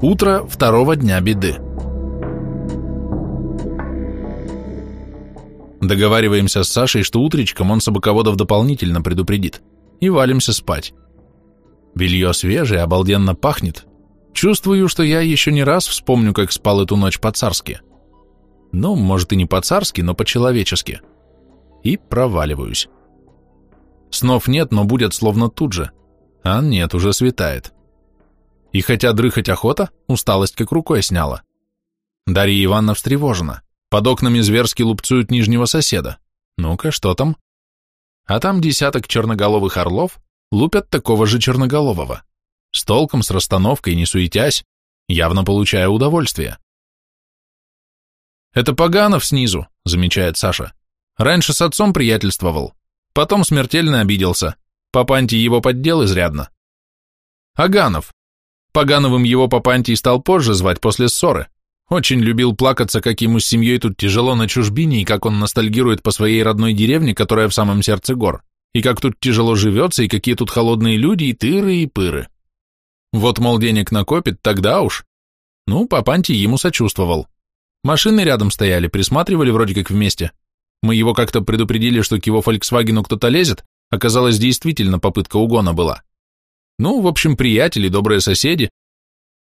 Утро второго дня беды. Договариваемся с Сашей, что утречком он собаководов дополнительно предупредит. И валимся спать. Белье свежее, обалденно пахнет. Чувствую, что я еще не раз вспомню, как спал эту ночь по-царски. Ну, может и не по-царски, но по-человечески. И проваливаюсь. Снов нет, но будет словно тут же. А нет, уже светает. И хотя дрыхать охота, усталость как рукой сняла. Дарья Ивановна встревожена. Под окнами зверски лупцуют нижнего соседа. Ну-ка, что там? А там десяток черноголовых орлов лупят такого же черноголового. С толком, с расстановкой, не суетясь, явно получая удовольствие. «Это Поганов снизу», — замечает Саша. «Раньше с отцом приятельствовал, потом смертельно обиделся. Папантий его поддел изрядно». «Аганов. Погановым его Папантий стал позже звать после ссоры. Очень любил плакаться, как ему с семьей тут тяжело на чужбине, и как он ностальгирует по своей родной деревне, которая в самом сердце гор, и как тут тяжело живется, и какие тут холодные люди, и тыры, и пыры. Вот, мол, денег накопит, тогда уж. Ну, Папантий ему сочувствовал. Машины рядом стояли, присматривали вроде как вместе. Мы его как-то предупредили, что к его Фольксвагену кто-то лезет, оказалось, действительно попытка угона была. Ну, в общем, приятели, добрые соседи,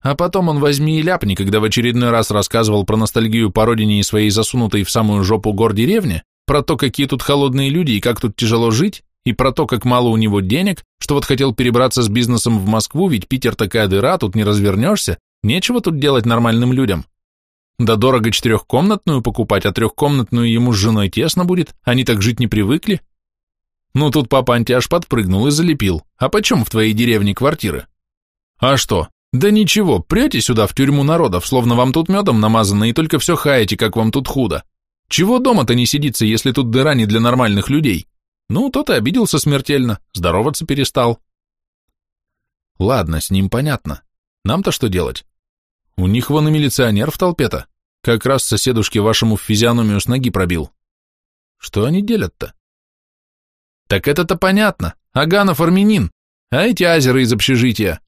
а потом он возьми и ляпни, когда в очередной раз рассказывал про ностальгию по родине и своей засунутой в самую жопу гор деревни, про то, какие тут холодные люди и как тут тяжело жить, и про то, как мало у него денег, что вот хотел перебраться с бизнесом в Москву, ведь Питер такая дыра, тут не развернешься, нечего тут делать нормальным людям. Да дорого четырехкомнатную покупать, а трехкомнатную ему с женой тесно будет, они так жить не привыкли. Ну тут папа аж подпрыгнул и залепил. А почем в твоей деревне квартиры? А что, да ничего, прете сюда в тюрьму народов, словно вам тут медом намазано, и только все хаете, как вам тут худо. Чего дома-то не сидится, если тут дыра не для нормальных людей? Ну, тот и обиделся смертельно, здороваться перестал. Ладно, с ним понятно. Нам-то что делать? У них вон и милиционер в толпе-то. Как раз соседушке вашему в физиономию с ноги пробил. Что они делят-то? Так это-то понятно. Аганов армянин, а эти азеры из общежития.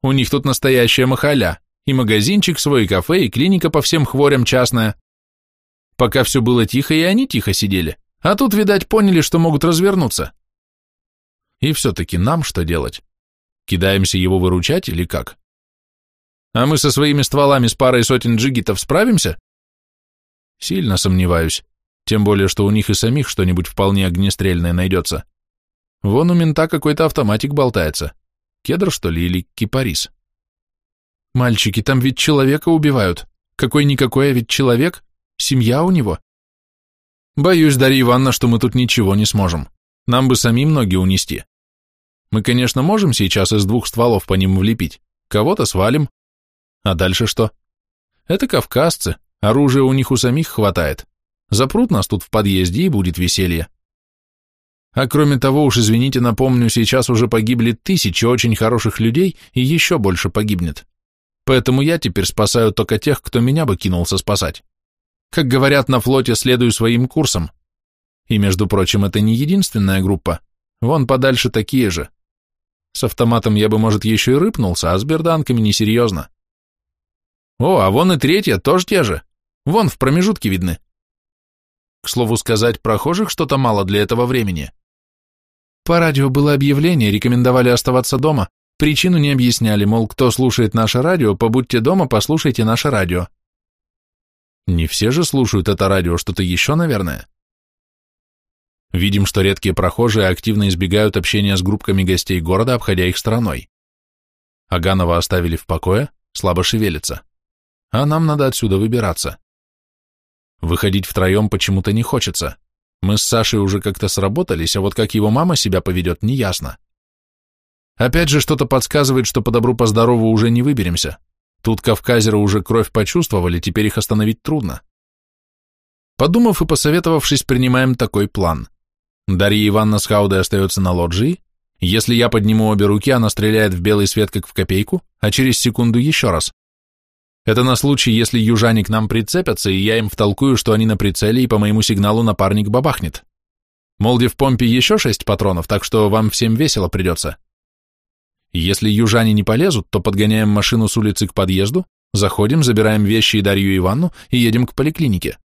У них тут настоящая махаля, и магазинчик свой, и кафе, и клиника по всем хворям частная. Пока все было тихо, и они тихо сидели, а тут, видать, поняли, что могут развернуться. И все-таки нам что делать? Кидаемся его выручать или как? А мы со своими стволами с парой сотен джигитов справимся? Сильно сомневаюсь, тем более, что у них и самих что-нибудь вполне огнестрельное найдется. Вон у мента какой-то автоматик болтается. Кедр, что ли, или кипарис? Мальчики, там ведь человека убивают. Какой-никакой, а ведь человек. Семья у него. Боюсь, Дарья Ивановна, что мы тут ничего не сможем. Нам бы самим ноги унести. Мы, конечно, можем сейчас из двух стволов по ним влепить. Кого-то свалим. А дальше что? Это кавказцы. Оружия у них у самих хватает. Запрут нас тут в подъезде, и будет веселье. А кроме того, уж извините, напомню, сейчас уже погибли тысячи очень хороших людей, и еще больше погибнет. Поэтому я теперь спасаю только тех, кто меня бы кинулся спасать. Как говорят на флоте, следую своим курсом. И, между прочим, это не единственная группа. Вон подальше такие же. С автоматом я бы, может, еще и рыпнулся, а с берданками несерьезно. О, а вон и третья, тоже те же. Вон в промежутке видны. К слову сказать, прохожих что-то мало для этого времени. По радио было объявление, рекомендовали оставаться дома. Причину не объясняли, мол, кто слушает наше радио, побудьте дома, послушайте наше радио. Не все же слушают это радио, что-то еще, наверное. Видим, что редкие прохожие активно избегают общения с группками гостей города, обходя их стороной. Аганова оставили в покое, слабо шевелится. А нам надо отсюда выбираться. Выходить втроем почему-то не хочется. Мы с Сашей уже как-то сработались, а вот как его мама себя поведет, неясно. Опять же, что-то подсказывает, что по добру, по здорову уже не выберемся. Тут кавказеры уже кровь почувствовали, теперь их остановить трудно. Подумав и посоветовавшись, принимаем такой план. Дарья Ивановна с Хаудой остается на лоджии. Если я подниму обе руки, она стреляет в белый свет, как в копейку, а через секунду еще раз. Это на случай, если южане к нам прицепятся, и я им втолкую, что они на прицеле, и по моему сигналу напарник бабахнет. Молди в помпе еще шесть патронов, так что вам всем весело придется. Если южане не полезут, то подгоняем машину с улицы к подъезду, заходим, забираем вещи и Дарью Иванну и едем к поликлинике.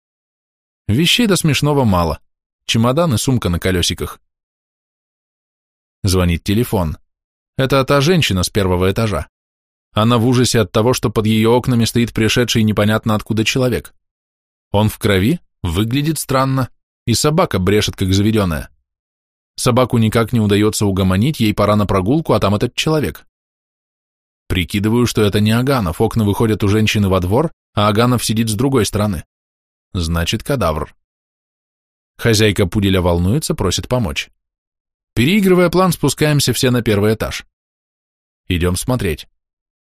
Вещей до смешного мало. Чемодан и сумка на колесиках. Звонит телефон. Это та женщина с первого этажа. Она в ужасе от того, что под ее окнами стоит пришедший непонятно откуда человек. Он в крови, выглядит странно, и собака брешет, как заведенная. Собаку никак не удается угомонить, ей пора на прогулку, а там этот человек. Прикидываю, что это не Аганов, окна выходят у женщины во двор, а Аганов сидит с другой стороны. Значит, кадавр. Хозяйка пуделя волнуется, просит помочь. Переигрывая план, спускаемся все на первый этаж. Идем смотреть.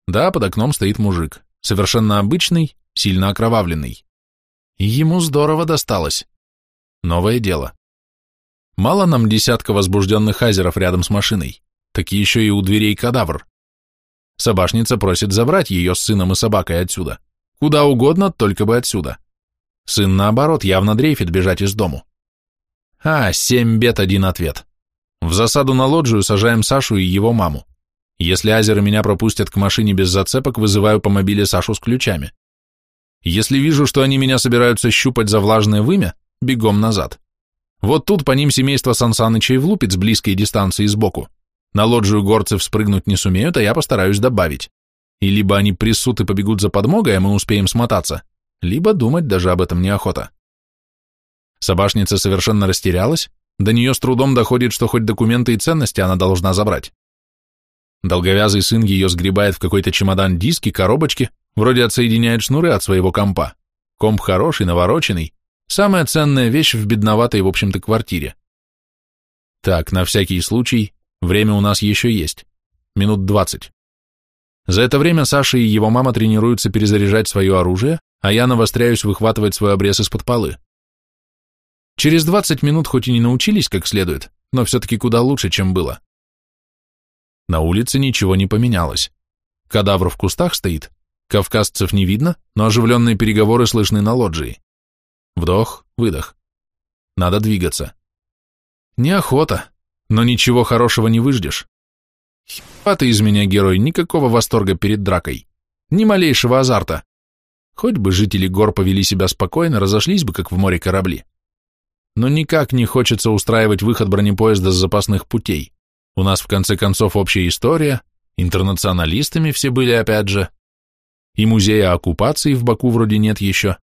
Да, под окном стоит мужик. Совершенно обычный, сильно окровавленный. И ему здорово досталось. Новое дело. Мало нам десятка возбужденных азеров рядом с машиной, так еще и у дверей кадавр. Собашница просит забрать ее с сыном и собакой отсюда. Куда угодно, только бы отсюда. Сын, наоборот, явно дрейфит бежать из дому. А, семь бед, один ответ. В засаду на лоджию сажаем Сашу и его маму. Если азеры меня пропустят к машине без зацепок, вызываю по мобиле Сашу с ключами. Если вижу, что они меня собираются щупать за влажное вымя, бегом назад. Вот тут по ним семейство Сансаныча и влупит с близкой дистанции сбоку. На лоджию горцы вспрыгнуть не сумеют, а я постараюсь добавить. И либо они присут и побегут за подмогой, а мы успеем смотаться, либо думать даже об этом неохота. Собашница совершенно растерялась, до нее с трудом доходит, что хоть документы и ценности она должна забрать. Долговязый сын ее сгребает в какой-то чемодан диски, коробочки, вроде отсоединяет шнуры от своего компа. Комп хороший, навороченный, самая ценная вещь в бедноватой, в общем-то, квартире. Так, на всякий случай, время у нас еще есть. Минут двадцать. За это время Саша и его мама тренируются перезаряжать свое оружие, а я навостряюсь выхватывать свой обрез из-под полы. Через 20 минут хоть и не научились как следует, но все-таки куда лучше, чем было. На улице ничего не поменялось. Кадавр в кустах стоит, кавказцев не видно, но оживленные переговоры слышны на лоджии. Вдох, выдох. Надо двигаться. Неохота, но ничего хорошего не выждешь. А ты из меня герой, никакого восторга перед дракой, ни малейшего азарта. Хоть бы жители гор повели себя спокойно, разошлись бы, как в море корабли но никак не хочется устраивать выход бронепоезда с запасных путей. У нас, в конце концов, общая история, интернационалистами все были опять же, и музея оккупации в Баку вроде нет еще.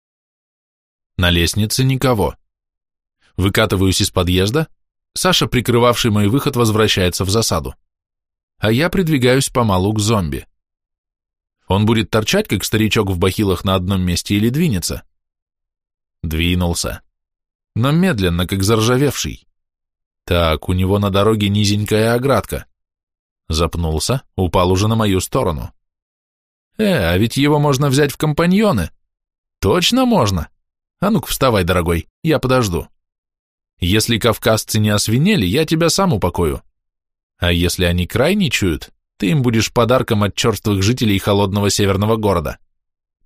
На лестнице никого. Выкатываюсь из подъезда, Саша, прикрывавший мой выход, возвращается в засаду. А я придвигаюсь помалу к зомби. Он будет торчать, как старичок в бахилах на одном месте, или двинется? Двинулся но медленно, как заржавевший. Так, у него на дороге низенькая оградка. Запнулся, упал уже на мою сторону. Э, а ведь его можно взять в компаньоны. Точно можно. А ну-ка вставай, дорогой, я подожду. Если кавказцы не освинели, я тебя сам упокою. А если они крайничают, ты им будешь подарком от черствых жителей холодного северного города.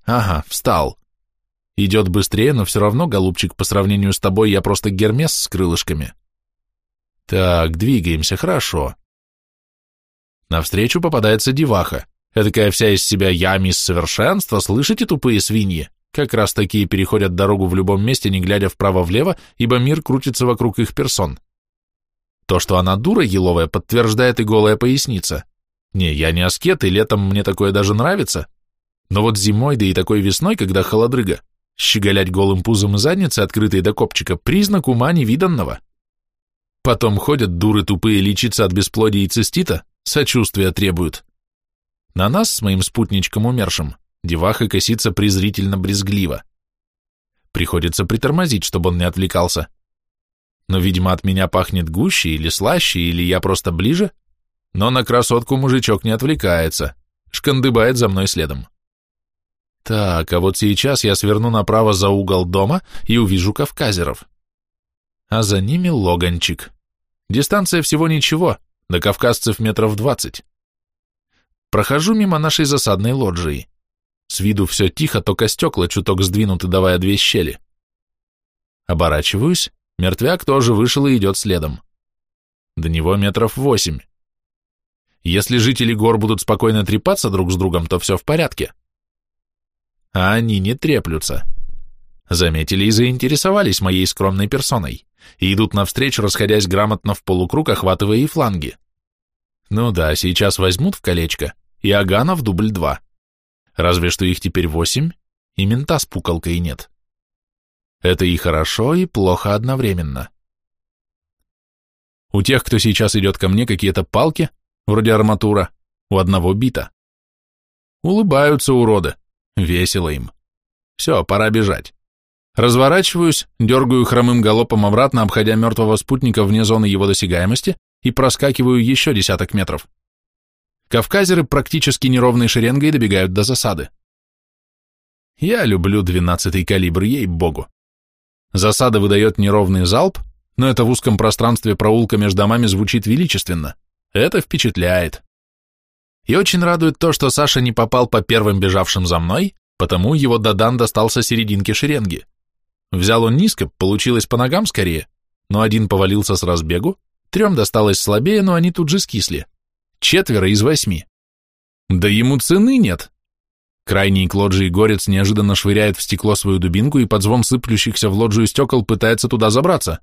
Ага, встал. Идет быстрее, но все равно, голубчик, по сравнению с тобой я просто гермес с крылышками. Так, двигаемся, хорошо. Навстречу попадается деваха. Эдакая вся из себя я мисс совершенства, слышите, тупые свиньи? Как раз такие переходят дорогу в любом месте, не глядя вправо-влево, ибо мир крутится вокруг их персон. То, что она дура еловая, подтверждает и голая поясница. Не, я не аскет, и летом мне такое даже нравится. Но вот зимой, да и такой весной, когда холодрыга, Щеголять голым пузом и задницей, открытой до копчика, признак ума невиданного. Потом ходят дуры тупые лечиться от бесплодия и цистита, сочувствия требуют. На нас с моим спутничком умершим деваха косится презрительно-брезгливо. Приходится притормозить, чтобы он не отвлекался. Но, видимо, от меня пахнет гуще или слаще, или я просто ближе, но на красотку мужичок не отвлекается, шкандыбает за мной следом. Так, а вот сейчас я сверну направо за угол дома и увижу кавказеров. А за ними логанчик. Дистанция всего ничего, до кавказцев метров двадцать. Прохожу мимо нашей засадной лоджии. С виду все тихо, только стекла чуток сдвинуты, давая две щели. Оборачиваюсь, мертвяк тоже вышел и идет следом. До него метров восемь. Если жители гор будут спокойно трепаться друг с другом, то все в порядке. А они не треплются. Заметили и заинтересовались моей скромной персоной и идут навстречу, расходясь грамотно в полукруг, охватывая и фланги. Ну да, сейчас возьмут в колечко, и Агана в дубль два. Разве что их теперь восемь, и мента с пукалкой нет. Это и хорошо, и плохо одновременно. У тех, кто сейчас идет ко мне, какие-то палки, вроде арматура, у одного бита. Улыбаются уроды, весело им. Все, пора бежать. Разворачиваюсь, дергаю хромым галопом обратно, обходя мертвого спутника вне зоны его досягаемости, и проскакиваю еще десяток метров. Кавказеры практически неровной шеренгой добегают до засады. Я люблю двенадцатый калибр, ей-богу. Засада выдает неровный залп, но это в узком пространстве проулка между домами звучит величественно. Это впечатляет. И очень радует то, что Саша не попал по первым бежавшим за мной, потому его Дадан достался серединке шеренги. Взял он низко, получилось по ногам скорее, но один повалился с разбегу, трем досталось слабее, но они тут же скисли. Четверо из восьми. Да ему цены нет. Крайний к лоджии горец неожиданно швыряет в стекло свою дубинку и под звон сыплющихся в лоджию стекол пытается туда забраться.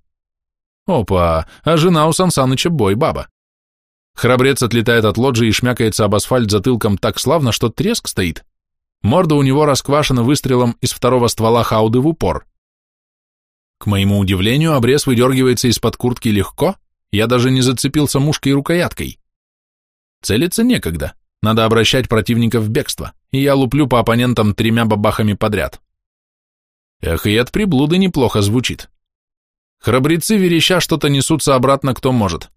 Опа, а жена у Сансаныча бой баба. Храбрец отлетает от лоджии и шмякается об асфальт затылком так славно, что треск стоит. Морда у него расквашена выстрелом из второго ствола хауды в упор. К моему удивлению, обрез выдергивается из-под куртки легко, я даже не зацепился мушкой и рукояткой. Целиться некогда, надо обращать противника в бегство, и я луплю по оппонентам тремя бабахами подряд. Эх, и от приблуды неплохо звучит. Храбрецы вереща что-то несутся обратно кто может.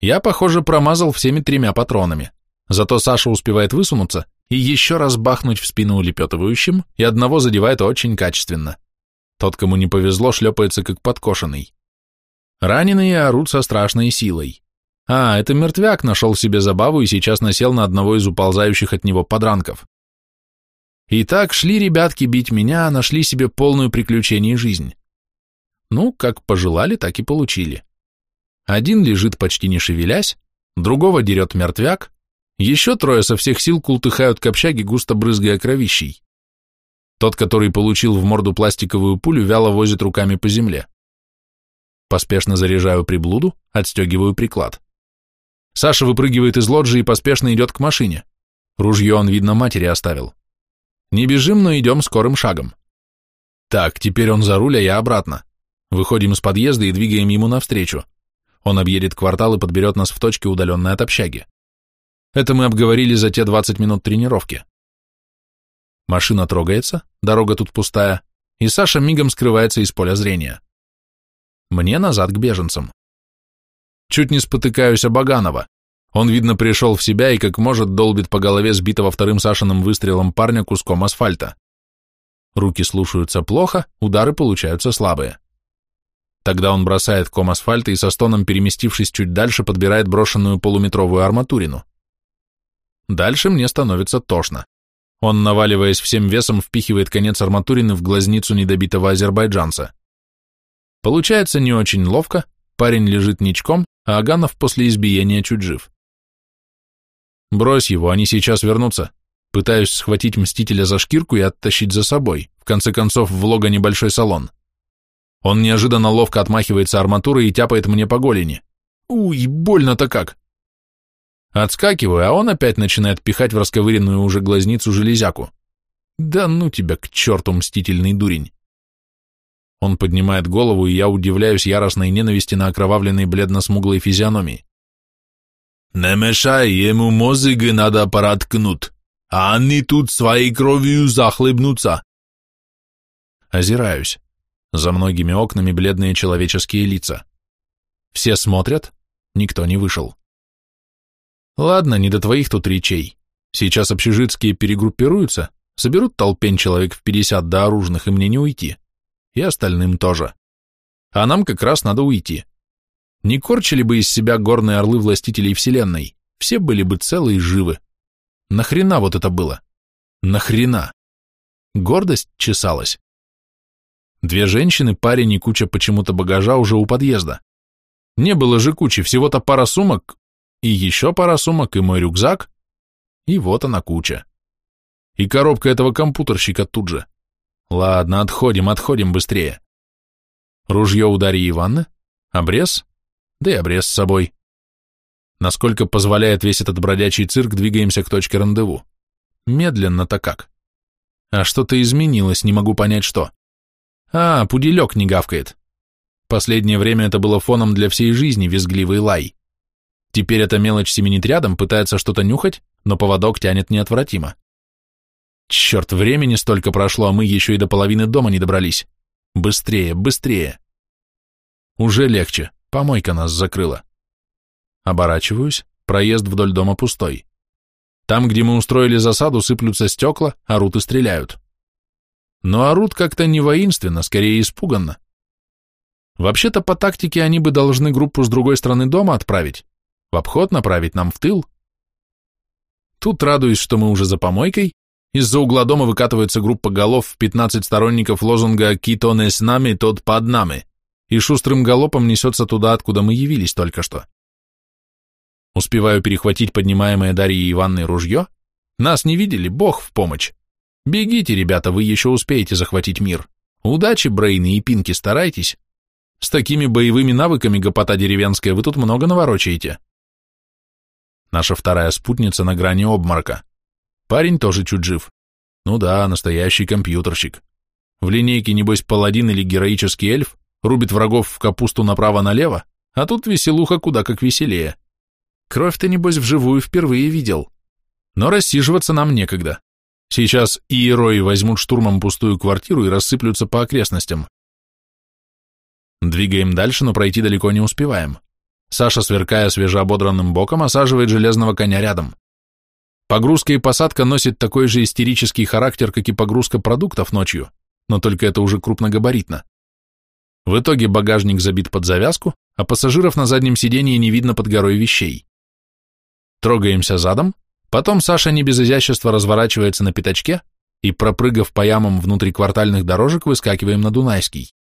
Я, похоже, промазал всеми тремя патронами, зато Саша успевает высунуться и еще раз бахнуть в спину улепетывающим, и одного задевает очень качественно. Тот, кому не повезло, шлепается как подкошенный. Раненые орут со страшной силой. А, это мертвяк нашел себе забаву и сейчас насел на одного из уползающих от него подранков. И так шли ребятки бить меня, а нашли себе полную приключений жизнь. Ну, как пожелали, так и получили. Один лежит почти не шевелясь, другого дерет мертвяк, еще трое со всех сил култыхают к общаге, густо брызгая кровищей. Тот, который получил в морду пластиковую пулю, вяло возит руками по земле. Поспешно заряжаю приблуду, отстегиваю приклад. Саша выпрыгивает из лоджии и поспешно идет к машине. Ружье он, видно, матери оставил. Не бежим, но идем скорым шагом. Так, теперь он за руль, а я обратно. Выходим из подъезда и двигаем ему навстречу. Он объедет квартал и подберет нас в точке, удаленной от общаги. Это мы обговорили за те 20 минут тренировки. Машина трогается, дорога тут пустая, и Саша мигом скрывается из поля зрения. Мне назад к беженцам. Чуть не спотыкаюсь о Баганова. Он, видно, пришел в себя и, как может, долбит по голове сбитого вторым Сашиным выстрелом парня куском асфальта. Руки слушаются плохо, удары получаются слабые. Тогда он бросает ком асфальта и со стоном, переместившись чуть дальше, подбирает брошенную полуметровую арматурину. Дальше мне становится тошно. Он, наваливаясь всем весом, впихивает конец арматурины в глазницу недобитого азербайджанца. Получается не очень ловко, парень лежит ничком, а Аганов после избиения чуть жив. Брось его, они сейчас вернутся. Пытаюсь схватить Мстителя за шкирку и оттащить за собой, в конце концов в лого небольшой салон. Он неожиданно ловко отмахивается арматурой и тяпает мне по голени. Уй, больно-то как! Отскакиваю, а он опять начинает пихать в расковыренную уже глазницу железяку. Да ну тебя к черту, мстительный дурень. Он поднимает голову, и я удивляюсь яростной ненависти на окровавленной бледно-смуглой физиономии. «Не мешай, ему мозг надо проткнуть, а они тут своей кровью захлебнутся». Озираюсь. За многими окнами бледные человеческие лица. Все смотрят, никто не вышел. Ладно, не до твоих тут речей. Сейчас общежитские перегруппируются, соберут толпень человек в пятьдесят до оружных, и мне не уйти. И остальным тоже. А нам как раз надо уйти. Не корчили бы из себя горные орлы властителей вселенной, все были бы целы и живы. Нахрена вот это было? Нахрена? Гордость чесалась. Две женщины, парень и куча почему-то багажа уже у подъезда. Не было же кучи, всего-то пара сумок, и еще пара сумок, и мой рюкзак, и вот она куча. И коробка этого компьютерщика тут же. Ладно, отходим, отходим быстрее. Ружье у Дарьи Ивановны, обрез, да и обрез с собой. Насколько позволяет весь этот бродячий цирк, двигаемся к точке рандеву. Медленно-то как. А что-то изменилось, не могу понять что. А, пуделек не гавкает. Последнее время это было фоном для всей жизни, визгливый лай. Теперь эта мелочь семенит рядом, пытается что-то нюхать, но поводок тянет неотвратимо. Черт, времени столько прошло, а мы еще и до половины дома не добрались. Быстрее, быстрее. Уже легче, помойка нас закрыла. Оборачиваюсь, проезд вдоль дома пустой. Там, где мы устроили засаду, сыплются стекла, орут и стреляют. Но орут как-то не воинственно, скорее испуганно. Вообще-то по тактике они бы должны группу с другой стороны дома отправить, в обход направить нам в тыл. Тут радуюсь, что мы уже за помойкой, из-за угла дома выкатывается группа голов в 15 сторонников лозунга «Кито не с нами, тот под нами», и шустрым галопом несется туда, откуда мы явились только что. Успеваю перехватить поднимаемое Дарьей Ивановной ружье. Нас не видели, бог в помощь. Бегите, ребята, вы еще успеете захватить мир. Удачи, Брейны и Пинки, старайтесь. С такими боевыми навыками, гопота деревенская, вы тут много наворочаете. Наша вторая спутница на грани обморока. Парень тоже чуть жив. Ну да, настоящий компьютерщик. В линейке, небось, паладин или героический эльф рубит врагов в капусту направо-налево, а тут веселуха куда как веселее. Кровь-то, небось, вживую впервые видел. Но рассиживаться нам некогда. Сейчас иерои возьмут штурмом пустую квартиру и рассыплются по окрестностям. Двигаем дальше, но пройти далеко не успеваем. Саша, сверкая свежеободранным боком, осаживает железного коня рядом. Погрузка и посадка носит такой же истерический характер, как и погрузка продуктов ночью, но только это уже крупногабаритно. В итоге багажник забит под завязку, а пассажиров на заднем сидении не видно под горой вещей. Трогаемся задом, потом Саша не без изящества разворачивается на пятачке и, пропрыгав по ямам внутриквартальных дорожек, выскакиваем на Дунайский.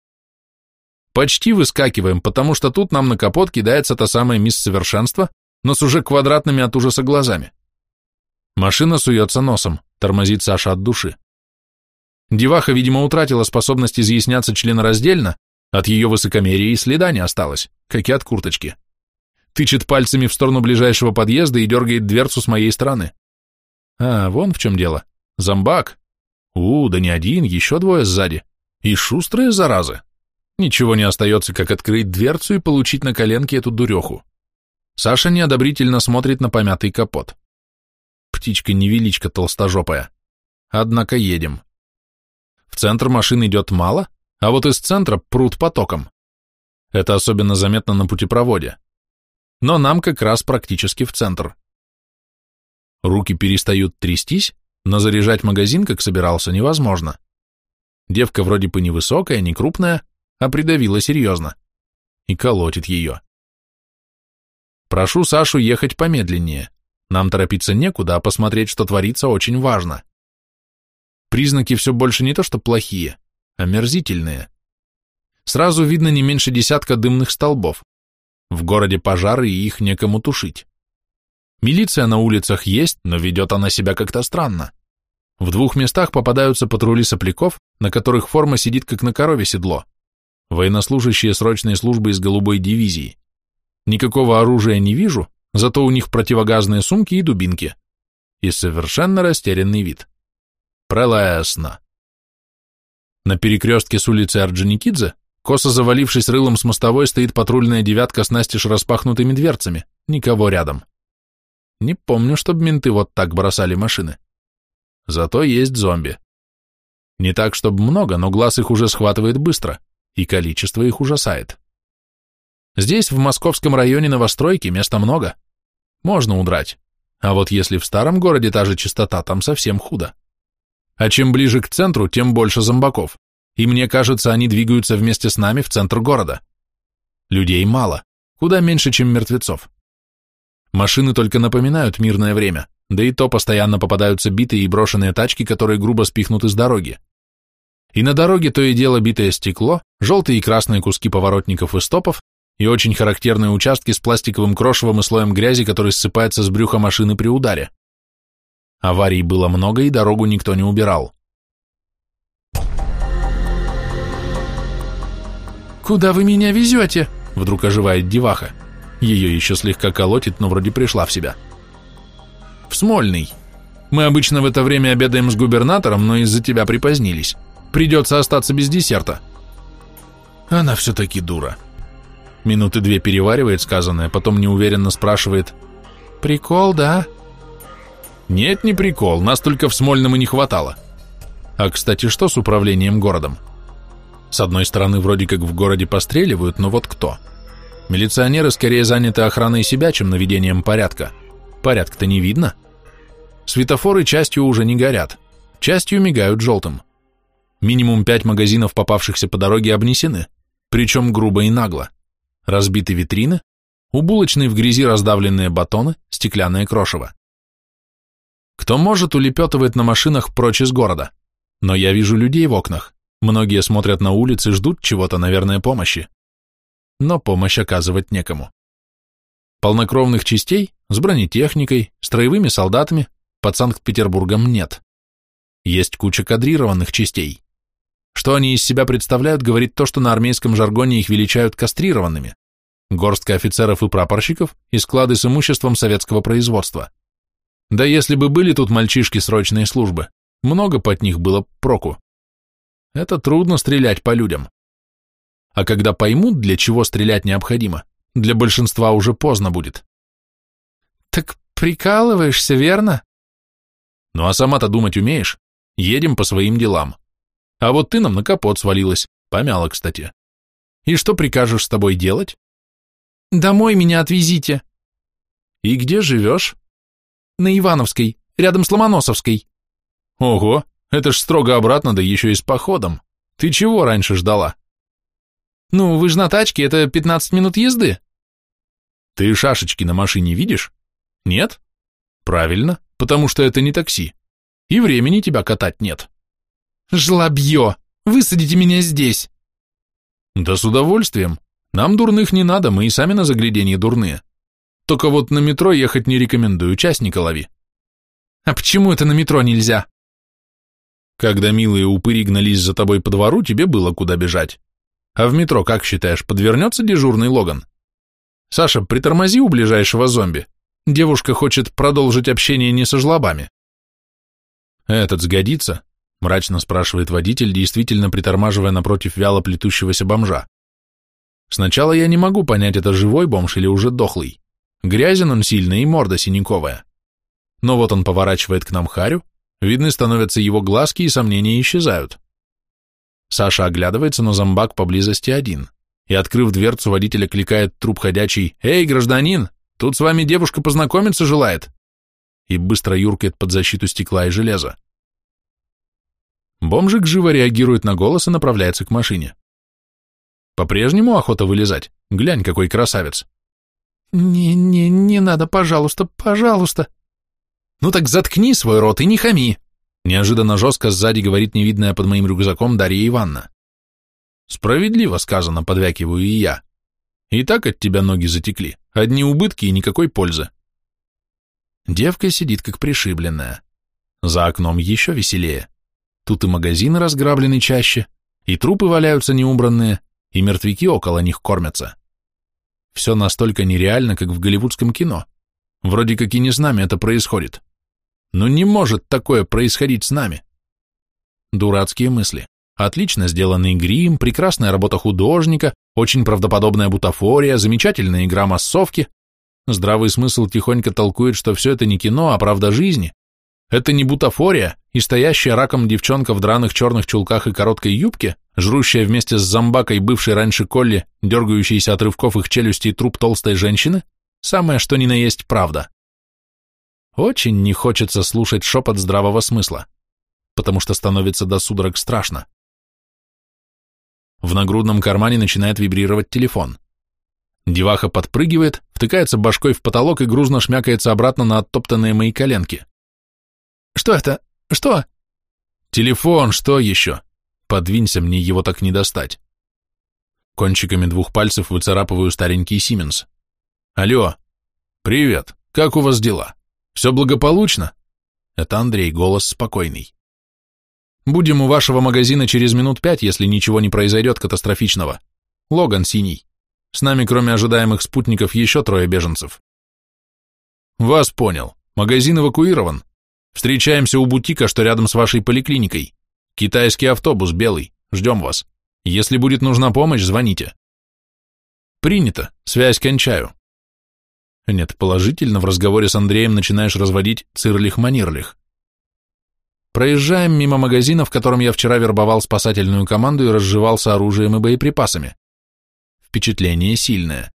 Почти выскакиваем, потому что тут нам на капот кидается та самая мисс Совершенства, но с уже квадратными от ужаса глазами. Машина суется носом, тормозит Саша от души. Деваха, видимо, утратила способность изъясняться членораздельно, от ее высокомерия и следа не осталось, как и от курточки. Тычет пальцами в сторону ближайшего подъезда и дергает дверцу с моей стороны. А, вон в чем дело. Зомбак. У, да не один, еще двое сзади. И шустрые заразы. Ничего не остается, как открыть дверцу и получить на коленке эту дуреху. Саша неодобрительно смотрит на помятый капот птичка-невеличка толстожопая. Однако едем. В центр машин идет мало, а вот из центра пруд потоком. Это особенно заметно на путепроводе. Но нам как раз практически в центр. Руки перестают трястись, но заряжать магазин, как собирался, невозможно. Девка вроде бы невысокая, не крупная, а придавила серьезно. И колотит ее. Прошу Сашу ехать помедленнее. Нам торопиться некуда, а посмотреть, что творится, очень важно. Признаки все больше не то что плохие, а мерзительные. Сразу видно не меньше десятка дымных столбов. В городе пожары, и их некому тушить. Милиция на улицах есть, но ведет она себя как-то странно. В двух местах попадаются патрули сопляков, на которых форма сидит как на корове седло. Военнослужащие срочной службы из голубой дивизии. Никакого оружия не вижу, зато у них противогазные сумки и дубинки. И совершенно растерянный вид. Прелестно. На перекрестке с улицы Орджоникидзе, косо завалившись рылом с мостовой, стоит патрульная девятка с настежь распахнутыми дверцами, никого рядом. Не помню, чтобы менты вот так бросали машины. Зато есть зомби. Не так, чтобы много, но глаз их уже схватывает быстро, и количество их ужасает. Здесь, в московском районе новостройки, места много. Можно удрать. А вот если в старом городе та же частота, там совсем худо. А чем ближе к центру, тем больше зомбаков. И мне кажется, они двигаются вместе с нами в центр города. Людей мало, куда меньше, чем мертвецов. Машины только напоминают мирное время, да и то постоянно попадаются битые и брошенные тачки, которые грубо спихнуты с дороги. И на дороге то и дело битое стекло, желтые и красные куски поворотников и стопов, и очень характерные участки с пластиковым крошевом и слоем грязи, который ссыпается с брюха машины при ударе. Аварий было много, и дорогу никто не убирал. «Куда вы меня везете?» — вдруг оживает деваха. Ее еще слегка колотит, но вроде пришла в себя. «В Смольный. Мы обычно в это время обедаем с губернатором, но из-за тебя припозднились. Придется остаться без десерта». Она все-таки дура. Минуты две переваривает сказанное, потом неуверенно спрашивает. «Прикол, да?» «Нет, не прикол, нас только в Смольном и не хватало. А, кстати, что с управлением городом? С одной стороны, вроде как в городе постреливают, но вот кто? Милиционеры скорее заняты охраной себя, чем наведением порядка. Порядка-то не видно. Светофоры частью уже не горят, частью мигают желтым. Минимум пять магазинов, попавшихся по дороге, обнесены, причем грубо и нагло. Разбиты витрины, у булочной в грязи раздавленные батоны, стеклянное крошево. Кто может, улепетывает на машинах прочь из города. Но я вижу людей в окнах. Многие смотрят на улицы, ждут чего-то, наверное, помощи. Но помощь оказывать некому. Полнокровных частей с бронетехникой, строевыми солдатами под Санкт-Петербургом нет. Есть куча кадрированных частей. Что они из себя представляют, говорит то, что на армейском жаргоне их величают кастрированными. Горстка офицеров и прапорщиков и склады с имуществом советского производства. Да если бы были тут мальчишки срочной службы, много под них было проку. Это трудно стрелять по людям. А когда поймут, для чего стрелять необходимо, для большинства уже поздно будет. Так прикалываешься, верно? Ну а сама-то думать умеешь? Едем по своим делам. А вот ты нам на капот свалилась, помяла, кстати. И что прикажешь с тобой делать? Домой меня отвезите. И где живешь? На Ивановской, рядом с Ломоносовской. Ого, это ж строго обратно, да еще и с походом. Ты чего раньше ждала? Ну, вы же на тачке, это 15 минут езды. Ты шашечки на машине видишь? Нет? Правильно, потому что это не такси. И времени тебя катать нет. Жлобье, высадите меня здесь. Да с удовольствием. Нам дурных не надо, мы и сами на загляденье дурные. Только вот на метро ехать не рекомендую, частника лови. А почему это на метро нельзя? Когда милые упыри гнались за тобой по двору, тебе было куда бежать. А в метро, как считаешь, подвернется дежурный Логан? Саша, притормози у ближайшего зомби. Девушка хочет продолжить общение не со жлобами. Этот сгодится? Мрачно спрашивает водитель, действительно притормаживая напротив вяло плетущегося бомжа. Сначала я не могу понять, это живой бомж или уже дохлый. Грязен он сильно и морда синенковая. Но вот он поворачивает к нам харю, видны становятся его глазки и сомнения исчезают. Саша оглядывается, но зомбак поблизости один, и, открыв дверцу, водителя кликает труп ходячий «Эй, гражданин, тут с вами девушка познакомиться желает!» и быстро юркает под защиту стекла и железа. Бомжик живо реагирует на голос и направляется к машине. По-прежнему охота вылезать? Глянь, какой красавец. «Не-не, не надо, пожалуйста, пожалуйста». «Ну так заткни свой рот и не хами», — неожиданно жестко сзади говорит невидная под моим рюкзаком Дарья Ивановна. «Справедливо сказано», — подвякиваю и я. «И так от тебя ноги затекли, одни убытки и никакой пользы». Девка сидит как пришибленная. За окном еще веселее. Тут и магазины разграблены чаще, и трупы валяются неубранные, и мертвяки около них кормятся. Все настолько нереально, как в голливудском кино. Вроде как и не с нами это происходит. Но не может такое происходить с нами. Дурацкие мысли. Отлично сделанный грим, прекрасная работа художника, очень правдоподобная бутафория, замечательная игра массовки. Здравый смысл тихонько толкует, что все это не кино, а правда жизни. Это не бутафория, и стоящая раком девчонка в драных черных чулках и короткой юбке жрущая вместе с зомбакой, бывшей раньше Колли, дергающийся от рывков их челюстей труп толстой женщины, самое что ни на есть правда. Очень не хочется слушать шепот здравого смысла, потому что становится до судорог страшно. В нагрудном кармане начинает вибрировать телефон. Деваха подпрыгивает, втыкается башкой в потолок и грузно шмякается обратно на оттоптанные мои коленки. «Что это? Что?» «Телефон, что еще?» Подвинься, мне его так не достать. Кончиками двух пальцев выцарапываю старенький Сименс. Алло. Привет. Как у вас дела? Все благополучно? Это Андрей, голос спокойный. Будем у вашего магазина через минут пять, если ничего не произойдет катастрофичного. Логан синий. С нами, кроме ожидаемых спутников, еще трое беженцев. Вас понял. Магазин эвакуирован. Встречаемся у бутика, что рядом с вашей поликлиникой. Китайский автобус, белый. Ждем вас. Если будет нужна помощь, звоните. Принято. Связь кончаю. Нет, положительно в разговоре с Андреем начинаешь разводить цирлих-манирлих. Проезжаем мимо магазина, в котором я вчера вербовал спасательную команду и разживался оружием и боеприпасами. Впечатление сильное.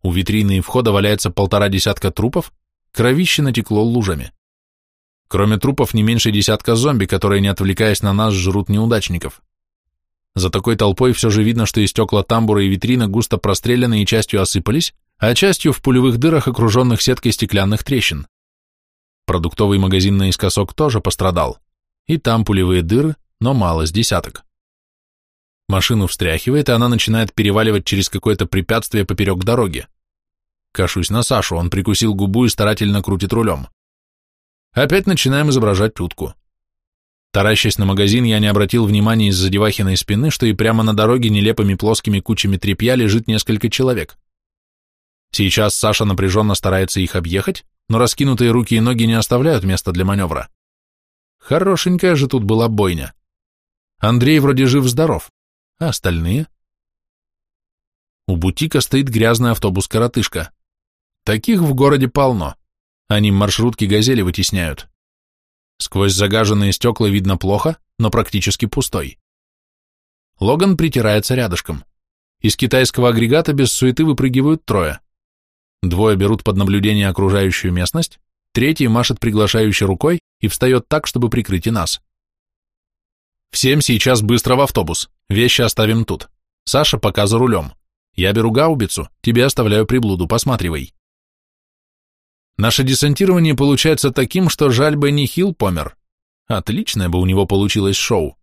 У витрины и входа валяется полтора десятка трупов, кровище натекло лужами. Кроме трупов не меньше десятка зомби, которые, не отвлекаясь на нас, жрут неудачников. За такой толпой все же видно, что и стекла тамбура и витрина густо простреляны и частью осыпались, а частью в пулевых дырах, окруженных сеткой стеклянных трещин. Продуктовый магазин наискосок тоже пострадал. И там пулевые дыры, но мало, с десяток. Машину встряхивает, и она начинает переваливать через какое-то препятствие поперек дороги. Кашусь на Сашу, он прикусил губу и старательно крутит рулем. Опять начинаем изображать утку. Таращась на магазин, я не обратил внимания из-за девахиной спины, что и прямо на дороге нелепыми плоскими кучами тряпья лежит несколько человек. Сейчас Саша напряженно старается их объехать, но раскинутые руки и ноги не оставляют места для маневра. Хорошенькая же тут была бойня. Андрей вроде жив-здоров, а остальные? У бутика стоит грязный автобус-коротышка. Таких в городе полно. Они маршрутки «Газели» вытесняют. Сквозь загаженные стекла видно плохо, но практически пустой. Логан притирается рядышком. Из китайского агрегата без суеты выпрыгивают трое. Двое берут под наблюдение окружающую местность, третий машет приглашающей рукой и встает так, чтобы прикрыть и нас. Всем сейчас быстро в автобус, вещи оставим тут. Саша пока за рулем. Я беру гаубицу, тебе оставляю приблуду, посматривай. Наше десантирование получается таким, что жаль бы не Хилл помер. Отличное бы у него получилось шоу.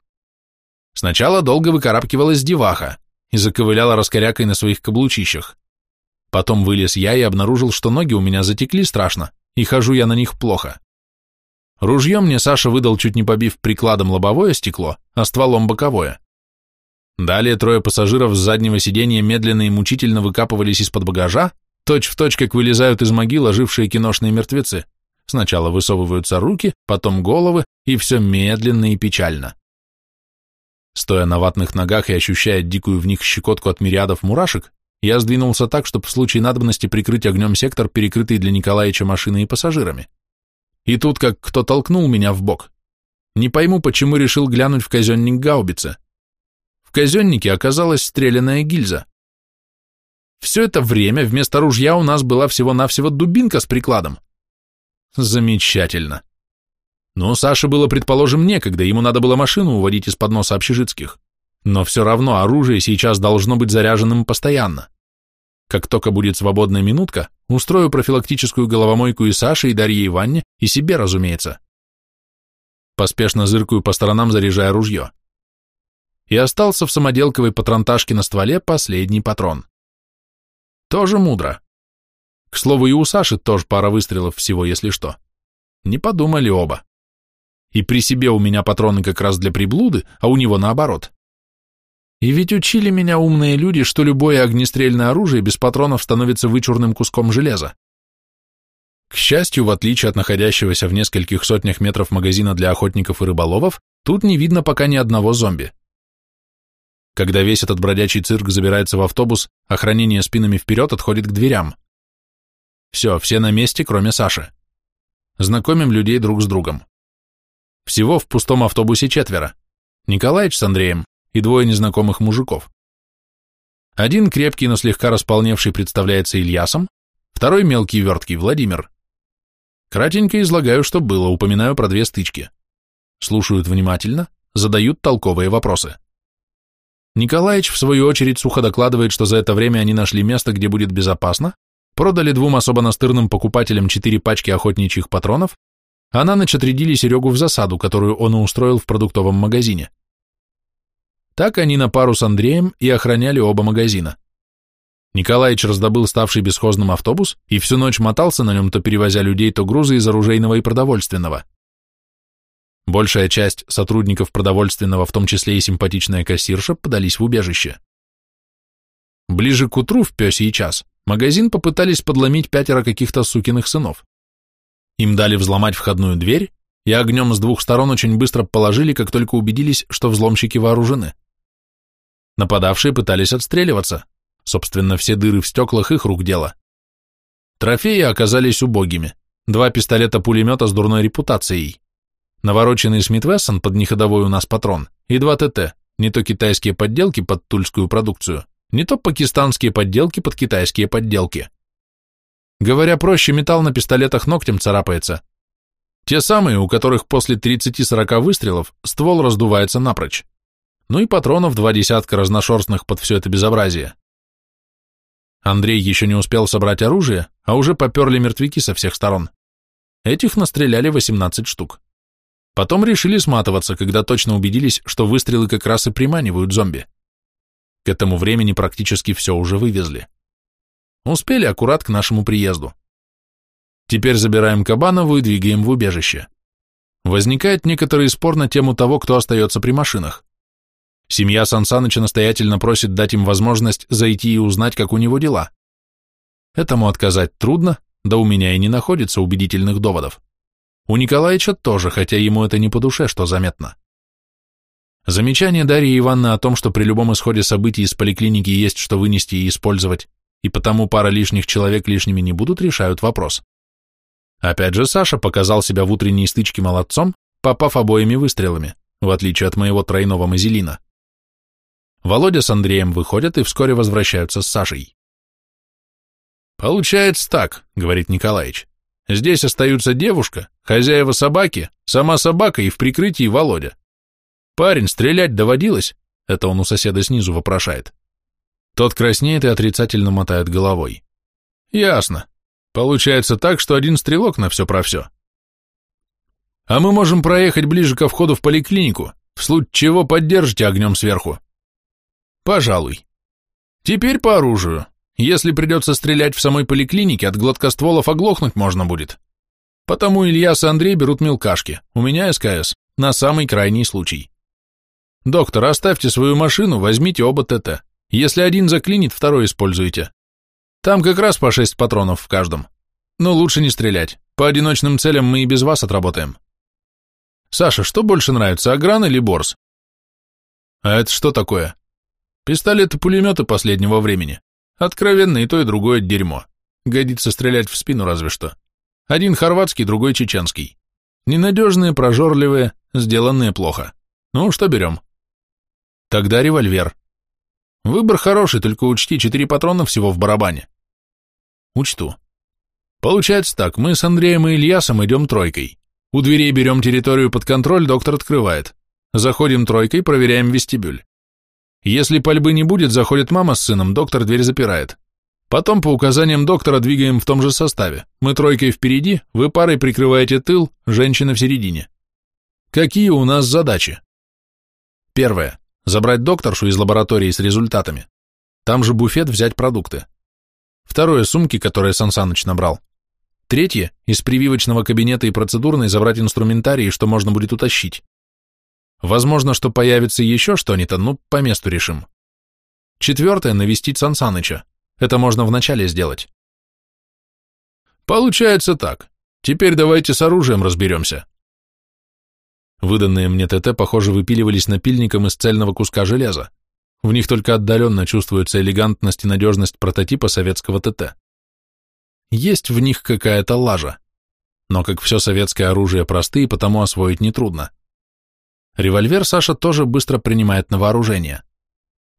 Сначала долго выкарабкивалась деваха и заковыляла раскорякой на своих каблучищах. Потом вылез я и обнаружил, что ноги у меня затекли страшно, и хожу я на них плохо. Ружье мне Саша выдал, чуть не побив прикладом лобовое стекло, а стволом боковое. Далее трое пассажиров с заднего сиденья медленно и мучительно выкапывались из-под багажа, точь в точь, как вылезают из могил ожившие киношные мертвецы. Сначала высовываются руки, потом головы, и все медленно и печально. Стоя на ватных ногах и ощущая дикую в них щекотку от мириадов мурашек, я сдвинулся так, чтобы в случае надобности прикрыть огнем сектор, перекрытый для Николаевича машиной и пассажирами. И тут как кто толкнул меня в бок. Не пойму, почему решил глянуть в казенник гаубицы. В казеннике оказалась стрелянная гильза. Все это время вместо ружья у нас была всего-навсего дубинка с прикладом. Замечательно. Но Саше было, предположим, некогда, ему надо было машину уводить из-под носа общежитских. Но все равно оружие сейчас должно быть заряженным постоянно. Как только будет свободная минутка, устрою профилактическую головомойку и Саше, и Дарье Иванне, и себе, разумеется. Поспешно зыркаю по сторонам, заряжая ружье. И остался в самоделковой патронташке на стволе последний патрон. Тоже мудро. К слову, и у Саши тоже пара выстрелов всего, если что. Не подумали оба. И при себе у меня патроны как раз для приблуды, а у него наоборот. И ведь учили меня умные люди, что любое огнестрельное оружие без патронов становится вычурным куском железа. К счастью, в отличие от находящегося в нескольких сотнях метров магазина для охотников и рыболовов, тут не видно пока ни одного зомби. Когда весь этот бродячий цирк забирается в автобус, охранение спинами вперед отходит к дверям. Все, все на месте, кроме Саши. Знакомим людей друг с другом. Всего в пустом автобусе четверо. Николаич с Андреем, и двое незнакомых мужиков. Один крепкий, но слегка располневший представляется Ильясом, второй мелкий верткий Владимир. Кратенько излагаю, что было, упоминаю про две стычки. Слушают внимательно, задают толковые вопросы. Николаевич, в свою очередь, сухо докладывает, что за это время они нашли место, где будет безопасно, продали двум особо настырным покупателям четыре пачки охотничьих патронов, а на ночь отрядили Серегу в засаду, которую он устроил в продуктовом магазине. Так они на пару с Андреем и охраняли оба магазина. Николаич раздобыл ставший бесхозным автобус и всю ночь мотался на нем, то перевозя людей, то грузы из оружейного и продовольственного. Большая часть сотрудников продовольственного, в том числе и симпатичная кассирша, подались в убежище. Ближе к утру, в пёсий час, магазин попытались подломить пятеро каких-то сукиных сынов. Им дали взломать входную дверь, и огнем с двух сторон очень быстро положили, как только убедились, что взломщики вооружены. Нападавшие пытались отстреливаться, собственно, все дыры в стеклах их рук дело. Трофеи оказались убогими, два пистолета-пулемета с дурной репутацией, навороченный Смит Вессон под неходовой у нас патрон и два ТТ, не то китайские подделки под тульскую продукцию, не то пакистанские подделки под китайские подделки. Говоря проще, металл на пистолетах ногтем царапается. Те самые, у которых после 30-40 выстрелов ствол раздувается напрочь. Ну и патронов два десятка разношерстных под все это безобразие. Андрей еще не успел собрать оружие, а уже поперли мертвяки со всех сторон. Этих настреляли 18 штук. Потом решили сматываться, когда точно убедились, что выстрелы как раз и приманивают зомби. К этому времени практически все уже вывезли. Успели аккурат к нашему приезду. Теперь забираем Кабанову и двигаем в убежище. Возникает некоторый спор на тему того, кто остается при машинах. Семья Сансаныча настоятельно просит дать им возможность зайти и узнать, как у него дела. Этому отказать трудно, да у меня и не находится убедительных доводов. У Николаевича тоже, хотя ему это не по душе, что заметно. Замечание Дарьи Ивановны о том, что при любом исходе событий из поликлиники есть что вынести и использовать, и потому пара лишних человек лишними не будут, решают вопрос. Опять же, Саша показал себя в утренней стычке молодцом, попав обоими выстрелами, в отличие от моего тройного мазелина. Володя с Андреем выходят и вскоре возвращаются с Сашей. «Получается так», — говорит Николаевич. «Здесь остаются девушка, хозяева собаки, сама собака и в прикрытии Володя. «Парень, стрелять доводилось?» Это он у соседа снизу вопрошает. Тот краснеет и отрицательно мотает головой. «Ясно. Получается так, что один стрелок на все про все. А мы можем проехать ближе ко входу в поликлинику, в случае чего поддержите огнем сверху. Пожалуй. Теперь по оружию. Если придется стрелять в самой поликлинике, от гладкостволов оглохнуть можно будет. Потому Ильяс и Андрей берут мелкашки, у меня СКС, на самый крайний случай. «Доктор, оставьте свою машину, возьмите оба ТТ. Если один заклинит, второй используйте. Там как раз по шесть патронов в каждом. Но лучше не стрелять. По одиночным целям мы и без вас отработаем. Саша, что больше нравится, Агран или Борс? А это что такое? Пистолеты-пулеметы последнего времени. Откровенно и то, и другое дерьмо. Годится стрелять в спину разве что. Один хорватский, другой чеченский. Ненадежные, прожорливые, сделанные плохо. Ну, что берем? Тогда револьвер. Выбор хороший, только учти, четыре патрона всего в барабане. Учту. Получается так, мы с Андреем и Ильясом идем тройкой. У дверей берем территорию под контроль, доктор открывает. Заходим тройкой, проверяем вестибюль. Если пальбы не будет, заходит мама с сыном, доктор дверь запирает. Потом по указаниям доктора двигаем в том же составе. Мы тройкой впереди, вы парой прикрываете тыл, женщина в середине. Какие у нас задачи? Первое. Забрать докторшу из лаборатории с результатами. Там же буфет взять продукты. Второе, сумки, которые Сансаныч набрал. Третье, из прививочного кабинета и процедурной забрать инструментарий, что можно будет утащить. Возможно, что появится еще что-нибудь, ну, по месту решим. Четвертое, навестить Сансаныча. Это можно вначале сделать. Получается так. Теперь давайте с оружием разберемся. Выданные мне ТТ, похоже, выпиливались напильником из цельного куска железа. В них только отдаленно чувствуется элегантность и надежность прототипа советского ТТ. Есть в них какая-то лажа. Но, как все советское оружие, простые, потому освоить нетрудно. Револьвер Саша тоже быстро принимает на вооружение.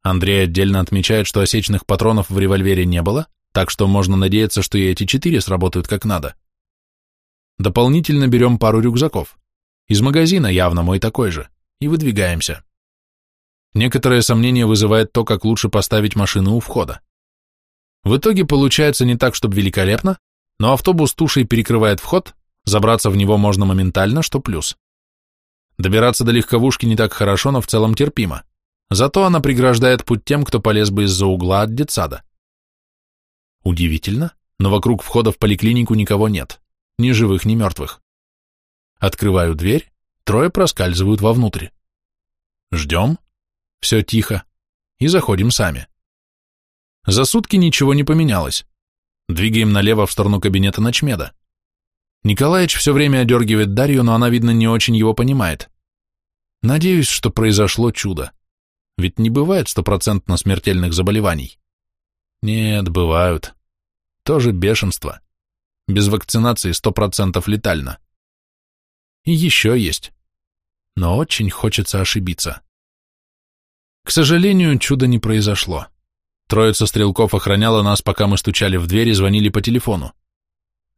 Андрей отдельно отмечает, что осечных патронов в револьвере не было, так что можно надеяться, что и эти четыре сработают как надо. Дополнительно берем пару рюкзаков. Из магазина явно мой такой же. И выдвигаемся. Некоторое сомнение вызывает то, как лучше поставить машину у входа. В итоге получается не так, чтобы великолепно, но автобус тушей перекрывает вход, забраться в него можно моментально, что плюс. Добираться до легковушки не так хорошо, но в целом терпимо. зато она преграждает путь тем, кто полез бы из-за угла от детсада. Удивительно, но вокруг входа в поликлинику никого нет, ни живых, ни мертвых. Открываю дверь, трое проскальзывают вовнутрь. Ждем, все тихо, и заходим сами. За сутки ничего не поменялось. Двигаем налево в сторону кабинета ночмеда. Николаевич все время одергивает Дарью, но она, видно, не очень его понимает. Надеюсь, что произошло чудо. Ведь не бывает стопроцентно смертельных заболеваний. Нет, бывают. Тоже бешенство. Без вакцинации сто процентов летально. И еще есть. Но очень хочется ошибиться. К сожалению, чуда не произошло. Троица стрелков охраняла нас, пока мы стучали в дверь и звонили по телефону.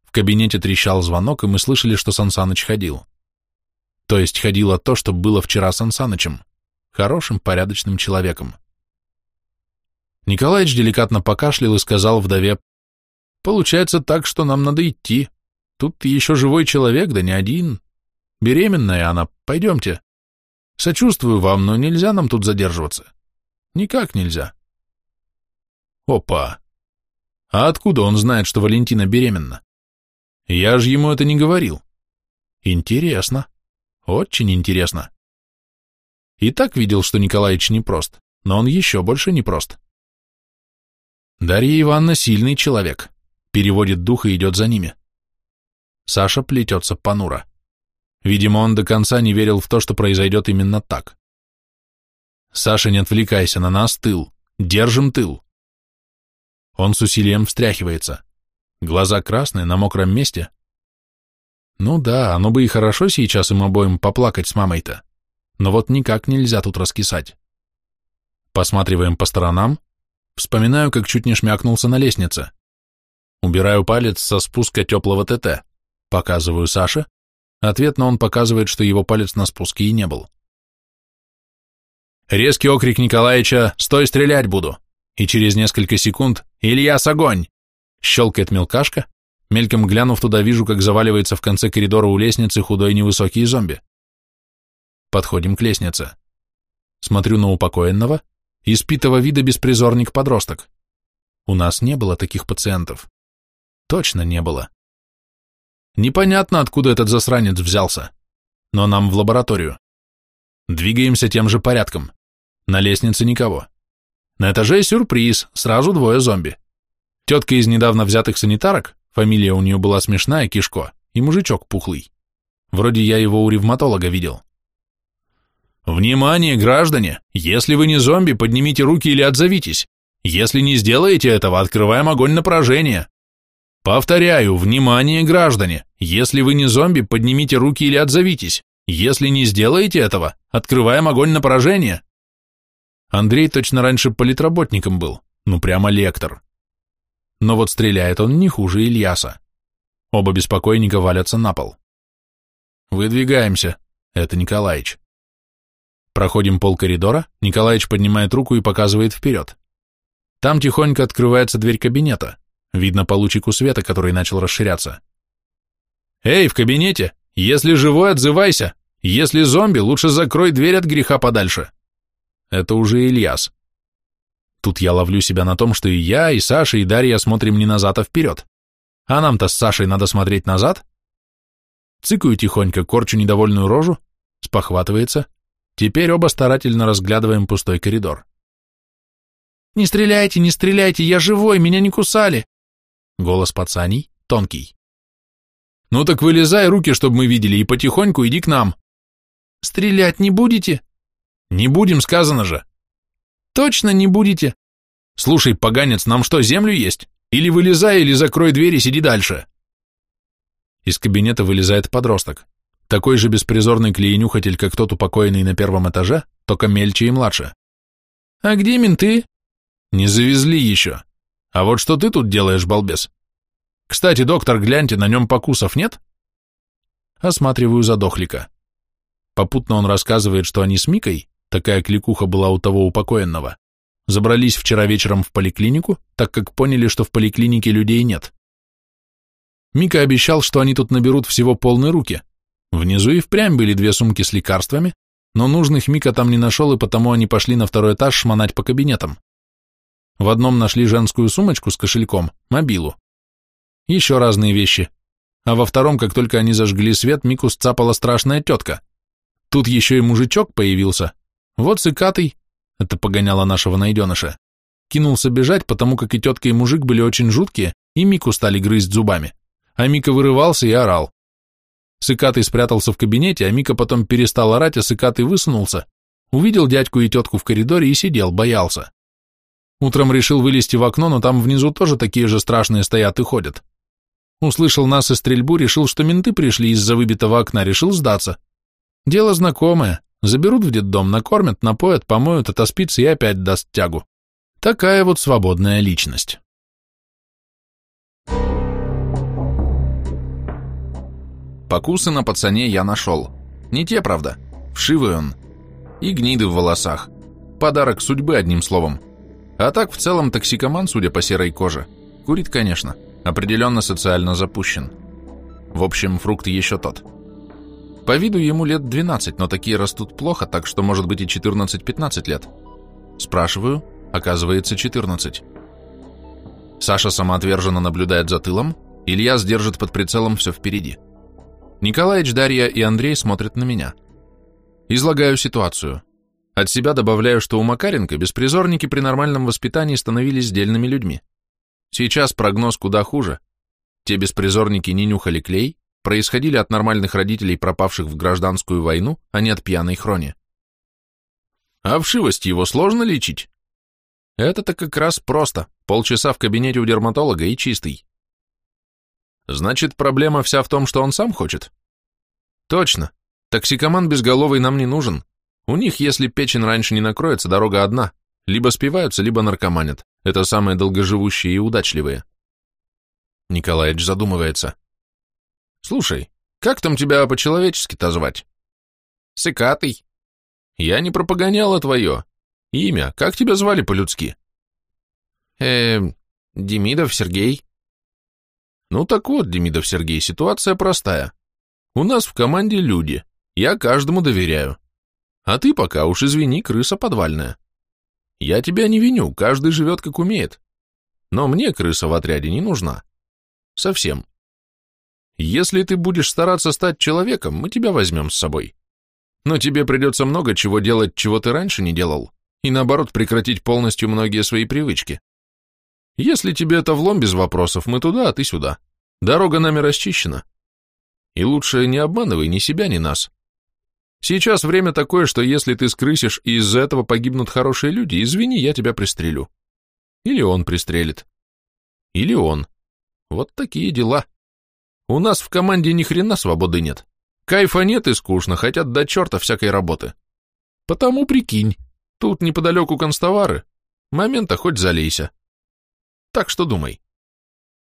В кабинете трещал звонок, и мы слышали, что Сансаныч ходил. То есть ходило то, что было вчера Сансанычем, хорошим, порядочным человеком. Николаевич деликатно покашлял и сказал вдове, «Получается так, что нам надо идти. Тут еще живой человек, да не один. Беременная она, пойдемте. Сочувствую вам, но нельзя нам тут задерживаться. Никак нельзя». Опа! А откуда он знает, что Валентина беременна? Я же ему это не говорил. Интересно. Очень интересно. И так видел, что Николаевич непрост, но он еще больше непрост. Дарья Ивановна сильный человек. Переводит дух и идет за ними. Саша плетется понуро. Видимо, он до конца не верил в то, что произойдет именно так. Саша, не отвлекайся на нас, тыл. Держим тыл. Он с усилием встряхивается. Глаза красные, на мокром месте. Ну да, оно бы и хорошо сейчас им обоим поплакать с мамой-то. Но вот никак нельзя тут раскисать. Посматриваем по сторонам. Вспоминаю, как чуть не шмякнулся на лестнице. Убираю палец со спуска теплого ТТ. Показываю Саше. Ответно он показывает, что его палец на спуске и не был. Резкий окрик Николаевича «Стой, стрелять буду!» и через несколько секунд «Ильяс, огонь!» Щелкает мелкашка, мельком глянув туда, вижу, как заваливается в конце коридора у лестницы худой невысокий зомби. Подходим к лестнице. Смотрю на упокоенного, испитого вида беспризорник-подросток. У нас не было таких пациентов. Точно не было. Непонятно, откуда этот засранец взялся, но нам в лабораторию. Двигаемся тем же порядком. На лестнице никого. На этаже сюрприз, сразу двое зомби. Тетка из недавно взятых санитарок, фамилия у нее была смешная, Кишко, и мужичок пухлый. Вроде я его у ревматолога видел. Внимание, граждане! Если вы не зомби, поднимите руки или отзовитесь. Если не сделаете этого, открываем огонь на поражение. Повторяю, внимание, граждане! Если вы не зомби, поднимите руки или отзовитесь. Если не сделаете этого, открываем огонь на поражение. Андрей точно раньше политработником был, ну прямо лектор. Но вот стреляет он не хуже Ильяса. Оба беспокойника валятся на пол. Выдвигаемся. Это Николаич. Проходим пол коридора, Николаич поднимает руку и показывает вперед. Там тихонько открывается дверь кабинета. Видно по лучику света, который начал расширяться. «Эй, в кабинете! Если живой, отзывайся! Если зомби, лучше закрой дверь от греха подальше!» Это уже Ильяс. Тут я ловлю себя на том, что и я, и Саша, и Дарья смотрим не назад, а вперед. А нам-то с Сашей надо смотреть назад. Цыкаю тихонько, корчу недовольную рожу, спохватывается. Теперь оба старательно разглядываем пустой коридор. «Не стреляйте, не стреляйте, я живой, меня не кусали!» Голос пацаней тонкий. «Ну так вылезай руки, чтобы мы видели, и потихоньку иди к нам!» «Стрелять не будете?» Не будем, сказано же. Точно не будете. Слушай, поганец, нам что, землю есть? Или вылезай, или закрой дверь и сиди дальше. Из кабинета вылезает подросток. Такой же беспризорный клеенюхатель, как тот упокоенный на первом этаже, только мельче и младше. А где менты? Не завезли еще. А вот что ты тут делаешь, балбес? Кстати, доктор, гляньте, на нем покусов нет? Осматриваю задохлика. Попутно он рассказывает, что они с Микой, такая кликуха была у того упокоенного, забрались вчера вечером в поликлинику, так как поняли, что в поликлинике людей нет. Мика обещал, что они тут наберут всего полные руки. Внизу и впрямь были две сумки с лекарствами, но нужных Мика там не нашел, и потому они пошли на второй этаж шмонать по кабинетам. В одном нашли женскую сумочку с кошельком, мобилу. Еще разные вещи. А во втором, как только они зажгли свет, Мику сцапала страшная тетка. Тут еще и мужичок появился. Вот сыкатый, это погоняло нашего найденыша, кинулся бежать, потому как и тетка, и мужик были очень жуткие, и Мику стали грызть зубами. А Мика вырывался и орал. Сыкатый спрятался в кабинете, а Мика потом перестал орать, а Сыкатый высунулся, увидел дядьку и тетку в коридоре и сидел, боялся. Утром решил вылезти в окно, но там внизу тоже такие же страшные стоят и ходят. Услышал нас и стрельбу, решил, что менты пришли из-за выбитого окна, решил сдаться. Дело знакомое. Заберут в детдом, накормят, напоят, помоют, отоспится и опять даст тягу. Такая вот свободная личность. Покусы на пацане я нашел. Не те, правда. Вшивый он. И гниды в волосах. Подарок судьбы, одним словом. А так, в целом, токсикоман, судя по серой коже. Курит, конечно. Определенно социально запущен. В общем, фрукт еще тот. По виду ему лет 12, но такие растут плохо, так что может быть и 14-15 лет. Спрашиваю, оказывается 14. Саша самоотверженно наблюдает за тылом, Илья сдержит под прицелом все впереди. Николаич, Дарья и Андрей смотрят на меня. Излагаю ситуацию. От себя добавляю, что у Макаренко беспризорники при нормальном воспитании становились дельными людьми. Сейчас прогноз куда хуже. Те беспризорники не нюхали клей, происходили от нормальных родителей, пропавших в гражданскую войну, а не от пьяной хрони. А вшивость его сложно лечить? Это-то как раз просто. Полчаса в кабинете у дерматолога и чистый. Значит, проблема вся в том, что он сам хочет? Точно. Токсикоман безголовый нам не нужен. У них, если печень раньше не накроется, дорога одна. Либо спиваются, либо наркоманят. Это самые долгоживущие и удачливые. Николаевич задумывается. Слушай, как там тебя по-человечески-то звать? Сыкатый. Я не пропогоняла твое. Имя, как тебя звали по-людски? Эм, Демидов Сергей. Ну так вот, Демидов Сергей, ситуация простая. У нас в команде люди, я каждому доверяю. А ты пока уж извини, крыса подвальная. Я тебя не виню, каждый живет как умеет. Но мне крыса в отряде не нужна. Совсем. Если ты будешь стараться стать человеком, мы тебя возьмем с собой. Но тебе придется много чего делать, чего ты раньше не делал, и наоборот прекратить полностью многие свои привычки. Если тебе это влом без вопросов, мы туда, а ты сюда. Дорога нами расчищена. И лучше не обманывай ни себя, ни нас. Сейчас время такое, что если ты скрысишь, и из-за этого погибнут хорошие люди, извини, я тебя пристрелю. Или он пристрелит. Или он. Вот такие дела. У нас в команде ни хрена свободы нет. Кайфа нет и скучно, хотят до черта всякой работы. Потому прикинь, тут неподалеку констовары. Момента хоть залейся. Так что думай.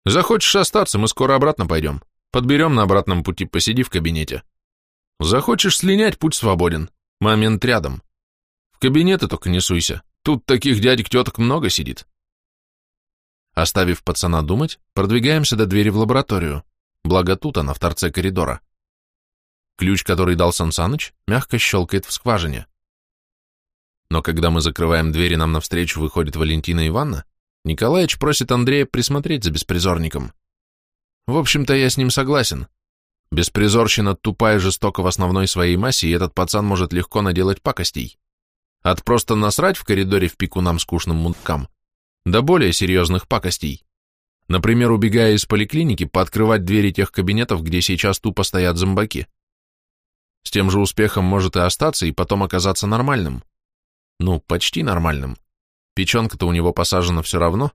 Захочешь остаться, мы скоро обратно пойдем. Подберем на обратном пути, посиди в кабинете. Захочешь слинять, путь свободен. Момент рядом. В кабинеты только не суйся. Тут таких дядек-теток много сидит. Оставив пацана думать, продвигаемся до двери в лабораторию. Благо тут она в торце коридора. Ключ, который дал Сансаныч, мягко щелкает в скважине. Но когда мы закрываем дверь и нам навстречу выходит Валентина Ивановна, Николаевич просит Андрея присмотреть за беспризорником. В общем-то, я с ним согласен. Беспризорщина тупая жестока в основной своей массе, и этот пацан может легко наделать пакостей. От просто насрать в коридоре в пику нам скучным мунткам до более серьезных пакостей. Например, убегая из поликлиники, пооткрывать двери тех кабинетов, где сейчас тупо стоят зомбаки. С тем же успехом может и остаться, и потом оказаться нормальным. Ну, почти нормальным. Печенка-то у него посажена все равно,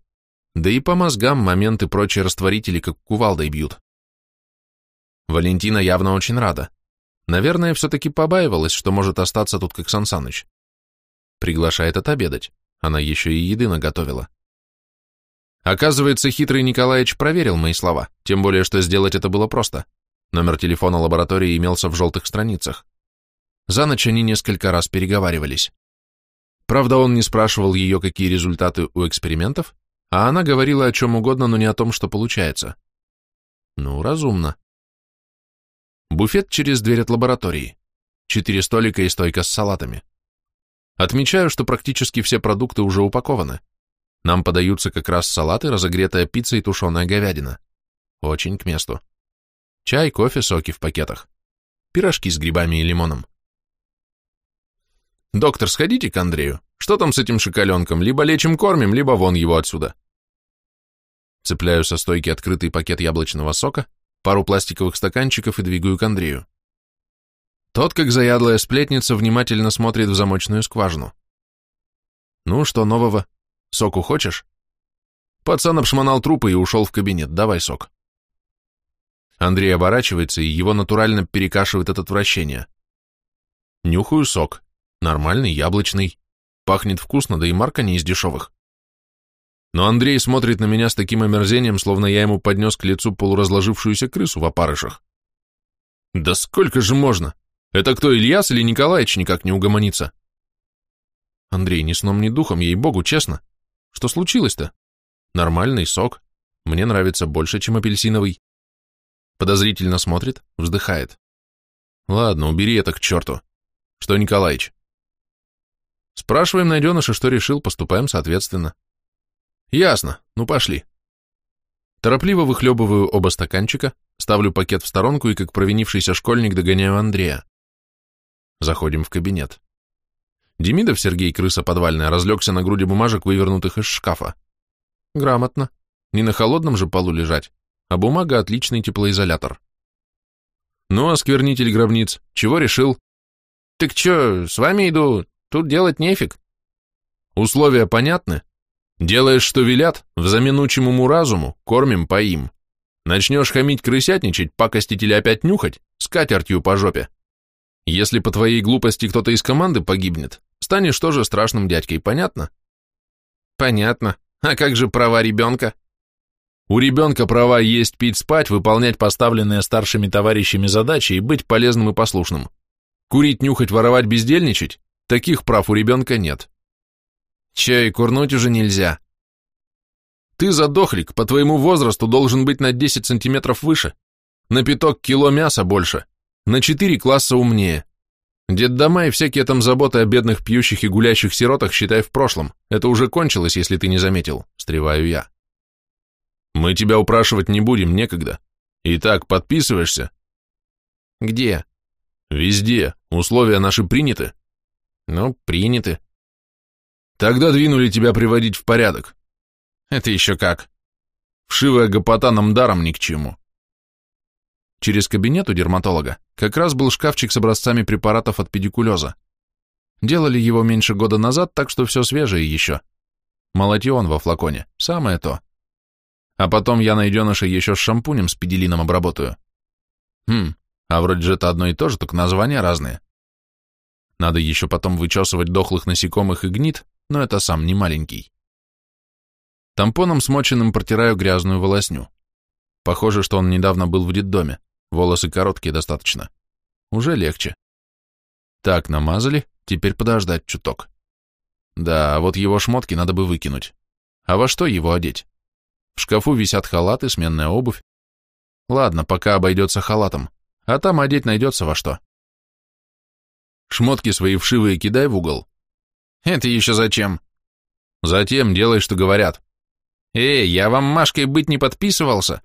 да и по мозгам моменты прочие растворители как кувалдой бьют. Валентина явно очень рада. Наверное, все-таки побаивалась, что может остаться тут как Сансаныч. Приглашает отобедать. Она еще и еды наготовила. Оказывается, хитрый Николаевич проверил мои слова, тем более, что сделать это было просто. Номер телефона лаборатории имелся в желтых страницах. За ночь они несколько раз переговаривались. Правда, он не спрашивал ее, какие результаты у экспериментов, а она говорила о чем угодно, но не о том, что получается. Ну, разумно. Буфет через дверь от лаборатории. четыре столика и стойка с салатами. Отмечаю, что практически все продукты уже упакованы. Нам подаются как раз салаты, разогретая пицца и тушеная говядина. Очень к месту. Чай, кофе, соки в пакетах. Пирожки с грибами и лимоном. «Доктор, сходите к Андрею. Что там с этим шоколенком? Либо лечим кормим, либо вон его отсюда». Цепляю со стойки открытый пакет яблочного сока, пару пластиковых стаканчиков и двигаю к Андрею. Тот, как заядлая сплетница, внимательно смотрит в замочную скважину. «Ну, что нового? Соку хочешь?» Пацан обшмонал трупы и ушел в кабинет. «Давай сок». Андрей оборачивается, и его натурально перекашивает от отвращения. Нюхаю сок. Нормальный, яблочный. Пахнет вкусно, да и марка не из дешевых. Но Андрей смотрит на меня с таким омерзением, словно я ему поднес к лицу полуразложившуюся крысу в опарышах. Да сколько же можно? Это кто, Ильяс или Николаевич никак не угомонится? Андрей, ни сном, ни духом, ей-богу, честно. Что случилось-то? Нормальный сок. Мне нравится больше, чем апельсиновый. Подозрительно смотрит, вздыхает. Ладно, убери это к черту. Что, Николаевич? Спрашиваем найденыша, что решил, поступаем соответственно. Ясно, ну пошли. Торопливо выхлебываю оба стаканчика, ставлю пакет в сторонку и, как провинившийся школьник, догоняю Андрея. Заходим в кабинет. Демидов Сергей, крыса подвальная, разлегся на груди бумажек, вывернутых из шкафа. Грамотно. Не на холодном же полу лежать, а бумага — отличный теплоизолятор. Ну, осквернитель гробниц, чего решил? Так чё, с вами иду, тут делать нефиг. Условия понятны? Делаешь, что велят, взамен учим уму разуму, кормим, поим. Начнешь хамить, крысятничать, пакостить или опять нюхать, с катертью по жопе. Если по твоей глупости кто-то из команды погибнет, станешь тоже страшным дядькой, понятно? Понятно. А как же права ребенка? У ребенка права есть, пить, спать, выполнять поставленные старшими товарищами задачи и быть полезным и послушным. Курить, нюхать, воровать, бездельничать – таких прав у ребенка нет. Че, и курнуть уже нельзя. Ты задохлик, по твоему возрасту должен быть на 10 сантиметров выше, на пяток кило мяса больше, на четыре класса умнее. Детдома и всякие там заботы о бедных пьющих и гулящих сиротах считай в прошлом. Это уже кончилось, если ты не заметил, встреваю я. Мы тебя упрашивать не будем, некогда. Итак, подписываешься? Где? Везде. Условия наши приняты? Ну, приняты. Тогда двинули тебя приводить в порядок. Это еще как? Вшивая гопота нам даром ни к чему. Через кабинет у дерматолога как раз был шкафчик с образцами препаратов от педикулеза. Делали его меньше года назад, так что все свежее еще. Молотион во флаконе, самое то. А потом я найденыша еще с шампунем с педелином обработаю. Хм, а вроде же это одно и то же, только названия разные. Надо еще потом вычесывать дохлых насекомых и гнит, но это сам не маленький. Тампоном смоченным протираю грязную волосню. Похоже, что он недавно был в детдоме. Волосы короткие достаточно. Уже легче. Так, намазали, теперь подождать чуток. Да, а вот его шмотки надо бы выкинуть. А во что его одеть? В шкафу висят халаты, сменная обувь. Ладно, пока обойдется халатом, а там одеть найдется во что. Шмотки свои вшивые кидай в угол. Это еще зачем? Затем делай, что говорят. Эй, я вам Машкой быть не подписывался.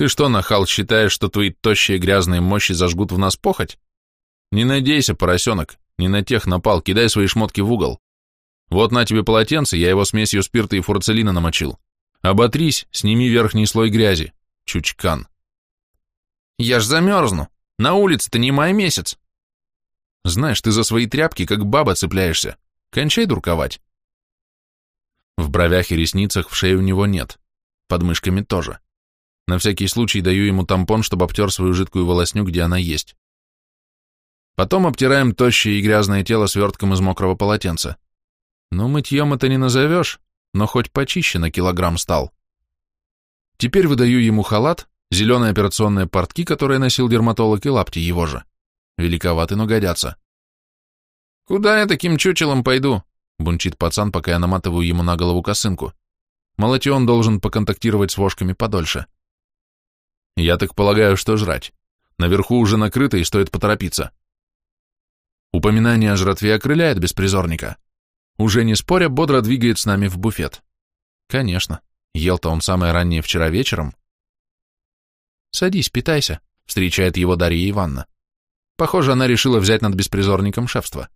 Ты что, нахал, считаешь, что твои тощие грязные мощи зажгут в нас похоть? Не надейся, поросенок, не на тех напал, кидай свои шмотки в угол. Вот на тебе полотенце, я его смесью спирта и фурцелина намочил. Оботрись, сними верхний слой грязи. Чучкан. Я ж замерзну. На улице-то не май месяц. Знаешь, ты за свои тряпки как баба цепляешься. Кончай дурковать. В бровях и ресницах в шее у него нет. Под мышками тоже. На всякий случай даю ему тампон, чтобы обтер свою жидкую волосню, где она есть. Потом обтираем тощее и грязное тело свертком из мокрого полотенца. Ну, мытьем это не назовешь, но хоть почище на килограмм стал. Теперь выдаю ему халат, зеленые операционные портки, которые носил дерматолог, и лапти его же. Великоваты, но годятся. «Куда я таким чучелом пойду?» — бунчит пацан, пока я наматываю ему на голову косынку. Молотион должен поконтактировать с вошками подольше. Я так полагаю, что жрать. Наверху уже накрыто и стоит поторопиться. Упоминание о жратве окрыляет беспризорника. Уже не споря, бодро двигает с нами в буфет. Конечно, ел-то он самое раннее вчера вечером. Садись, питайся, встречает его Дарья Ивановна. Похоже, она решила взять над беспризорником шефство.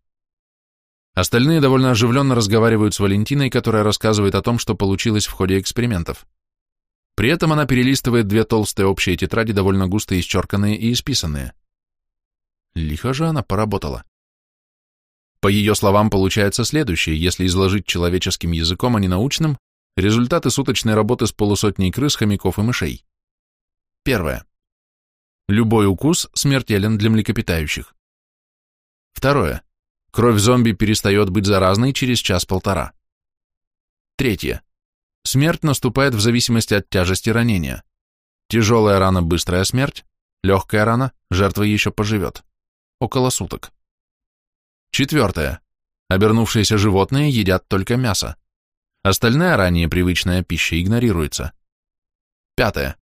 Остальные довольно оживленно разговаривают с Валентиной, которая рассказывает о том, что получилось в ходе экспериментов. При этом она перелистывает две толстые общие тетради, довольно густо исчерканные и исписанные. Лихо же она поработала. По ее словам, получается следующее, если изложить человеческим языком, а не научным, результаты суточной работы с полусотней крыс, хомяков и мышей. Первое. Любой укус смертелен для млекопитающих. Второе. Кровь зомби перестает быть заразной через час-полтора. Третье. Смерть наступает в зависимости от тяжести ранения. Тяжелая рана – быстрая смерть, легкая рана – жертва еще поживет. Около суток. Четвертое. Обернувшиеся животные едят только мясо. Остальная ранее привычная пища игнорируется. Пятое.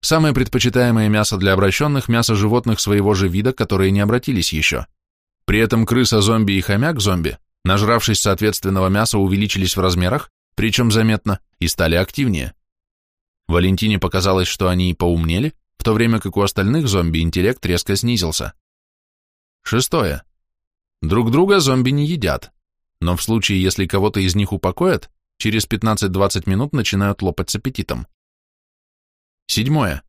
Самое предпочитаемое мясо для обращенных – мясо животных своего же вида, которые не обратились еще. При этом крыса-зомби и хомяк-зомби, нажравшись соответственного мяса, увеличились в размерах, причем заметно, и стали активнее. Валентине показалось, что они и поумнели, в то время как у остальных зомби интеллект резко снизился. Шестое. Друг друга зомби не едят, но в случае, если кого-то из них упокоят, через 15-20 минут начинают лопать с аппетитом. Седьмое.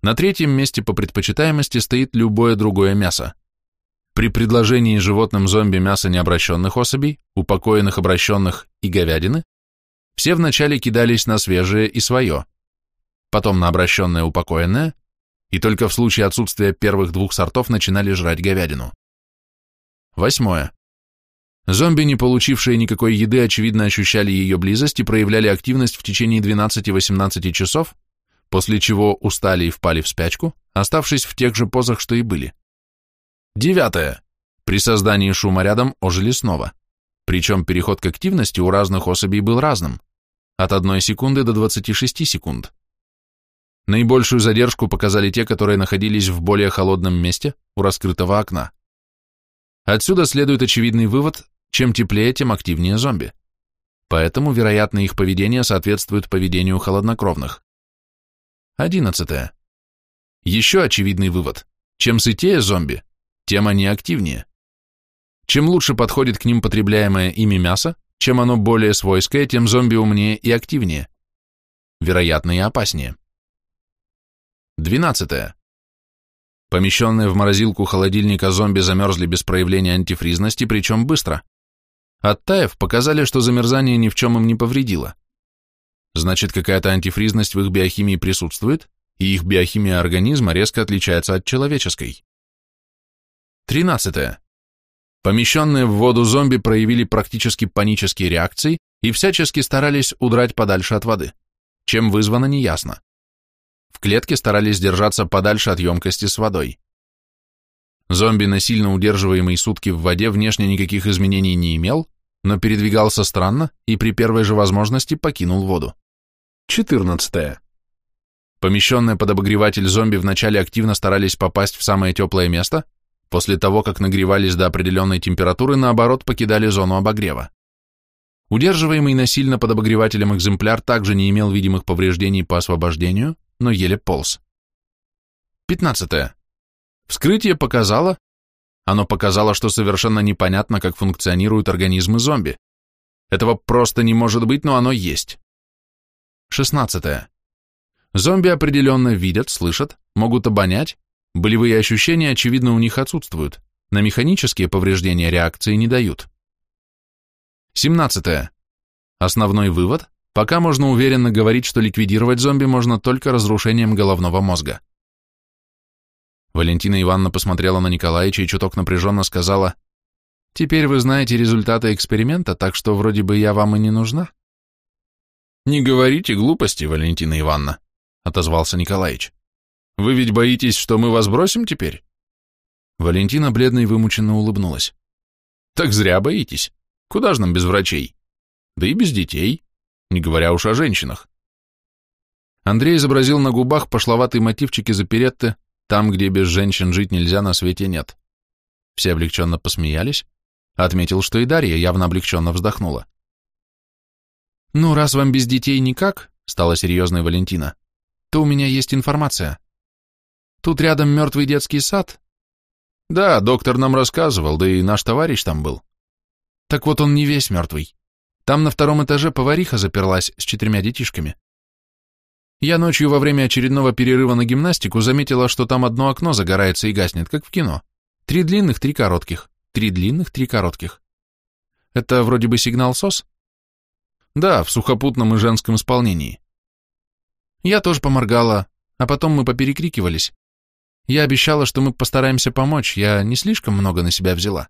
На третьем месте по предпочитаемости стоит любое другое мясо. При предложении животным зомби мяса необращенных особей, упокоенных обращенных и говядины, все вначале кидались на свежее и свое, потом на обращенное упокоенное, и только в случае отсутствия первых двух сортов начинали жрать говядину. Восьмое. Зомби, не получившие никакой еды, очевидно ощущали ее близость и проявляли активность в течение 12-18 часов, после чего устали и впали в спячку, оставшись в тех же позах, что и были. Девятое. При создании шума рядом ожили снова. Причем переход к активности у разных особей был разным, от 1 секунды до 26 секунд. Наибольшую задержку показали те, которые находились в более холодном месте, у раскрытого окна. Отсюда следует очевидный вывод, чем теплее, тем активнее зомби. Поэтому, вероятно, их поведение соответствует поведению холоднокровных. Одиннадцатое. Еще очевидный вывод. Чем сытее зомби, тем они активнее. Чем лучше подходит к ним потребляемое ими мясо, чем оно более свойское, тем зомби умнее и активнее. Вероятно, и опаснее. Двенадцатое. Помещенные в морозилку холодильника зомби замерзли без проявления антифризности, причем быстро. Оттаев показали, что замерзание ни в чем им не повредило. Значит, какая-то антифризность в их биохимии присутствует, и их биохимия организма резко отличается от человеческой. Тринадцатое. Помещенные в воду зомби проявили практически панические реакции и всячески старались удрать подальше от воды. Чем вызвано, неясно. В клетке старались держаться подальше от емкости с водой. Зомби, насильно удерживаемый сутки в воде, внешне никаких изменений не имел, но передвигался странно и при первой же возможности покинул воду. 14. Помещенные под обогреватель зомби вначале активно старались попасть в самое теплое место, после того, как нагревались до определенной температуры, наоборот, покидали зону обогрева. Удерживаемый насильно под обогревателем экземпляр также не имел видимых повреждений по освобождению, но еле полз. 15. Вскрытие показало, оно показало, что совершенно непонятно, как функционируют организмы зомби. Этого просто не может быть, но оно есть. 16. Зомби определенно видят, слышат, могут обонять, болевые ощущения, очевидно, у них отсутствуют, на механические повреждения реакции не дают. 17. Основной вывод Пока можно уверенно говорить, что ликвидировать зомби можно только разрушением головного мозга. Валентина Ивановна посмотрела на Николаевича и чуток напряженно сказала, «Теперь вы знаете результаты эксперимента, так что вроде бы я вам и не нужна». «Не говорите глупости, Валентина Ивановна», — отозвался Николаевич. «Вы ведь боитесь, что мы вас бросим теперь?» Валентина бледно и вымученно улыбнулась. «Так зря боитесь. Куда же нам без врачей? Да и без детей не говоря уж о женщинах. Андрей изобразил на губах пошловатый мотивчик из оперетты «Там, где без женщин жить нельзя, на свете нет». Все облегченно посмеялись. Отметил, что и Дарья явно облегченно вздохнула. «Ну, раз вам без детей никак», — стала серьезной Валентина, — «то у меня есть информация. Тут рядом мертвый детский сад». «Да, доктор нам рассказывал, да и наш товарищ там был». «Так вот он не весь мертвый. Там на втором этаже повариха заперлась с четырьмя детишками. Я ночью во время очередного перерыва на гимнастику заметила, что там одно окно загорается и гаснет, как в кино. Три длинных, три коротких. Три длинных, три коротких. Это вроде бы сигнал СОС? Да, в сухопутном и женском исполнении. Я тоже поморгала, а потом мы поперекрикивались. Я обещала, что мы постараемся помочь, я не слишком много на себя взяла.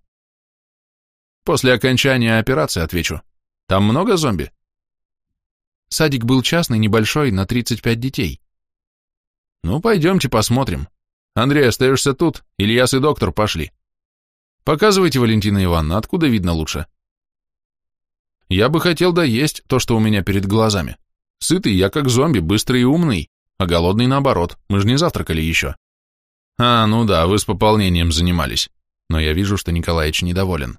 После окончания операции отвечу. Там много зомби? Садик был частный, небольшой, на 35 детей. Ну, пойдемте посмотрим. Андрей, остаешься тут? Ильяс и доктор пошли. Показывайте, Валентина Ивановна, откуда видно лучше? Я бы хотел доесть то, что у меня перед глазами. Сытый я как зомби, быстрый и умный, а голодный наоборот, мы же не завтракали еще. А, ну да, вы с пополнением занимались, но я вижу, что Николаевич недоволен.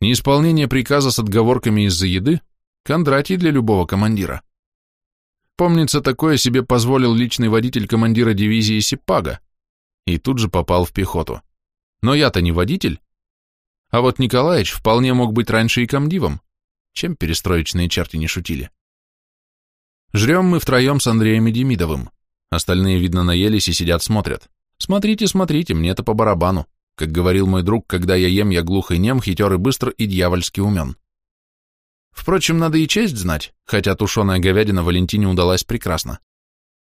Неисполнение приказа с отговорками из-за еды Кондратий для любого командира. Помнится, такое себе позволил личный водитель командира дивизии Сипага, и тут же попал в пехоту. Но я-то не водитель. А вот Николаевич вполне мог быть раньше и комдивом, чем перестроечные черти не шутили. Жрем мы втроем с Андреем и Демидовым. Остальные, видно, наелись и сидят смотрят. Смотрите, смотрите, мне это по барабану. Как говорил мой друг, когда я ем, я глух и нем, хитер и быстр и дьявольски умен. Впрочем, надо и честь знать, хотя тушеная говядина Валентине удалась прекрасно.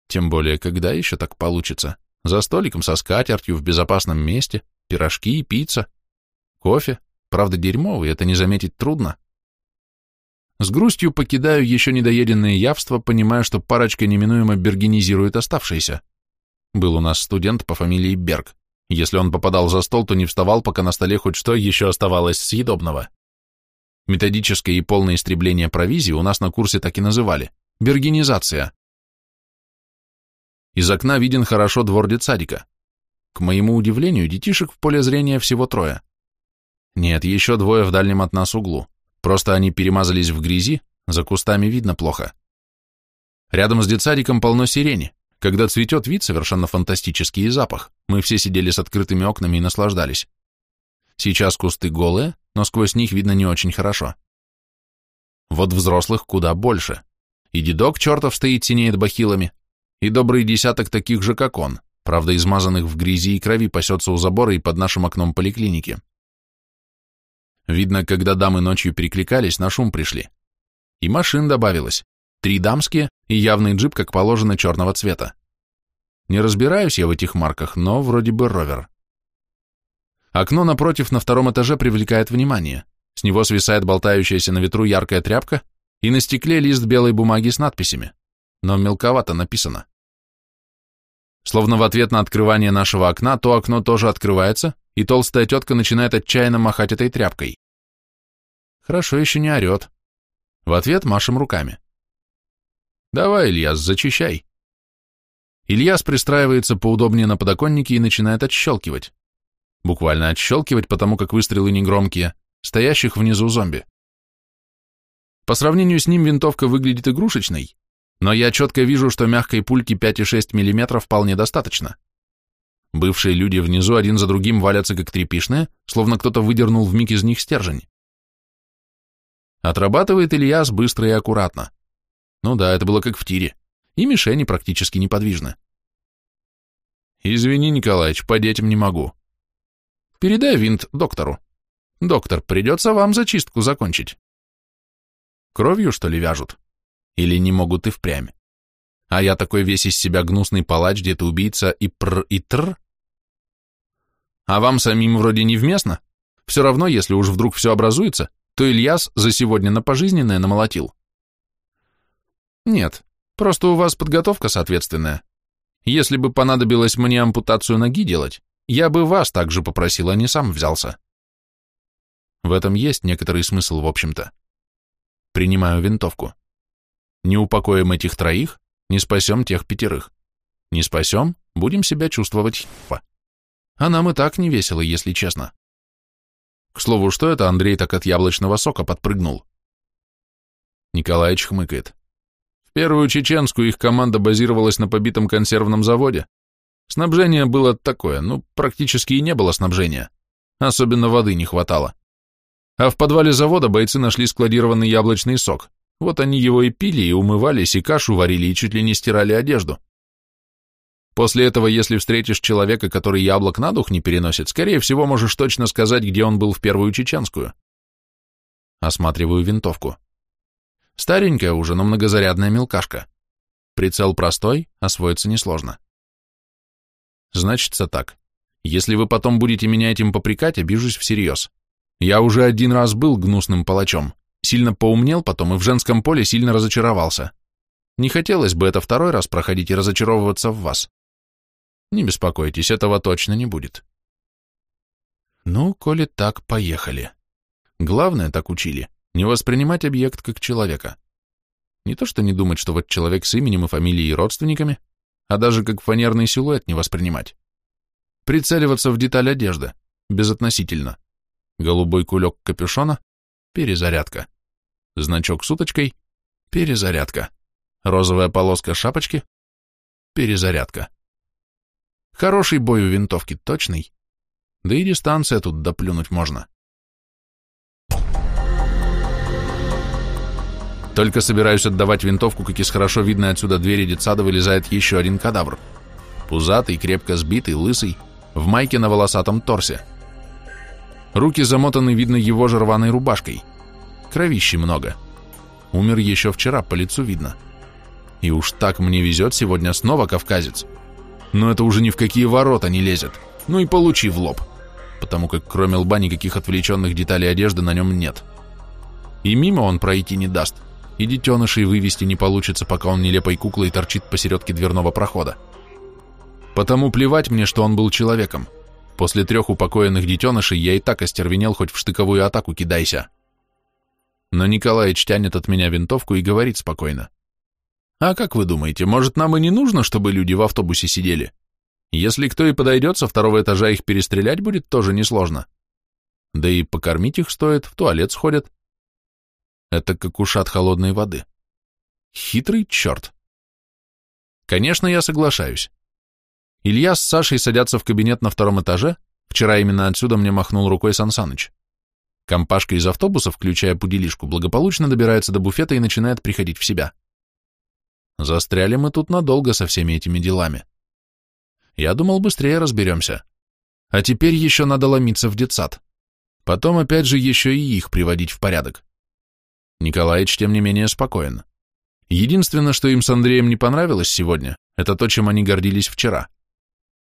Тем более, когда еще так получится? За столиком со скатертью, в безопасном месте, пирожки, пицца, кофе. Правда, дерьмовый, это не заметить трудно. С грустью покидаю еще недоеденные явства, понимая, что парочка неминуемо бергенизирует оставшиеся. Был у нас студент по фамилии Берг. Если он попадал за стол, то не вставал, пока на столе хоть что еще оставалось съедобного. Методическое и полное истребление провизии у нас на курсе так и называли – бергенизация. Из окна виден хорошо двор детсадика. К моему удивлению, детишек в поле зрения всего трое. Нет, еще двое в дальнем от нас углу. Просто они перемазались в грязи, за кустами видно плохо. Рядом с детсадиком полно сирени. Когда цветет вид, совершенно фантастический запах. Мы все сидели с открытыми окнами и наслаждались. Сейчас кусты голые, но сквозь них видно не очень хорошо. Вот взрослых куда больше. И дедок чертов стоит синеет бахилами, и добрый десяток таких же, как он, правда, измазанных в грязи и крови пасется у забора и под нашим окном поликлиники. Видно, когда дамы ночью перекликались, на шум пришли. И машин добавилось. Три дамские и явный джип, как положено, черного цвета. Не разбираюсь я в этих марках, но вроде бы ровер. Окно напротив на втором этаже привлекает внимание. С него свисает болтающаяся на ветру яркая тряпка, и на стекле лист белой бумаги с надписями, но мелковато написано. Словно в ответ на открывание нашего окна, то окно тоже открывается, и толстая тетка начинает отчаянно махать этой тряпкой. Хорошо еще не орет. В ответ машем руками. Давай, Ильяс, зачищай. Ильяс пристраивается поудобнее на подоконнике и начинает отщелкивать буквально отщелкивать, потому как выстрелы негромкие, стоящих внизу зомби. По сравнению с ним винтовка выглядит игрушечной, но я четко вижу, что мягкой пульки 5,6 мм вполне достаточно. Бывшие люди внизу один за другим валятся как трепишные, словно кто-то выдернул в миг из них стержень. Отрабатывает Ильяс быстро и аккуратно. Ну да, это было как в тире. И мишени практически неподвижны. «Извини, Николаевич, по детям не могу», Передай винт доктору. Доктор, придется вам зачистку закончить. Кровью, что ли, вяжут? Или не могут и впрямь? А я такой весь из себя гнусный палач, где-то убийца и пр, и тр? А вам самим вроде невместно? Все равно, если уж вдруг все образуется, то Ильяс за сегодня на пожизненное намолотил. Нет, просто у вас подготовка соответственная. Если бы понадобилось мне ампутацию ноги делать, я бы вас также попросил, а не сам взялся. В этом есть некоторый смысл, в общем-то. Принимаю винтовку. Не упокоим этих троих, не спасем тех пятерых. Не спасем, будем себя чувствовать хипа. А нам и так не весело, если честно. К слову, что это Андрей так от яблочного сока подпрыгнул? Николаевич хмыкает. Первую чеченскую их команда базировалась на побитом консервном заводе. Снабжение было такое, ну, практически и не было снабжения. Особенно воды не хватало. А в подвале завода бойцы нашли складированный яблочный сок. Вот они его и пили, и умывались, и кашу варили, и чуть ли не стирали одежду. После этого, если встретишь человека, который яблок на дух не переносит, скорее всего, можешь точно сказать, где он был в первую чеченскую. Осматриваю винтовку. Старенькая уже, но многозарядная мелкашка. Прицел простой, освоиться несложно. Значится так. Если вы потом будете меня этим попрекать, обижусь всерьез. Я уже один раз был гнусным палачом, сильно поумнел потом и в женском поле сильно разочаровался. Не хотелось бы это второй раз проходить и разочаровываться в вас. Не беспокойтесь, этого точно не будет. Ну, коли так, поехали. Главное, так учили, не воспринимать объект как человека. Не то что не думать, что вот человек с именем и фамилией и родственниками, а даже как фанерный силуэт не воспринимать. Прицеливаться в деталь одежды, безотносительно. Голубой кулек капюшона, перезарядка. Значок с уточкой, перезарядка. Розовая полоска шапочки, перезарядка. Хороший бой у винтовки, точный. Да и дистанция тут доплюнуть можно. Только собираюсь отдавать винтовку, как из хорошо видной отсюда двери детсада вылезает еще один кадавр. Пузатый, крепко сбитый, лысый, в майке на волосатом торсе. Руки замотаны, видно, его же рваной рубашкой. Кровищи много. Умер еще вчера, по лицу видно. И уж так мне везет, сегодня снова кавказец. Но это уже ни в какие ворота не лезет. Ну и получи в лоб. Потому как кроме лба никаких отвлеченных деталей одежды на нем нет. И мимо он пройти не даст и детенышей вывести не получится, пока он нелепой куклой торчит посередке дверного прохода. Потому плевать мне, что он был человеком. После трех упокоенных детенышей я и так остервенел, хоть в штыковую атаку кидайся. Но Николаич тянет от меня винтовку и говорит спокойно. «А как вы думаете, может, нам и не нужно, чтобы люди в автобусе сидели? Если кто и подойдет со второго этажа, их перестрелять будет тоже несложно. Да и покормить их стоит, в туалет сходят. Это как ушат холодной воды. Хитрый черт. Конечно, я соглашаюсь. Илья с Сашей садятся в кабинет на втором этаже, вчера именно отсюда мне махнул рукой Сансаныч. Компашка из автобуса, включая пуделишку, благополучно добирается до буфета и начинает приходить в себя. Застряли мы тут надолго со всеми этими делами. Я думал, быстрее разберемся. А теперь еще надо ломиться в детсад. Потом опять же еще и их приводить в порядок. Николаич, тем не менее, спокоен. Единственное, что им с Андреем не понравилось сегодня, это то, чем они гордились вчера.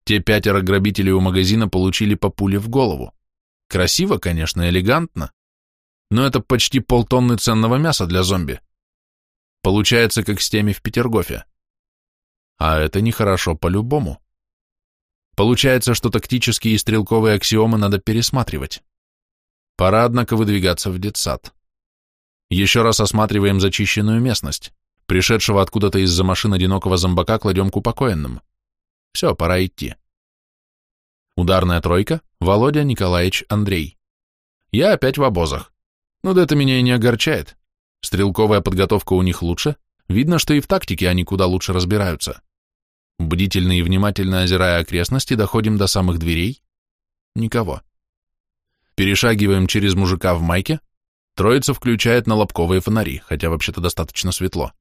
Те пятеро грабителей у магазина получили по пуле в голову. Красиво, конечно, элегантно, но это почти полтонны ценного мяса для зомби. Получается, как с теми в Петергофе. А это нехорошо по-любому. Получается, что тактические и стрелковые аксиомы надо пересматривать. Пора, однако, выдвигаться в детсад. Еще раз осматриваем зачищенную местность. Пришедшего откуда-то из-за машин одинокого зомбака кладем к упокоенным. Все, пора идти. Ударная тройка, Володя, Николаевич, Андрей. Я опять в обозах. Но да это меня и не огорчает. Стрелковая подготовка у них лучше, видно, что и в тактике они куда лучше разбираются. Бдительно и внимательно озирая окрестности, доходим до самых дверей. Никого. Перешагиваем через мужика в майке, Троица включает на лобковые фонари, хотя вообще-то достаточно светло.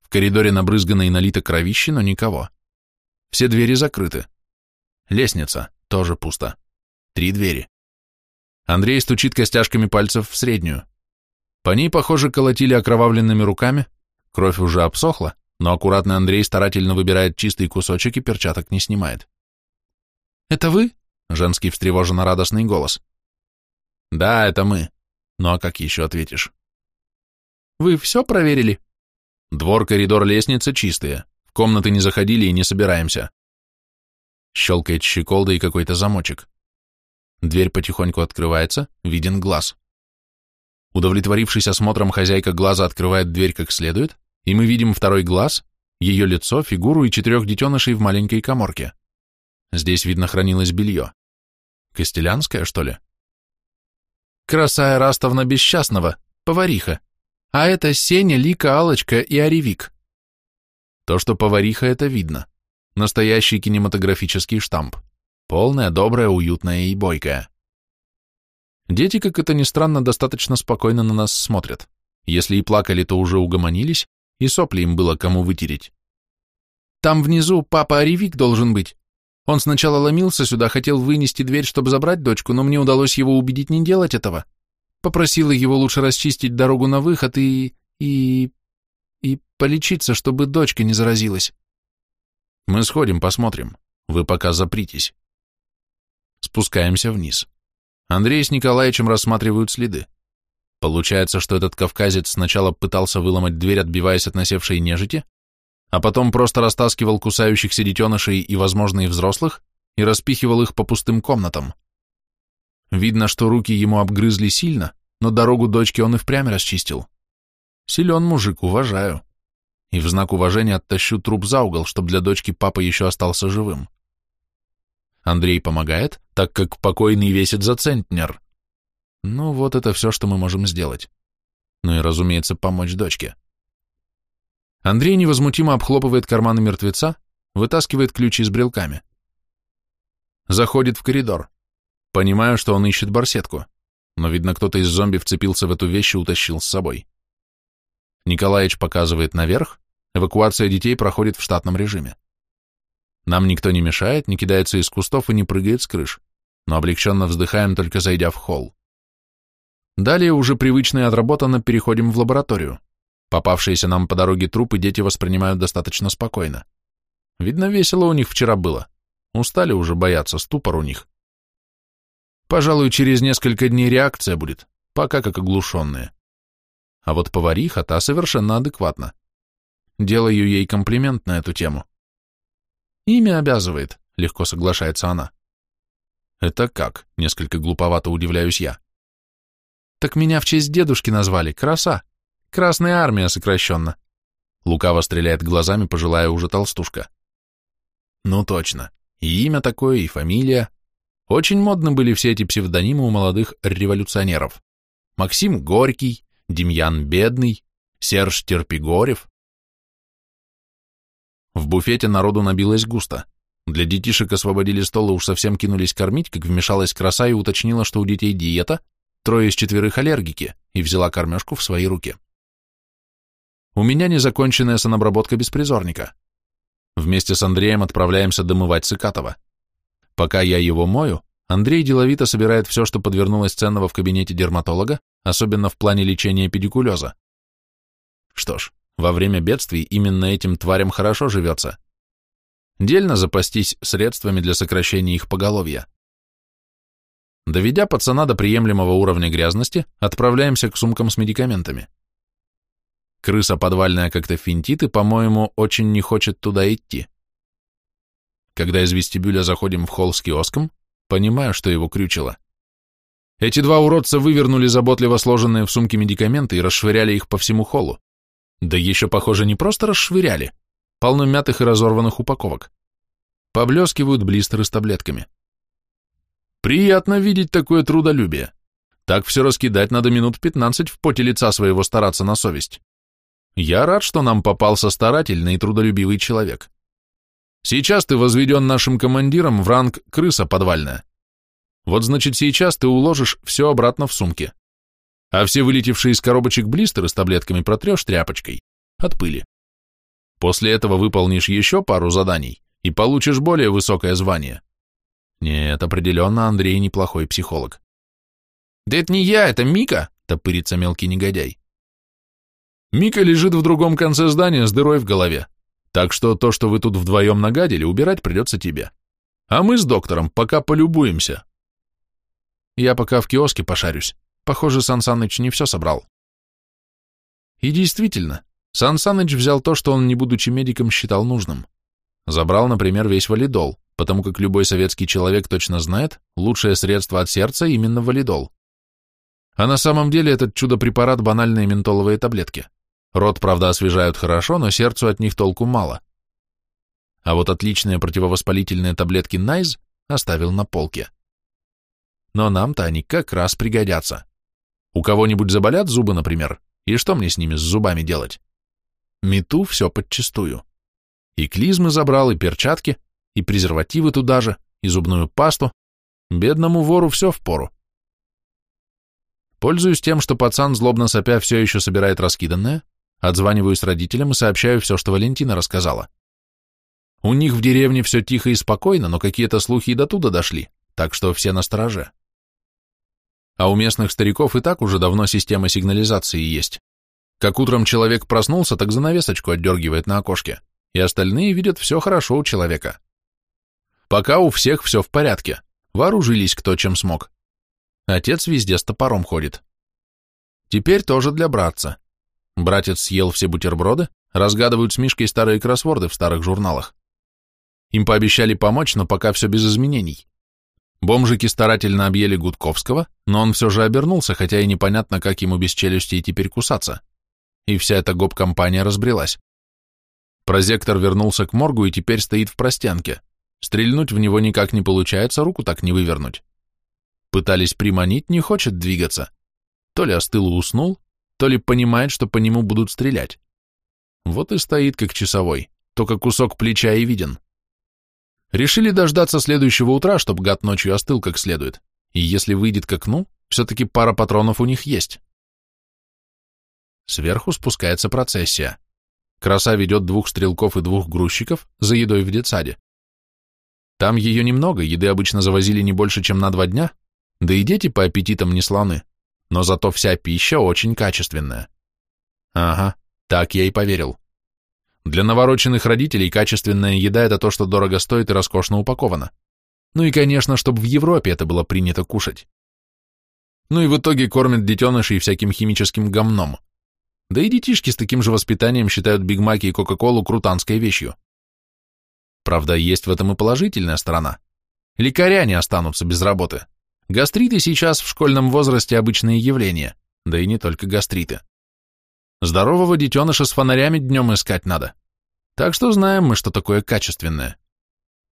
В коридоре набрызгано и налито кровище, но никого. Все двери закрыты. Лестница, тоже пусто. Три двери. Андрей стучит костяшками пальцев в среднюю. По ней, похоже, колотили окровавленными руками, кровь уже обсохла, но аккуратный Андрей старательно выбирает чистый кусочек и перчаток не снимает. «Это вы?» — женский встревоженно радостный голос. «Да, это мы. Ну а как еще ответишь? Вы все проверили? Двор, коридор, лестница чистые. В комнаты не заходили и не собираемся. Щелкает щеколда и какой-то замочек. Дверь потихоньку открывается, виден глаз. Удовлетворившись осмотром, хозяйка глаза открывает дверь как следует, и мы видим второй глаз, ее лицо, фигуру и четырех детенышей в маленькой коморке. Здесь, видно, хранилось белье. Костелянское, что ли? Красая Растовна Бесчастного, повариха. А это Сеня, Лика, Алочка и Оревик. То, что повариха, это видно. Настоящий кинематографический штамп. Полная, добрая, уютная и бойкая. Дети, как это ни странно, достаточно спокойно на нас смотрят. Если и плакали, то уже угомонились, и сопли им было кому вытереть. Там внизу папа Оревик должен быть. Он сначала ломился сюда, хотел вынести дверь, чтобы забрать дочку, но мне удалось его убедить не делать этого. Попросила его лучше расчистить дорогу на выход и... и... и полечиться, чтобы дочка не заразилась. Мы сходим, посмотрим. Вы пока запритесь. Спускаемся вниз. Андрей с Николаевичем рассматривают следы. Получается, что этот кавказец сначала пытался выломать дверь, отбиваясь от насевшей нежити, а потом просто растаскивал кусающихся детенышей и, возможно, и взрослых, и распихивал их по пустым комнатам. Видно, что руки ему обгрызли сильно, но дорогу дочке он и впрямь расчистил. Силен мужик, уважаю. И в знак уважения оттащу труп за угол, чтобы для дочки папа еще остался живым. Андрей помогает, так как покойный весит за центнер. Ну вот это все, что мы можем сделать. Ну и, разумеется, помочь дочке. Андрей невозмутимо обхлопывает карманы мертвеца, вытаскивает ключи с брелками. Заходит в коридор. Понимаю, что он ищет барсетку, но, видно, кто-то из зомби вцепился в эту вещь и утащил с собой. Николаевич показывает наверх, эвакуация детей проходит в штатном режиме. Нам никто не мешает, не кидается из кустов и не прыгает с крыш, но облегченно вздыхаем, только зайдя в холл. Далее уже привычно и отработанно переходим в лабораторию. Попавшиеся нам по дороге трупы дети воспринимают достаточно спокойно. Видно, весело у них вчера было. Устали уже бояться, ступор у них. Пожалуй, через несколько дней реакция будет, пока как оглушенные. А вот повариха та совершенно адекватна. Делаю ей комплимент на эту тему. Имя обязывает, легко соглашается она. Это как? Несколько глуповато удивляюсь я. Так меня в честь дедушки назвали, краса. Красная армия сокращенно. Лукаво стреляет глазами, пожилая уже толстушка. Ну точно. И имя такое, и фамилия. Очень модны были все эти псевдонимы у молодых революционеров. Максим Горький, Демьян Бедный, Серж Терпигорев. В буфете народу набилось густо. Для детишек освободили стол и уж совсем кинулись кормить, как вмешалась краса и уточнила, что у детей диета, трое из четверых аллергики, и взяла кормежку в свои руки. У меня незаконченная санобработка беспризорника. Вместе с Андреем отправляемся домывать Сыкатова. Пока я его мою, Андрей деловито собирает все, что подвернулось ценного в кабинете дерматолога, особенно в плане лечения педикулеза. Что ж, во время бедствий именно этим тварям хорошо живется. Дельно запастись средствами для сокращения их поголовья. Доведя пацана до приемлемого уровня грязности, отправляемся к сумкам с медикаментами. Крыса подвальная как-то финтит и, по-моему, очень не хочет туда идти. Когда из вестибюля заходим в холл с киоском, понимаю, что его крючило. Эти два уродца вывернули заботливо сложенные в сумке медикаменты и расшвыряли их по всему холлу. Да еще, похоже, не просто расшвыряли, полно мятых и разорванных упаковок. Поблескивают блистеры с таблетками. Приятно видеть такое трудолюбие. Так все раскидать надо минут пятнадцать в поте лица своего стараться на совесть. Я рад, что нам попался старательный и трудолюбивый человек. Сейчас ты возведен нашим командиром в ранг крыса подвальная. Вот значит сейчас ты уложишь все обратно в сумке а все вылетевшие из коробочек блистеры с таблетками протрешь тряпочкой от пыли. После этого выполнишь еще пару заданий и получишь более высокое звание. Нет, определенно Андрей неплохой психолог. Да это не я, это Мика, топырится мелкий негодяй. Мика лежит в другом конце здания с дырой в голове, так что то, что вы тут вдвоем нагадили, убирать придется тебе. А мы с доктором пока полюбуемся. Я пока в киоске пошарюсь. Похоже, Сан Саныч не все собрал. И действительно, Сан Саныч взял то, что он, не будучи медиком, считал нужным. Забрал, например, весь валидол, потому как любой советский человек точно знает, лучшее средство от сердца именно валидол. А на самом деле этот чудо-препарат банальные ментоловые таблетки. Рот, правда, освежают хорошо, но сердцу от них толку мало. а вот отличные противовоспалительные таблетки Найз оставил на полке. Но нам-то они как раз пригодятся. У кого-нибудь заболят зубы, например, и что мне с ними, с зубами делать? Мету все подчистую. И клизмы забрал, и перчатки, и презервативы туда же, и зубную пасту. Бедному вору все впору. Пользуюсь тем, что пацан, злобно сопя, все еще собирает раскиданное, отзваниваюсь родителям и сообщаю все, что Валентина рассказала. У них в деревне все тихо и спокойно, но какие-то слухи и до туда дошли, так что все на стороже. А у местных стариков и так уже давно система сигнализации есть. Как утром человек проснулся, так занавесочку отдергивает на окошке, и остальные видят все хорошо у человека. Пока у всех все в порядке, вооружились кто чем смог. Отец везде с топором ходит. Теперь тоже для братца. Братец съел все бутерброды, разгадывают с Мишкой старые кроссворды в старых журналах. Им пообещали помочь, но пока все без изменений. Бомжики старательно объели Гудковского, но он все же обернулся, хотя и непонятно, как ему без челюсти теперь кусаться. И вся эта гоп-компания разбрелась. Прозектор вернулся к моргу и теперь стоит в простенке. Стрельнуть в него никак не получается, руку так не вывернуть. Пытались приманить, не хочет двигаться. То ли остыл и уснул, то ли понимает, что по нему будут стрелять. Вот и стоит как часовой, только кусок плеча и виден. Решили дождаться следующего утра, чтобы гад ночью остыл как следует, и если выйдет к окну, все-таки пара патронов у них есть. Сверху спускается процессия. Краса ведет двух стрелков и двух грузчиков за едой в детсаде. Там ее немного, еды обычно завозили не больше, чем на два дня, да и дети по аппетитам не слоны, но зато вся пища очень качественная. Ага, так я и поверил. Для навороченных родителей качественная еда – это то, что дорого стоит и роскошно упаковано. Ну и, конечно, чтобы в Европе это было принято кушать. Ну и в итоге кормят детенышей всяким химическим гомном. Да и детишки с таким же воспитанием считают Бигмаки и Кока-Колу крутанской вещью. Правда, есть в этом и положительная сторона. Лекаря не останутся без работы. Гастриты сейчас в школьном возрасте обычное явление, да и не только гастриты. Здорового детеныша с фонарями днем искать надо. Так что знаем мы, что такое качественное.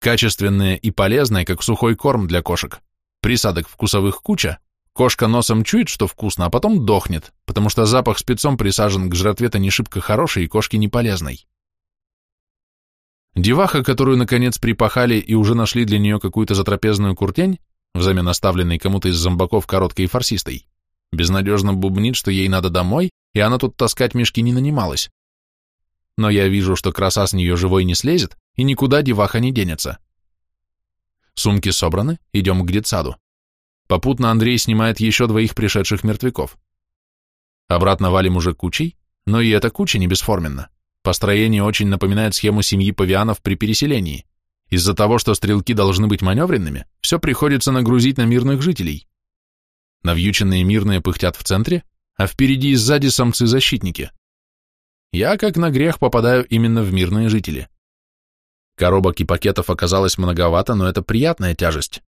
Качественное и полезное, как сухой корм для кошек. Присадок вкусовых куча, кошка носом чует, что вкусно, а потом дохнет, потому что запах спецом присажен к жратве-то не шибко хороший и кошке не полезной. Деваха, которую наконец припахали и уже нашли для нее какую-то затрапезную куртень, взамен оставленной кому-то из зомбаков короткой и фарсистой, безнадежно бубнит, что ей надо домой, и она тут таскать мешки не нанималась. Но я вижу, что краса с нее живой не слезет, и никуда деваха не денется. Сумки собраны, идем к детсаду. Попутно Андрей снимает еще двоих пришедших мертвяков. Обратно валим уже кучей, но и эта куча не бесформенна. Построение очень напоминает схему семьи павианов при переселении. Из-за того, что стрелки должны быть маневренными, все приходится нагрузить на мирных жителей. Навьюченные мирные пыхтят в центре, а впереди и сзади самцы-защитники. Я, как на грех, попадаю именно в мирные жители. Коробок и пакетов оказалось многовато, но это приятная тяжесть.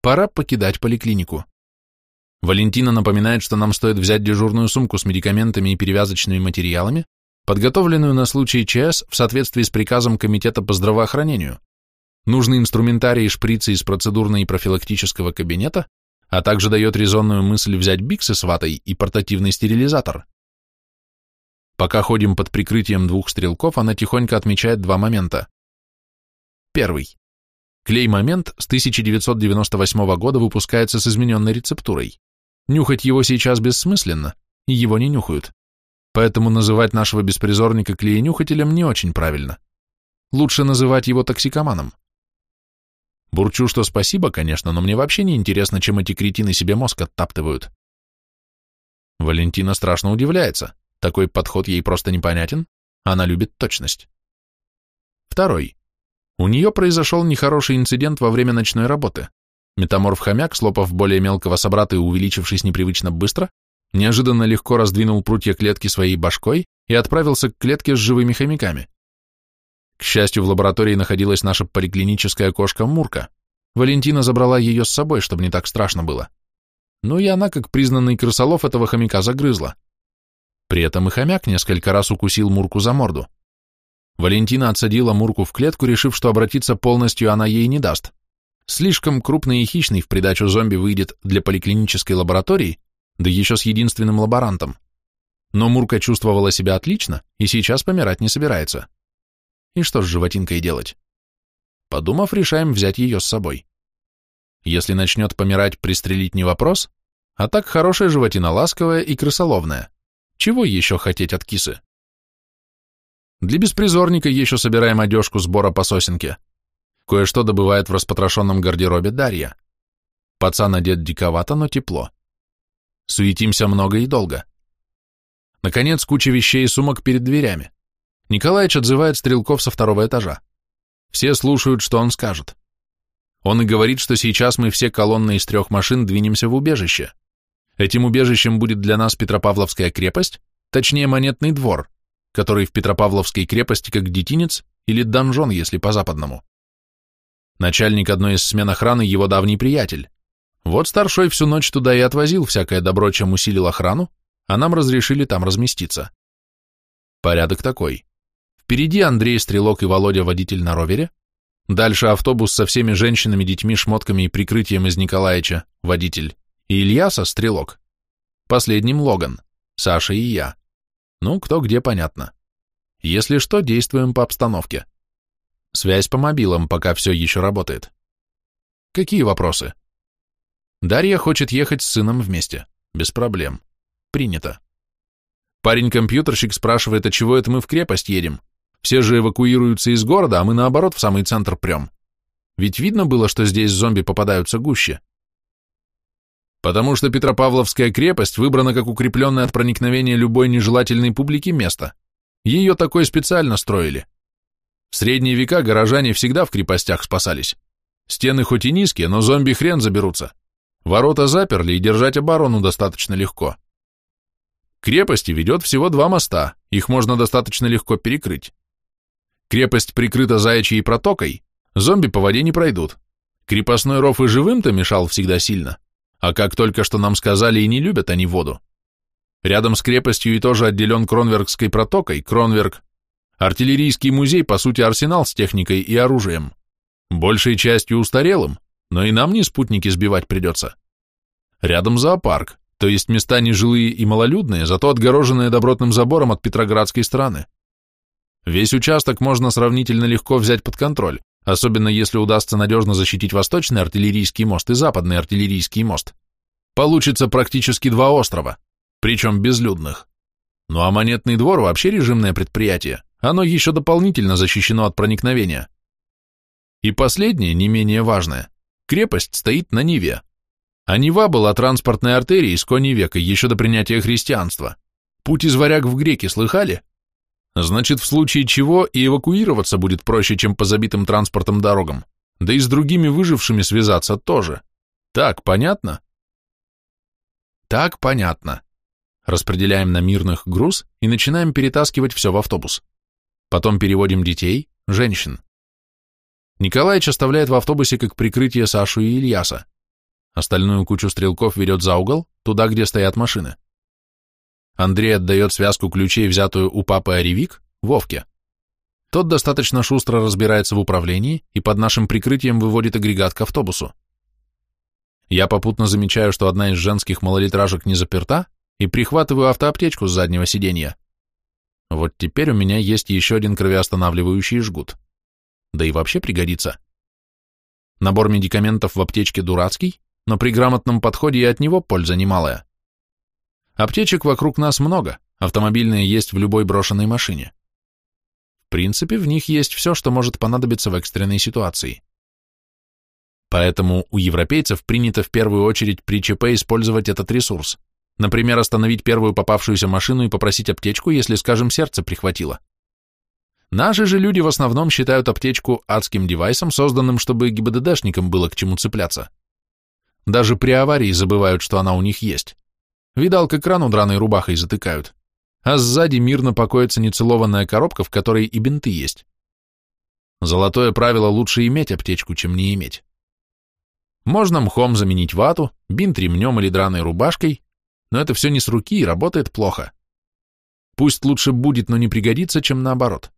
Пора покидать поликлинику. Валентина напоминает, что нам стоит взять дежурную сумку с медикаментами и перевязочными материалами, подготовленную на случай ЧС в соответствии с приказом Комитета по здравоохранению, нужный инструментарий и шприцы из процедурно- и профилактического кабинета, а также дает резонную мысль взять биксы с ватой и портативный стерилизатор. Пока ходим под прикрытием двух стрелков, она тихонько отмечает два момента. Первый. Клей-момент с 1998 года выпускается с измененной рецептурой. Нюхать его сейчас бессмысленно, его не нюхают. Поэтому называть нашего беспризорника клеенюхателем не очень правильно. Лучше называть его токсикоманом. Бурчу, что спасибо, конечно, но мне вообще не интересно, чем эти кретины себе мозг оттаптывают. Валентина страшно удивляется. Такой подход ей просто непонятен. Она любит точность. Второй. У нее произошел нехороший инцидент во время ночной работы. Метаморф-хомяк, слопав более мелкого собрата и увеличившись непривычно быстро, неожиданно легко раздвинул прутья клетки своей башкой и отправился к клетке с живыми хомяками. К счастью, в лаборатории находилась наша поликлиническая кошка Мурка. Валентина забрала ее с собой, чтобы не так страшно было. Ну и она, как признанный крысолов, этого хомяка загрызла. При этом и хомяк несколько раз укусил Мурку за морду. Валентина отсадила Мурку в клетку, решив, что обратиться полностью она ей не даст. Слишком крупный и хищный в придачу зомби выйдет для поликлинической лаборатории, да еще с единственным лаборантом. Но Мурка чувствовала себя отлично и сейчас помирать не собирается. И что с животинкой делать? Подумав, решаем взять ее с собой. Если начнет помирать, пристрелить не вопрос, а так хорошая животина ласковая и крысоловная. Чего еще хотеть от кисы? Для беспризорника еще собираем одежку сбора по сосенке. Кое-что добывает в распотрошенном гардеробе Дарья. Пацан одет диковато, но тепло. Суетимся много и долго. Наконец, куча вещей и сумок перед дверями. Николаич отзывает стрелков со второго этажа. Все слушают, что он скажет. Он и говорит, что сейчас мы все колонны из трех машин двинемся в убежище. Этим убежищем будет для нас Петропавловская крепость, точнее монетный двор, который в Петропавловской крепости как детинец или донжон, если по-западному. Начальник одной из смен охраны его давний приятель. Вот старшой всю ночь туда и отвозил всякое добро, чем усилил охрану, а нам разрешили там разместиться. Порядок такой. Впереди Андрей Стрелок и Володя водитель на ровере, дальше автобус со всеми женщинами, детьми, шмотками и прикрытием из Николаевича, водитель, и Ильяса, Стрелок. Последним Логан, Саша и я. Ну, кто где, понятно. Если что, действуем по обстановке. Связь по мобилам пока все еще работает. Какие вопросы? Дарья хочет ехать с сыном вместе. Без проблем. Принято. Парень-компьютерщик спрашивает, а чего это мы в крепость едем? Все же эвакуируются из города, а мы наоборот в самый центр прем. Ведь видно было, что здесь зомби попадаются гуще. Потому что Петропавловская крепость выбрана как укрепленное от проникновения любой нежелательной публики место. Ее такой специально строили. В средние века горожане всегда в крепостях спасались. Стены хоть и низкие, но зомби хрен заберутся. Ворота заперли, и держать оборону достаточно легко. Крепости ведет всего два моста, их можно достаточно легко перекрыть. Крепость прикрыта заячьей протокой, зомби по воде не пройдут. Крепостной ров и живым-то мешал всегда сильно, а как только что нам сказали, и не любят они воду. Рядом с крепостью и тоже отделен Кронвергской протокой, Кронверг Артиллерийский музей, по сути, арсенал с техникой и оружием. Большей частью устарелым, но и нам не спутники сбивать придется. Рядом зоопарк, то есть места нежилые и малолюдные, зато отгороженные добротным забором от Петроградской стороны. Весь участок можно сравнительно легко взять под контроль, особенно если удастся надежно защитить восточный артиллерийский мост и западный артиллерийский мост. Получится практически два острова, причем безлюдных. Ну а монетный двор вообще режимное предприятие. Оно еще дополнительно защищено от проникновения. И последнее, не менее важное, крепость стоит на Ниве. А Нева была транспортной артерией с кони века еще до принятия христианства. Путь из варяг в греки слыхали? Значит, в случае чего и эвакуироваться будет проще, чем по забитым транспортом дорогам. Да и с другими выжившими связаться тоже. Так, понятно? Так, понятно. Распределяем на мирных груз и начинаем перетаскивать все в автобус. Потом переводим детей, женщин. Николаич оставляет в автобусе как прикрытие Сашу и Ильяса. Остальную кучу стрелков ведет за угол, туда, где стоят машины. Андрей отдает связку ключей, взятую у папы Оревик, Вовке. Тот достаточно шустро разбирается в управлении и под нашим прикрытием выводит агрегат к автобусу. Я попутно замечаю, что одна из женских малолитражек не заперта, и прихватываю автоаптечку с заднего сиденья. Вот теперь у меня есть еще один кровеостанавливающий жгут. Да и вообще пригодится. Набор медикаментов в аптечке дурацкий, но при грамотном подходе и от него польза немалая. Аптечек вокруг нас много, автомобильные есть в любой брошенной машине. В принципе, в них есть все, что может понадобиться в экстренной ситуации. Поэтому у европейцев принято в первую очередь при ЧП использовать этот ресурс – Например, остановить первую попавшуюся машину и попросить аптечку, если, скажем, сердце прихватило. Наши же люди в основном считают аптечку адским девайсом, созданным, чтобы ГИБДДшникам было к чему цепляться. Даже при аварии забывают, что она у них есть. Видал, как крану драной рубахой затыкают. А сзади мирно покоится нецелованная коробка, в которой и бинты есть. Золотое правило лучше иметь аптечку, чем не иметь. Можно мхом заменить вату, бинт ремнем или драной рубашкой, но это все не с руки и работает плохо. Пусть лучше будет, но не пригодится, чем наоборот.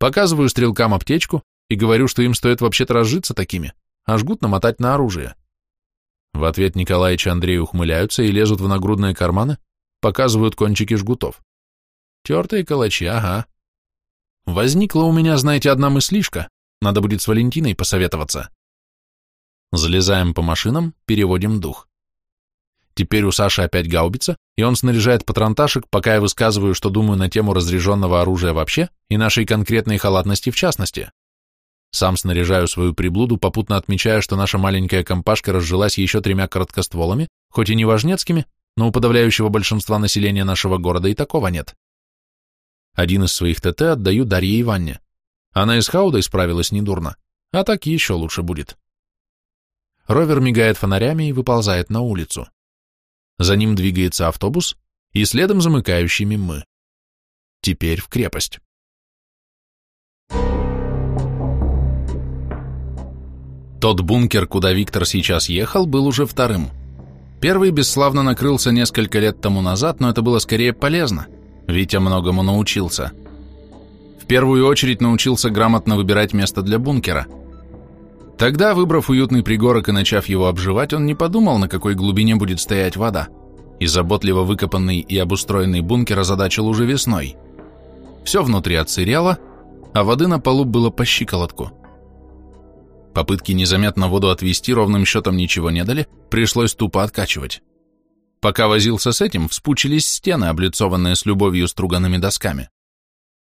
Показываю стрелкам аптечку и говорю, что им стоит вообще-то разжиться такими, а жгут намотать на оружие. В ответ Николаич и Андрей ухмыляются и лезут в нагрудные карманы, показывают кончики жгутов. Тертые калачи, ага. Возникла у меня, знаете, одна мыслишка, надо будет с Валентиной посоветоваться. Залезаем по машинам, переводим дух. Теперь у Саши опять гаубица, и он снаряжает патронташек, пока я высказываю, что думаю на тему разряженного оружия вообще и нашей конкретной халатности в частности. Сам снаряжаю свою приблуду, попутно отмечая, что наша маленькая компашка разжилась еще тремя короткостволами, хоть и не важнецкими, но у подавляющего большинства населения нашего города и такого нет. Один из своих ТТ отдаю Дарье Иванне. Она и с Хаудой справилась недурно, а так еще лучше будет. Ровер мигает фонарями и выползает на улицу. За ним двигается автобус, и следом замыкающими мы. Теперь в крепость. Тот бункер, куда Виктор сейчас ехал, был уже вторым. Первый бесславно накрылся несколько лет тому назад, но это было скорее полезно. Витя многому научился. В первую очередь научился грамотно выбирать место для бункера. Тогда, выбрав уютный пригорок и начав его обживать, он не подумал, на какой глубине будет стоять вода, и заботливо выкопанный и обустроенный бункер озадачил уже весной. Все внутри отсырело, а воды на полу было по щиколотку. Попытки незаметно воду отвести ровным счетом ничего не дали, пришлось тупо откачивать. Пока возился с этим, вспучились стены, облицованные с любовью струганными досками.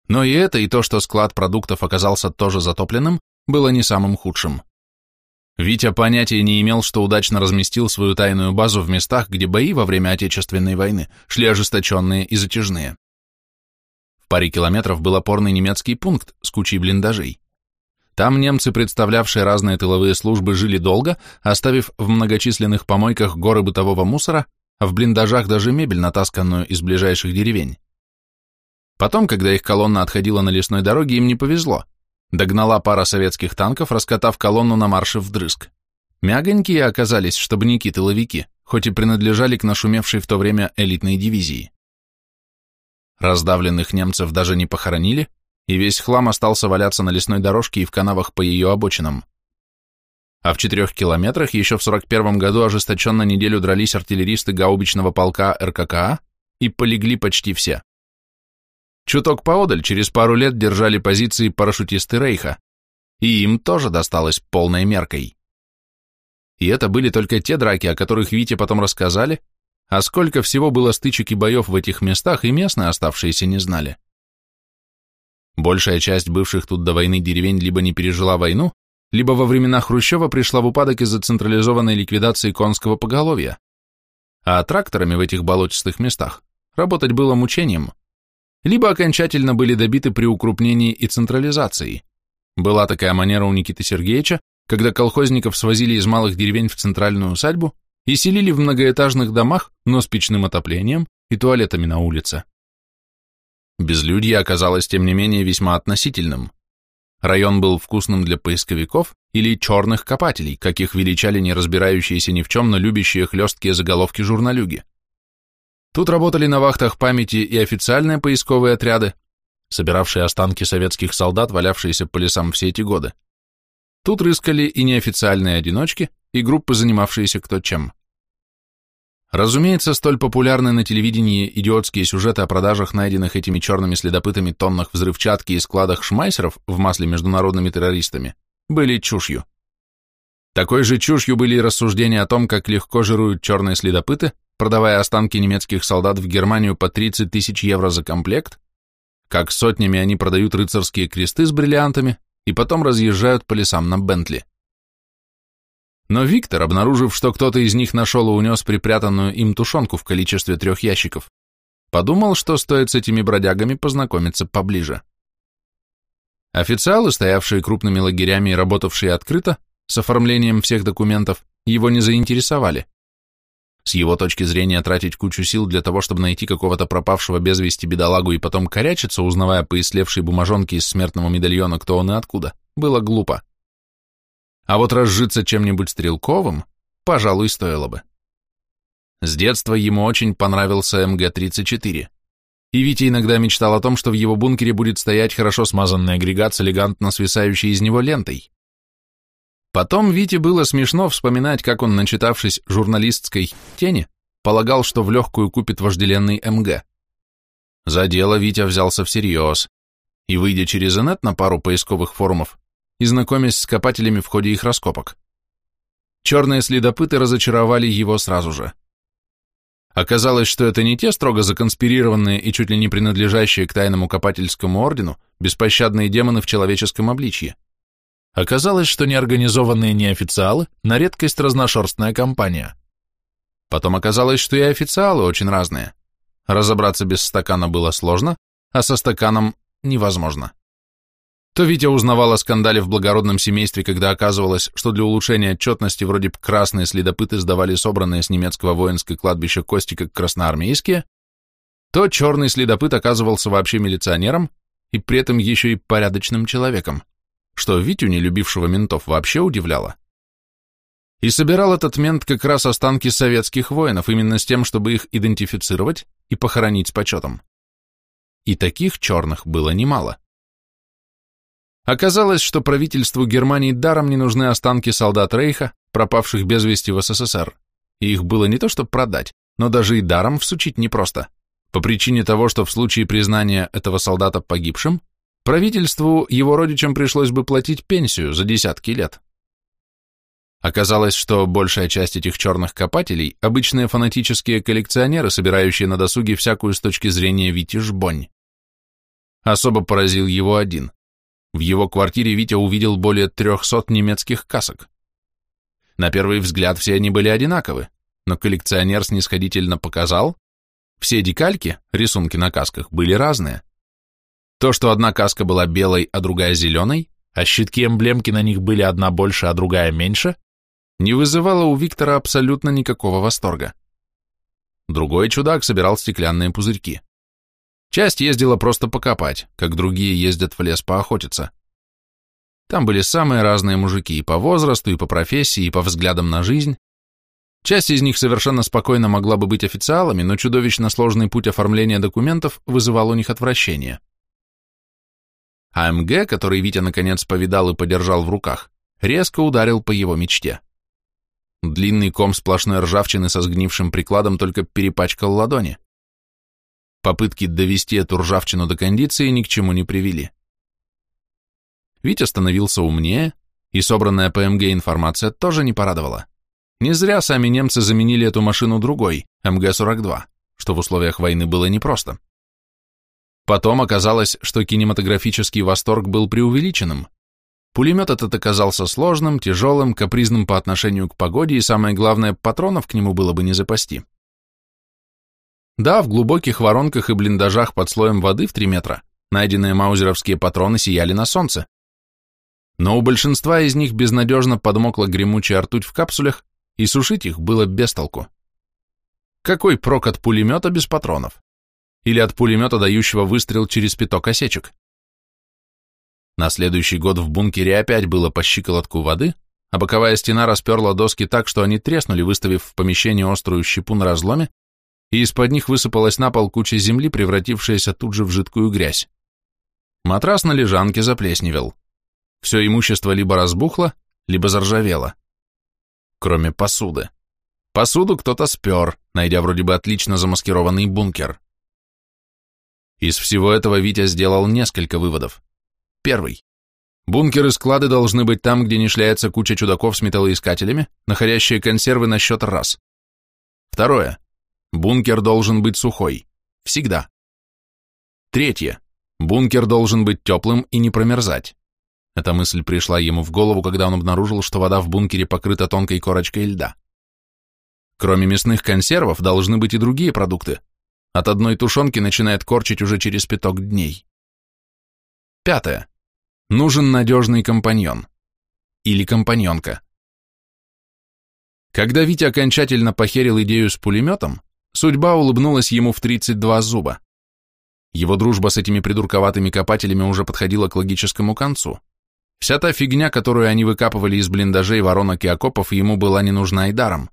Но и это, и то, что склад продуктов оказался тоже затопленным, было не самым худшим. Витя понятия не имел, что удачно разместил свою тайную базу в местах, где бои во время Отечественной войны шли ожесточенные и затяжные. В паре километров был опорный немецкий пункт с кучей блиндажей. Там немцы, представлявшие разные тыловые службы, жили долго, оставив в многочисленных помойках горы бытового мусора, а в блиндажах даже мебель, натасканную из ближайших деревень. Потом, когда их колонна отходила на лесной дороге, им не повезло. Догнала пара советских танков, раскатав колонну на марше вдрызг. Мягонькие оказались штабники-тыловики, хоть и принадлежали к нашумевшей в то время элитной дивизии. Раздавленных немцев даже не похоронили, и весь хлам остался валяться на лесной дорожке и в канавах по ее обочинам. А в четырех километрах еще в 41 году ожесточенно неделю дрались артиллеристы гаубичного полка РККА и полегли почти все. Чуток поодаль через пару лет держали позиции парашютисты Рейха, и им тоже досталось полной меркой. И это были только те драки, о которых Вите потом рассказали, а сколько всего было стычек и боев в этих местах, и местные оставшиеся не знали. Большая часть бывших тут до войны деревень либо не пережила войну, либо во времена Хрущева пришла в упадок из-за централизованной ликвидации конского поголовья. А тракторами в этих болотистых местах работать было мучением. Либо окончательно были добиты при укрупнении и централизации. Была такая манера у Никиты Сергеевича, когда колхозников свозили из малых деревень в центральную усадьбу и селили в многоэтажных домах, но с печным отоплением и туалетами на улице. Безлюдье оказалось, тем не менее, весьма относительным. Район был вкусным для поисковиков или черных копателей, как их величали не разбирающиеся ни в чем, но любящие хлесткие заголовки журналюги. Тут работали на вахтах памяти и официальные поисковые отряды, собиравшие останки советских солдат, валявшиеся по лесам все эти годы. Тут рыскали и неофициальные одиночки, и группы, занимавшиеся кто чем. Разумеется, столь популярные на телевидении идиотские сюжеты о продажах найденных этими черными следопытами тоннах взрывчатки и складах шмайсеров в масле международными террористами были чушью. Такой же чушью были и рассуждения о том, как легко жируют черные следопыты, продавая останки немецких солдат в Германию по 30 тысяч евро за комплект, как сотнями они продают рыцарские кресты с бриллиантами и потом разъезжают по лесам на Бентли. Но Виктор, обнаружив, что кто-то из них нашел и унес припрятанную им тушенку в количестве трех ящиков, подумал, что стоит с этими бродягами познакомиться поближе. Официалы, стоявшие крупными лагерями и работавшие открыто, с оформлением всех документов, его не заинтересовали. С его точки зрения тратить кучу сил для того, чтобы найти какого-то пропавшего без вести бедолагу и потом корячиться, узнавая по ислевшей бумажонке из смертного медальона, кто он и откуда, было глупо. А вот разжиться чем-нибудь стрелковым, пожалуй, стоило бы. С детства ему очень понравился МГ-34. И Витя иногда мечтал о том, что в его бункере будет стоять хорошо смазанный агрегат с элегантно свисающей из него лентой. Потом Вите было смешно вспоминать, как он, начитавшись журналистской тени, полагал, что в легкую купит вожделенный МГ. За дело Витя взялся всерьез, и, выйдя через инет на пару поисковых форумов и знакомясь с копателями в ходе их раскопок, черные следопыты разочаровали его сразу же. Оказалось, что это не те строго законспирированные и чуть ли не принадлежащие к тайному копательскому ордену беспощадные демоны в человеческом обличье. Оказалось, что неорганизованные неофициалы на редкость разношерстная компания. Потом оказалось, что и официалы очень разные. Разобраться без стакана было сложно, а со стаканом невозможно. То Витя узнавал о скандале в благородном семействе, когда оказывалось, что для улучшения отчетности вроде бы красные следопыты сдавали собранные с немецкого воинского кладбища кости как красноармейские, то черный следопыт оказывался вообще милиционером и при этом еще и порядочным человеком, что Витю, не любившего ментов, вообще удивляло. И собирал этот мент как раз останки советских воинов, именно с тем, чтобы их идентифицировать и похоронить с почетом. И таких черных было немало. Оказалось, что правительству Германии даром не нужны останки солдат Рейха, пропавших без вести в СССР, и их было не то что продать, но даже и даром всучить непросто, по причине того, что в случае признания этого солдата погибшим, правительству его родичам пришлось бы платить пенсию за десятки лет. Оказалось, что большая часть этих черных копателей – обычные фанатические коллекционеры, собирающие на досуге всякую с точки зрения Вити Жбонь. Особо поразил его один. В его квартире Витя увидел более трехсот немецких касок. На первый взгляд все они были одинаковы, но коллекционер снисходительно показал, все декальки, рисунки на касках, были разные. То, что одна каска была белой, а другая зеленой, а щитки-эмблемки на них были одна больше, а другая меньше, не вызывало у Виктора абсолютно никакого восторга. Другой чудак собирал стеклянные пузырьки. Часть ездила просто покопать, как другие ездят в лес поохотиться. Там были самые разные мужики и по возрасту, и по профессии, и по взглядам на жизнь. Часть из них совершенно спокойно могла бы быть официалами, но чудовищно сложный путь оформления документов вызывал у них отвращение. АМГ, который Витя наконец повидал и подержал в руках, резко ударил по его мечте. Длинный ком сплошной ржавчины со сгнившим прикладом только перепачкал ладони. Попытки довести эту ржавчину до кондиции ни к чему не привели. Витя становился умнее, и собранная по МГ информация тоже не порадовала. Не зря сами немцы заменили эту машину другой, МГ-42, что в условиях войны было непросто. Потом оказалось, что кинематографический восторг был преувеличенным. Пулемет этот оказался сложным, тяжелым, капризным по отношению к погоде, и самое главное, патронов к нему было бы не запасти. Да, в глубоких воронках и блиндажах под слоем воды в 3 метра найденные маузеровские патроны сияли на солнце. Но у большинства из них безнадежно подмокла гремучая ртуть в капсулях, и сушить их было без толку. Какой прок от пулемета без патронов? Или от пулемета, дающего выстрел через пяток осечек? На следующий год в бункере опять было по щиколотку воды, а боковая стена расперла доски так, что они треснули, выставив в помещении острую щепу на разломе, и из-под них высыпалась на пол куча земли, превратившаяся тут же в жидкую грязь. Матрас на лежанке заплесневел. Все имущество либо разбухло, либо заржавело. Кроме посуды. Посуду кто-то спер, найдя вроде бы отлично замаскированный бункер. Из всего этого Витя сделал несколько выводов. Первый. Бункеры склады должны быть там, где не шляется куча чудаков с металлоискателями, находящие консервы на счет раз. Второе. Бункер должен быть сухой. Всегда. Третье. Бункер должен быть теплым и не промерзать. Эта мысль пришла ему в голову, когда он обнаружил, что вода в бункере покрыта тонкой корочкой льда. Кроме мясных консервов должны быть и другие продукты. От одной тушенки начинает корчить уже через пяток дней. Пятое. Нужен надежный компаньон. Или компаньонка. Когда Витя окончательно похерил идею с пулеметом, Судьба улыбнулась ему в 32 зуба. Его дружба с этими придурковатыми копателями уже подходила к логическому концу. Вся та фигня, которую они выкапывали из блиндажей, воронок и окопов, ему была не нужна и даром.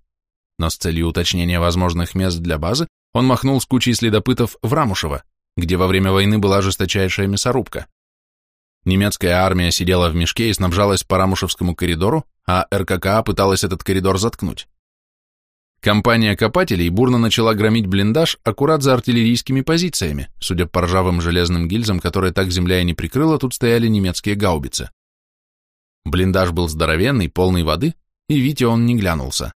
Но с целью уточнения возможных мест для базы он махнул с кучей следопытов в Рамушево, где во время войны была жесточайшая мясорубка. Немецкая армия сидела в мешке и снабжалась по Рамушевскому коридору, а РККА пыталась этот коридор заткнуть. Компания копателей бурно начала громить блиндаж аккурат за артиллерийскими позициями, судя по ржавым железным гильзам, которые так земля и не прикрыла, тут стояли немецкие гаубицы. Блиндаж был здоровенный, полный воды, и Вите он не глянулся.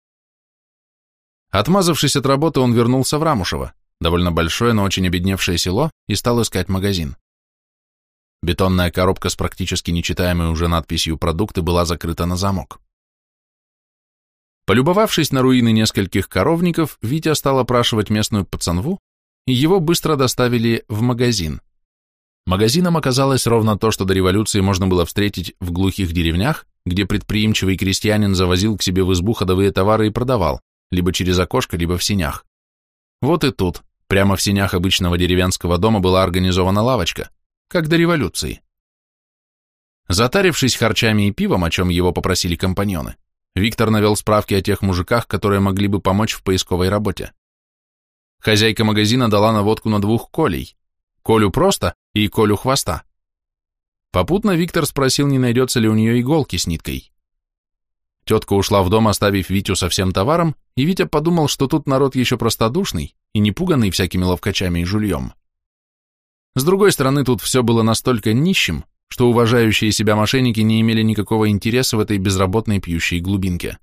Отмазавшись от работы, он вернулся в Рамушево, довольно большое, но очень обедневшее село, и стал искать магазин. Бетонная коробка с практически нечитаемой уже надписью «Продукты» была закрыта на замок. Полюбовавшись на руины нескольких коровников, Витя стал опрашивать местную пацанву, и его быстро доставили в магазин. Магазином оказалось ровно то, что до революции можно было встретить в глухих деревнях, где предприимчивый крестьянин завозил к себе в избу ходовые товары и продавал, либо через окошко, либо в синях. Вот и тут, прямо в синях обычного деревенского дома была организована лавочка, как до революции. Затарившись харчами и пивом, о чем его попросили компаньоны, Виктор навел справки о тех мужиках, которые могли бы помочь в поисковой работе. Хозяйка магазина дала наводку на двух Колей. Колю просто и Колю хвоста. Попутно Виктор спросил, не найдется ли у нее иголки с ниткой. Тетка ушла в дом, оставив Витю со всем товаром, и Витя подумал, что тут народ еще простодушный и не пуганный всякими ловкачами и жульем. С другой стороны, тут все было настолько нищим, что уважающие себя мошенники не имели никакого интереса в этой безработной пьющей глубинке.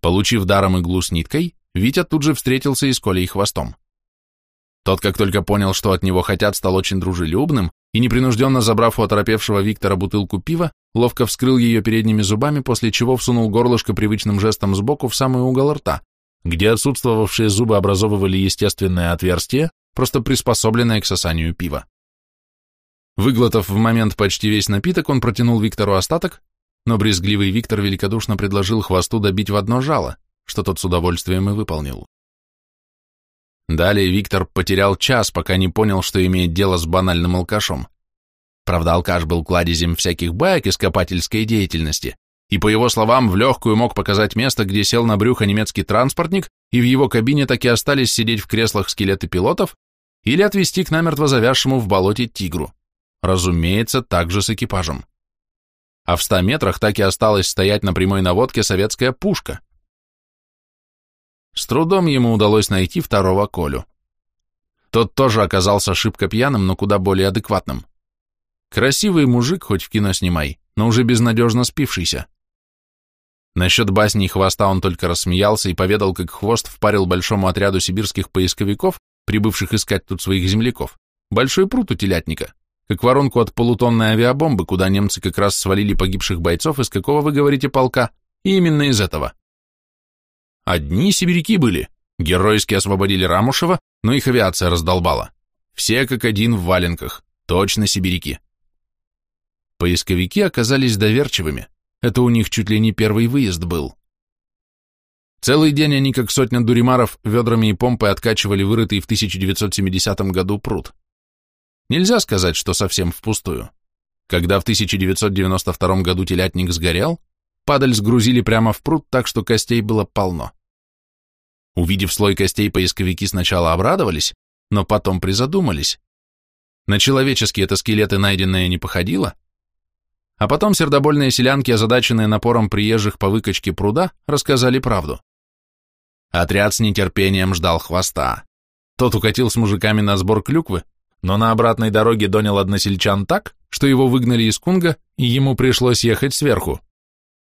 Получив даром иглу с ниткой, Витя тут же встретился и с Колей хвостом. Тот, как только понял, что от него хотят, стал очень дружелюбным и, непринужденно забрав у оторопевшего Виктора бутылку пива, ловко вскрыл ее передними зубами, после чего всунул горлышко привычным жестом сбоку в самый угол рта, где отсутствовавшие зубы образовывали естественное отверстие, просто приспособленное к сосанию пива. Выглотав в момент почти весь напиток, он протянул Виктору остаток, но брезгливый Виктор великодушно предложил хвосту добить в одно жало, что тот с удовольствием и выполнил. Далее Виктор потерял час, пока не понял, что имеет дело с банальным алкашом. Правда, алкаш был кладезем всяких баек из копательской деятельности, и, по его словам, в легкую мог показать место, где сел на брюхо немецкий транспортник, и в его кабине так и остались сидеть в креслах скелеты пилотов, или отвезти к намертво завязшему в болоте тигру. Разумеется, также с экипажем. А в ста метрах так и осталась стоять на прямой наводке советская пушка. С трудом ему удалось найти второго Колю. Тот тоже оказался шибко пьяным, но куда более адекватным. Красивый мужик, хоть в кино снимай, но уже безнадежно спившийся. Насчет басни хвоста он только рассмеялся и поведал, как хвост впарил большому отряду сибирских поисковиков, прибывших искать тут своих земляков, большой пруд у телятника как воронку от полутонной авиабомбы, куда немцы как раз свалили погибших бойцов, из какого вы говорите полка, и именно из этого. Одни сибиряки были, геройски освободили Рамушева, но их авиация раздолбала. Все как один в валенках, точно сибиряки. Поисковики оказались доверчивыми, это у них чуть ли не первый выезд был. Целый день они, как сотня дуримаров, ведрами и помпой откачивали вырытый в 1970 году пруд. Нельзя сказать, что совсем впустую. Когда в 1992 году телятник сгорел, падаль сгрузили прямо в пруд, так что костей было полно. Увидев слой костей, поисковики сначала обрадовались, но потом призадумались. На человеческие это скелеты найденные не походило, а потом сердобольные селянки, озадаченные напором приезжих по выкачке пруда, рассказали правду. Отряд с нетерпением ждал хвоста. Тот укатил с мужиками на сбор клюквы, но на обратной дороге донял односельчан так, что его выгнали из Кунга, и ему пришлось ехать сверху.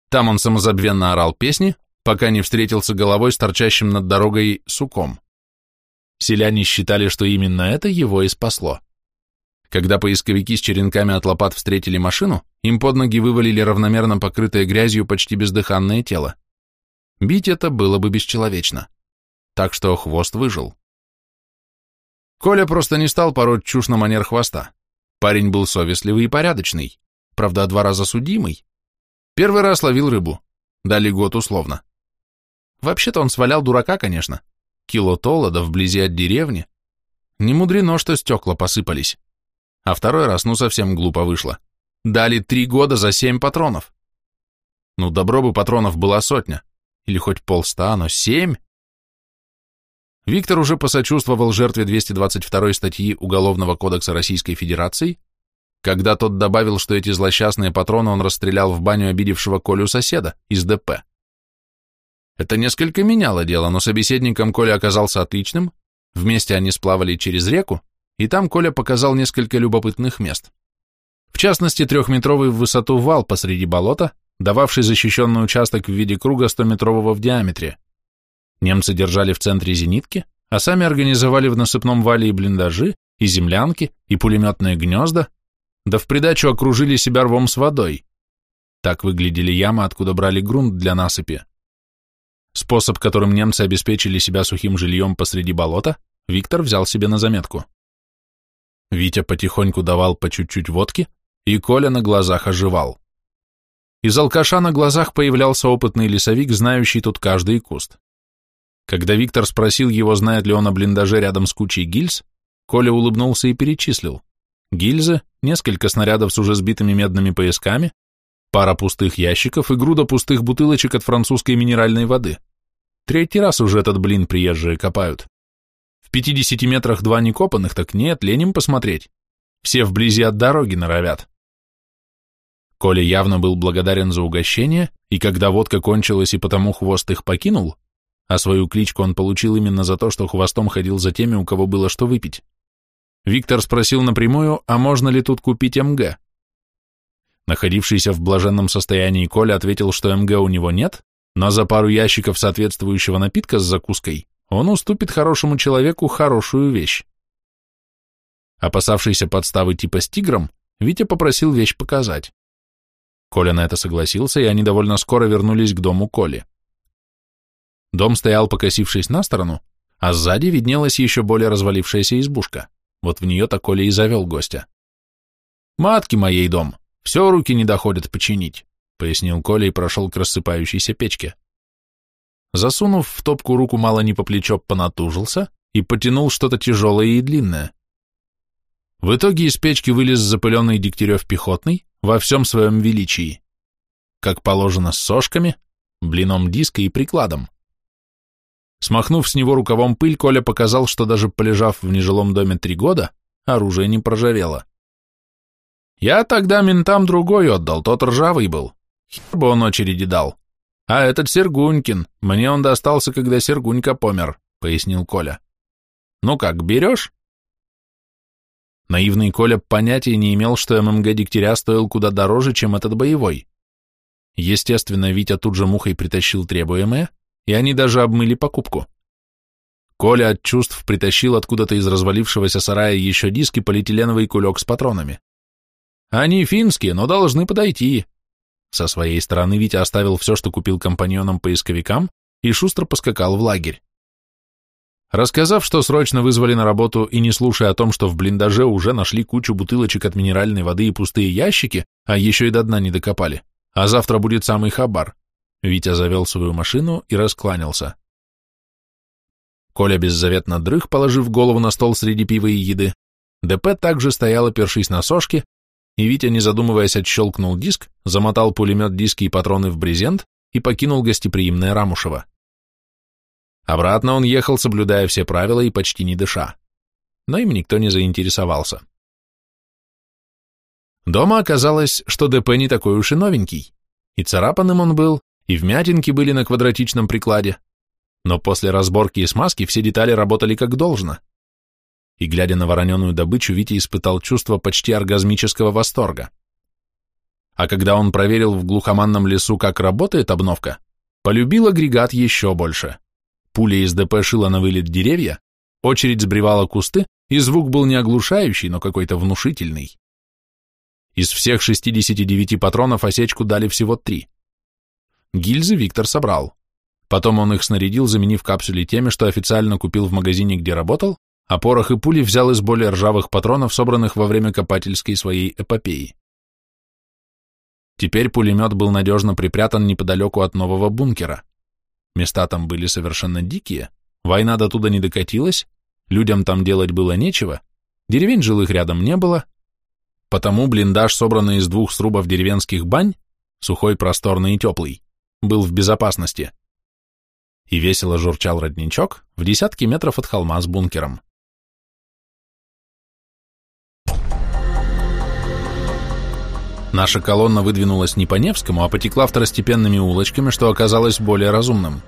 Там он самозабвенно орал песни, пока не встретился головой с торчащим над дорогой суком. Селяне считали, что именно это его и спасло. Когда поисковики с черенками от лопат встретили машину, им под ноги вывалили равномерно покрытое грязью почти бездыханное тело. Бить это было бы бесчеловечно. Так что хвост выжил. Коля просто не стал пороть чушь на манер хвоста. Парень был совестливый и порядочный, правда, два раза судимый. Первый раз ловил рыбу, дали год условно. Вообще-то он свалял дурака, конечно. Кило толода вблизи от деревни. Не мудрено, что стекла посыпались. А второй раз, ну, совсем глупо вышло. Дали три года за семь патронов. Ну, добро бы патронов была сотня. Или хоть полста, но семь? Виктор уже посочувствовал жертве 222 статьи Уголовного кодекса Российской Федерации, когда тот добавил, что эти злосчастные патроны он расстрелял в баню обидевшего Колю соседа из ДП. Это несколько меняло дело, но собеседником Коля оказался отличным, вместе они сплавали через реку, и там Коля показал несколько любопытных мест. В частности, трехметровый в высоту вал посреди болота, дававший защищенный участок в виде круга 100-метрового в диаметре. Немцы держали в центре зенитки, а сами организовали в насыпном вале и блиндажи, и землянки, и пулеметные гнезда, да в придачу окружили себя рвом с водой. Так выглядели ямы, откуда брали грунт для насыпи. Способ, которым немцы обеспечили себя сухим жильем посреди болота, Виктор взял себе на заметку. Витя потихоньку давал по чуть-чуть водки, и Коля на глазах оживал. Из алкаша на глазах появлялся опытный лесовик, знающий тут каждый куст. Когда Виктор спросил его, знает ли он о блиндаже рядом с кучей гильз, Коля улыбнулся и перечислил. Гильзы, несколько снарядов с уже сбитыми медными поясками, пара пустых ящиков и груда пустых бутылочек от французской минеральной воды. Третий раз уже этот блин приезжие копают. В 50 метрах два некопанных, так нет, леним посмотреть. Все вблизи от дороги норовят. Коля явно был благодарен за угощение, и когда водка кончилась и потому хвост их покинул, а свою кличку он получил именно за то, что хвостом ходил за теми, у кого было что выпить, Виктор спросил напрямую, а можно ли тут купить МГ. Находившийся в блаженном состоянии Коля ответил, что МГ у него нет, но за пару ящиков соответствующего напитка с закуской он уступит хорошему человеку хорошую вещь. Опасавшийся подставы типа с тигром, Витя попросил вещь показать. Коля на это согласился, и они довольно скоро вернулись к дому Коли. Дом стоял, покосившись на сторону, а сзади виднелась еще более развалившаяся избушка. Вот в нее-то Коля и завел гостя. «Матки моей дом, все руки не доходят починить», пояснил Коля и прошел к рассыпающейся печке. Засунув в топку руку мало не по плечо, понатужился и потянул что-то тяжелое и длинное. В итоге из печки вылез запыленный Дегтярев пехотный во всем своем величии, как положено с сошками, блином диска и прикладом. Смахнув с него рукавом пыль, Коля показал, что даже полежав в нежилом доме три года, оружие не проржавело. Я тогда ментам другой отдал, тот ржавый был. Хер бы он очереди дал. А этот Сергунькин, мне он достался, когда Сергунька помер, пояснил Коля. Ну как, берешь? Наивный Коля понятия не имел, что ММГ Дегтяря стоил куда дороже, чем этот боевой. Естественно, Витя тут же мухой притащил требуемое, и они даже обмыли покупку. Коля от чувств притащил откуда-то из развалившегося сарая еще диски полиэтиленовый кулек с патронами. Они финские, но должны подойти. Со своей стороны Витя оставил все, что купил компаньонам-поисковикам, и шустро поскакал в лагерь. Рассказав, что срочно вызвали на работу и не слушая о том, что в блиндаже уже нашли кучу бутылочек от минеральной воды и пустые ящики, а еще и до дна не докопали, а завтра будет самый хабар, Витя завел свою машину и раскланялся. Коля беззаветно дрых, положив голову на стол среди пива и еды. ДП также стоял, опершись на сошки, и Витя, не задумываясь, отщелкнул диск, замотал пулемет диски и патроны в брезент и покинул гостеприимное Рамушево. Обратно он ехал, соблюдая все правила и почти не дыша. Но им никто не заинтересовался. Дома оказалось, что ДП не такой уж и новенький. И царапанным он был, и вмятинки были на квадратичном прикладе. Но после разборки и смазки все детали работали как должно. И, глядя на вороненую добычу, Витя испытал чувство почти оргазмического восторга. А когда он проверил в глухоманном лесу, как работает обновка, полюбил агрегат еще больше. Пуля из ДП шила на вылет деревья, очередь сбривала кусты, и звук был не оглушающий, но какой-то внушительный. Из всех 69 патронов осечку дали всего три. Гильзы Виктор собрал. Потом он их снарядил, заменив капсули теми, что официально купил в магазине, где работал, а порох и пули взял из более ржавых патронов, собранных во время копательской своей эпопеи. Теперь пулемет был надежно припрятан неподалеку от нового бункера. Места там были совершенно дикие, война до туда не докатилась, людям там делать было нечего, деревень жилых рядом не было, потому блиндаж, собранный из двух срубов деревенских бань, сухой, просторный и теплый, был в безопасности. и весело журчал родничок в десятки метров от холма с бункером. Наша колонна выдвинулась не по Невскому, а потекла второстепенными улочками, что оказалось более разумным.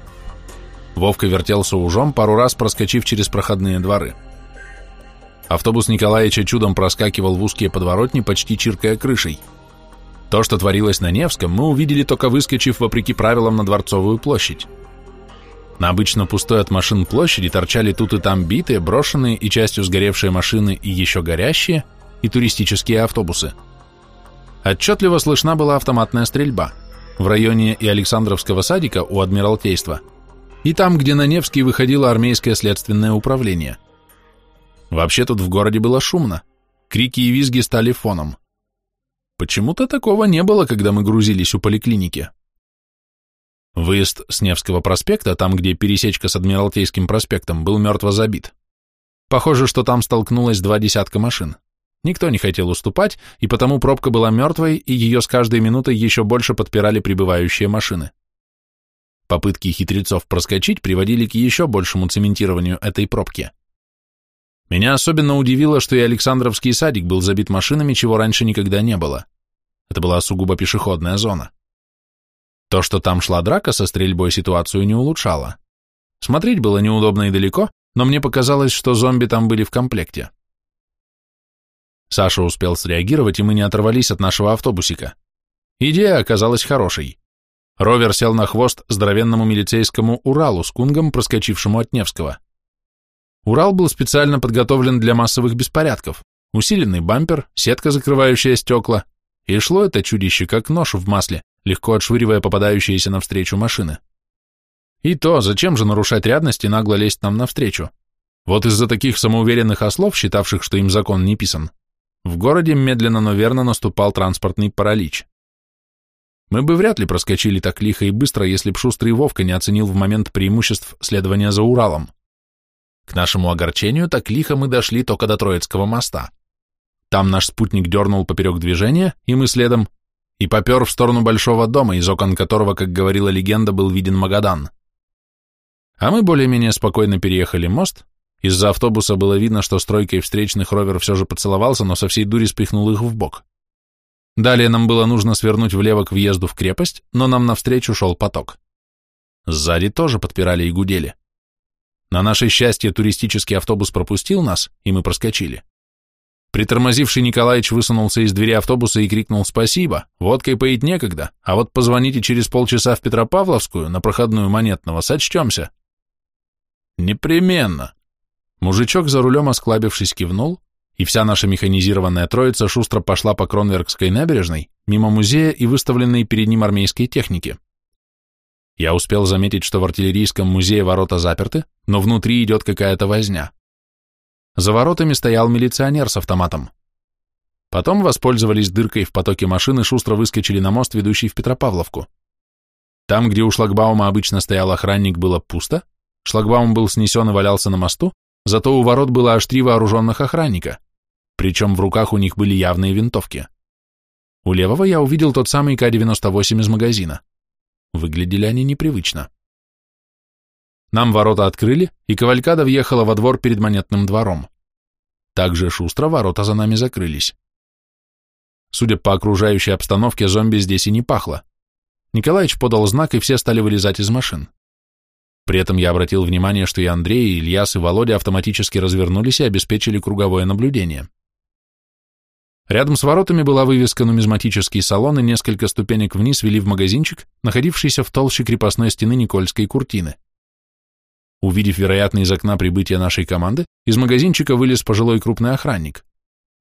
Вовка вертелся ужом, пару раз проскочив через проходные дворы. Автобус Николаевича чудом проскакивал в узкие подворотни, почти чиркая крышей. То, что творилось на Невском, мы увидели только выскочив вопреки правилам на Дворцовую площадь. На обычно пустой от машин площади торчали тут и там битые, брошенные и частью сгоревшие машины и еще горящие, и туристические автобусы. Отчетливо слышна была автоматная стрельба в районе и Александровского садика у Адмиралтейства, и там, где на Невский выходило армейское следственное управление. Вообще тут в городе было шумно, крики и визги стали фоном. Почему-то такого не было, когда мы грузились у поликлиники. Выезд с Невского проспекта, там, где пересечка с Адмиралтейским проспектом, был мертво забит. Похоже, что там столкнулось два десятка машин. Никто не хотел уступать, и потому пробка была мертвой, и ее с каждой минутой еще больше подпирали прибывающие машины. Попытки хитрецов проскочить приводили к еще большему цементированию этой пробки. Меня особенно удивило, что и Александровский садик был забит машинами, чего раньше никогда не было. Это была сугубо пешеходная зона. То, что там шла драка со стрельбой, ситуацию не улучшало. Смотреть было неудобно и далеко, но мне показалось, что зомби там были в комплекте. Саша успел среагировать, и мы не оторвались от нашего автобусика. Идея оказалась хорошей. Ровер сел на хвост здоровенному милицейскому Уралу с кунгом, проскочившему от Невского. Урал был специально подготовлен для массовых беспорядков. Усиленный бампер, сетка, закрывающая стекла. И шло это чудище, как нож в масле, легко отшвыривая попадающиеся навстречу машины. И то, зачем же нарушать рядность и нагло лезть нам навстречу? Вот из-за таких самоуверенных ослов, считавших, что им закон не писан, в городе медленно, но верно наступал транспортный паралич. Мы бы вряд ли проскочили так лихо и быстро, если б шустрый Вовка не оценил в момент преимуществ следования за Уралом. К нашему огорчению, так лихо мы дошли только до Троицкого моста. Там наш спутник дернул поперек движения, и мы следом, и попер в сторону большого дома, из окон которого, как говорила легенда, был виден Магадан. А мы более-менее спокойно переехали мост, из-за автобуса было видно, что стройкой встречных ровер все же поцеловался, но со всей дури спихнул их в бок. Далее нам было нужно свернуть влево к въезду в крепость, но нам навстречу шел поток. Сзади тоже подпирали и гудели. На наше счастье туристический автобус пропустил нас, и мы проскочили. Притормозивший Николаевич высунулся из двери автобуса и крикнул «Спасибо! Водкой поить некогда, а вот позвоните через полчаса в Петропавловскую на проходную монетного, сочтемся». «Непременно!» Мужичок за рулем, осклабившись, кивнул, и вся наша механизированная троица шустро пошла по Кронверкской набережной, мимо музея и выставленной перед ним армейской техники. Я успел заметить, что в артиллерийском музее ворота заперты, но внутри идет какая-то возня. За воротами стоял милиционер с автоматом. Потом воспользовались дыркой в потоке машины, шустро выскочили на мост, ведущий в Петропавловку. Там, где у шлагбаума обычно стоял охранник, было пусто, шлагбаум был снесен и валялся на мосту, Зато у ворот было аж три вооруженных охранника, причем в руках у них были явные винтовки. У левого я увидел тот самый К-98 из магазина. Выглядели они непривычно. Нам ворота открыли, и Кавалькада въехала во двор перед монетным двором. Также шустро ворота за нами закрылись. Судя по окружающей обстановке, зомби здесь и не пахло. Николаевич подал знак, и все стали вылезать из машин. При этом я обратил внимание, что и Андрей, и Ильяс, и Володя автоматически развернулись и обеспечили круговое наблюдение. Рядом с воротами была вывеска «Нумизматический салон», и несколько ступенек вниз вели в магазинчик, находившийся в толще крепостной стены Никольской куртины. Увидев, вероятно, из окна прибытия нашей команды, из магазинчика вылез пожилой крупный охранник.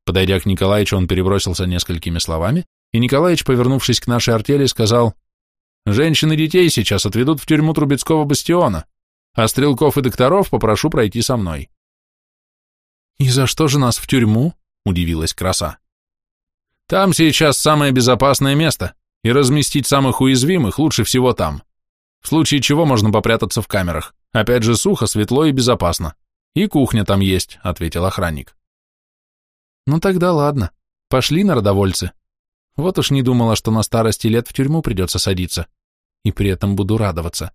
Подойдя к Николаевичу, он перебросился несколькими словами, и Николаевич, повернувшись к нашей артели, сказал Женщин и детей сейчас отведут в тюрьму Трубецкого бастиона, а стрелков и докторов попрошу пройти со мной. «И за что же нас в тюрьму?» — удивилась краса. «Там сейчас самое безопасное место, и разместить самых уязвимых лучше всего там. В случае чего можно попрятаться в камерах. Опять же сухо, светло и безопасно. И кухня там есть», — ответил охранник. «Ну тогда ладно. Пошли, народовольцы», вот уж не думала, что на старости лет в тюрьму придется садиться, и при этом буду радоваться.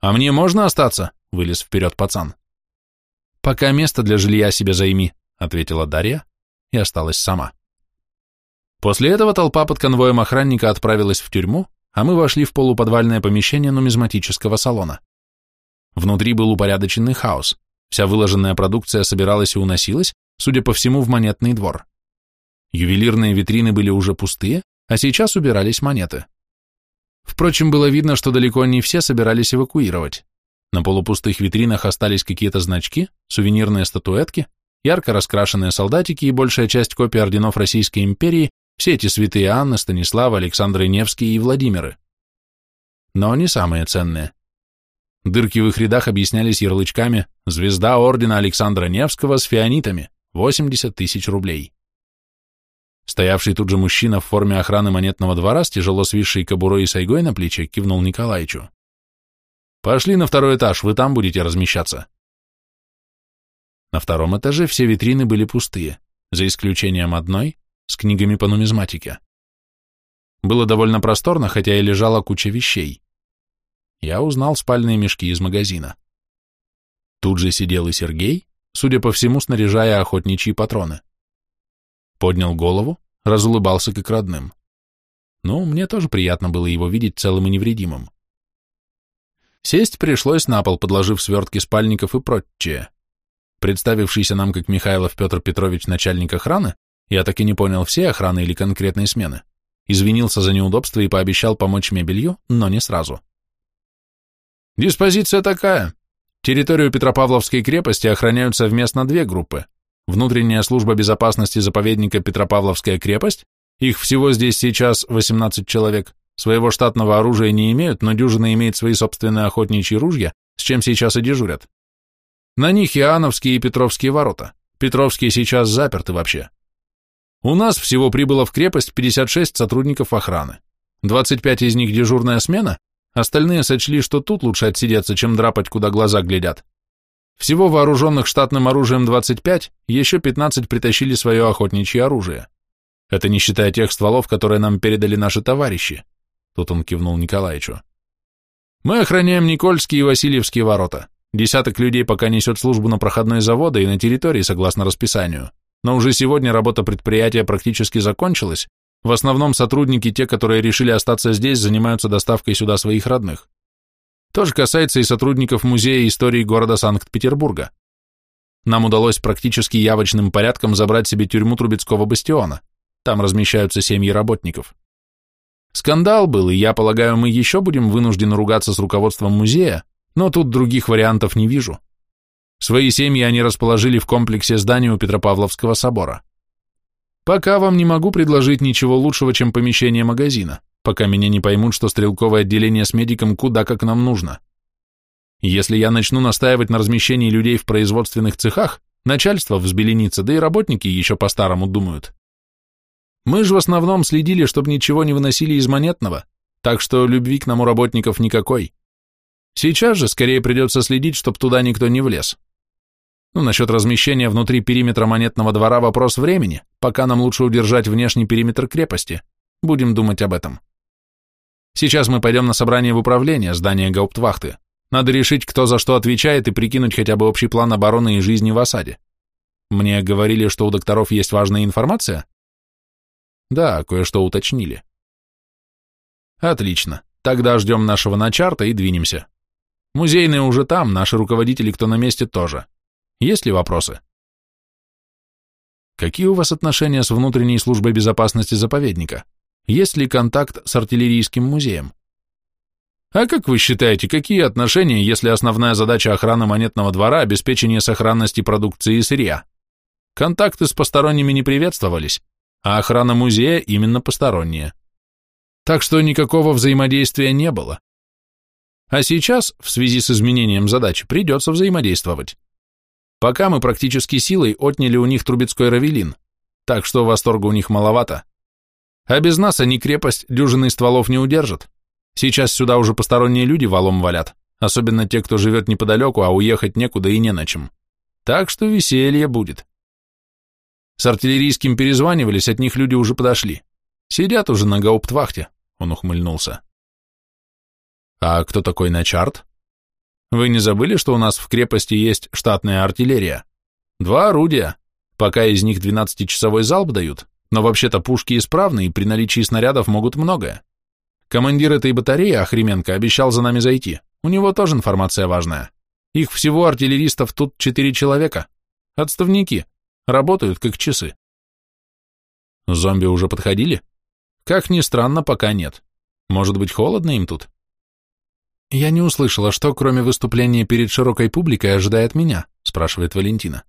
«А мне можно остаться?» — вылез вперед пацан. «Пока место для жилья себе займи», — ответила Дарья и осталась сама. После этого толпа под конвоем охранника отправилась в тюрьму, а мы вошли в полуподвальное помещение нумизматического салона. Внутри был упорядоченный хаос. Вся выложенная продукция собиралась и уносилась, судя по всему, в монетный двор. Ювелирные витрины были уже пустые, а сейчас убирались монеты. Впрочем, было видно, что далеко не все собирались эвакуировать. На полупустых витринах остались какие-то значки, сувенирные статуэтки, ярко раскрашенные солдатики и большая часть копий орденов Российской империи, все эти святые Анны, Станислава, Александры Невские и Владимиры. Но не самые ценные. Дырки в их рядах объяснялись ярлычками «Звезда ордена Александра Невского с фианитами, 80 тысяч рублей». Стоявший тут же мужчина в форме охраны монетного двора с тяжело свисшей кобурой и сайгой на плече кивнул Николаевичу. «Пошли на второй этаж, вы там будете размещаться». На втором этаже все витрины были пустые, за исключением одной с книгами по нумизматике. Было довольно просторно, хотя и лежала куча вещей. Я узнал спальные мешки из магазина. Тут же сидел и Сергей, судя по всему, снаряжая охотничьи патроны. Поднял голову, разулыбался как родным. Ну, мне тоже приятно было его видеть целым и невредимым. Сесть пришлось на пол, подложив свертки спальников и прочее. Представившийся нам как Михайлов Петр Петрович начальник охраны, я так и не понял, все охраны или конкретной смены, извинился за неудобство и пообещал помочь мебелью, но не сразу. Диспозиция такая. Территорию Петропавловской крепости охраняют совместно две группы внутренняя служба безопасности заповедника Петропавловская крепость, их всего здесь сейчас 18 человек, своего штатного оружия не имеют, но дюжина имеет свои собственные охотничьи ружья, с чем сейчас и дежурят. На них Иоанновские и Петровские ворота. Петровские сейчас заперты вообще. У нас всего прибыло в крепость 56 сотрудников охраны. 25 из них дежурная смена, остальные сочли, что тут лучше отсидеться, чем драпать, куда глаза глядят. Всего вооруженных штатным оружием 25, еще 15 притащили свое охотничье оружие. Это не считая тех стволов, которые нам передали наши товарищи. Тут он кивнул Николаевичу. Мы охраняем Никольские и Васильевские ворота. Десяток людей пока несет службу на проходной завода и на территории согласно расписанию. Но уже сегодня работа предприятия практически закончилась. В основном сотрудники, те, которые решили остаться здесь, занимаются доставкой сюда своих родных. То же касается и сотрудников Музея истории города Санкт-Петербурга. Нам удалось практически явочным порядком забрать себе тюрьму Трубецкого бастиона. Там размещаются семьи работников. Скандал был, и я полагаю, мы еще будем вынуждены ругаться с руководством музея, но тут других вариантов не вижу. Свои семьи они расположили в комплексе зданий у Петропавловского собора. Пока вам не могу предложить ничего лучшего, чем помещение магазина пока меня не поймут, что стрелковое отделение с медиком куда как нам нужно. Если я начну настаивать на размещении людей в производственных цехах, начальство взбеленится, да и работники еще по-старому думают. Мы же в основном следили, чтобы ничего не выносили из монетного, так что любви к нам у работников никакой. Сейчас же скорее придется следить, чтобы туда никто не влез. Ну, насчет размещения внутри периметра монетного двора вопрос времени, пока нам лучше удержать внешний периметр крепости. Будем думать об этом. Сейчас мы пойдем на собрание в управление, здание гауптвахты. Надо решить, кто за что отвечает, и прикинуть хотя бы общий план обороны и жизни в осаде. Мне говорили, что у докторов есть важная информация? Да, кое-что уточнили. Отлично. Тогда ждем нашего начарта и двинемся. Музейные уже там, наши руководители, кто на месте, тоже. Есть ли вопросы? Какие у вас отношения с внутренней службой безопасности заповедника? Есть ли контакт с артиллерийским музеем? А как вы считаете, какие отношения, если основная задача охраны монетного двора – обеспечение сохранности продукции и сырья? Контакты с посторонними не приветствовались, а охрана музея именно посторонняя. Так что никакого взаимодействия не было. А сейчас, в связи с изменением задач, придется взаимодействовать. Пока мы практически силой отняли у них Трубецкой Равелин, так что восторга у них маловато. А без нас они крепость дюжины стволов не удержат. Сейчас сюда уже посторонние люди валом валят, особенно те, кто живет неподалеку, а уехать некуда и не на чем. Так что веселье будет. С артиллерийским перезванивались, от них люди уже подошли. Сидят уже на гауптвахте, он ухмыльнулся. А кто такой Начарт? Вы не забыли, что у нас в крепости есть штатная артиллерия? Два орудия. Пока из них 12-часовой залп дают, но вообще-то пушки исправны и при наличии снарядов могут многое. Командир этой батареи, Охременко, обещал за нами зайти. У него тоже информация важная. Их всего артиллеристов тут четыре человека. Отставники. Работают как часы. Зомби уже подходили? Как ни странно, пока нет. Может быть, холодно им тут? Я не услышала, что, кроме выступления перед широкой публикой, ожидает меня, спрашивает Валентина.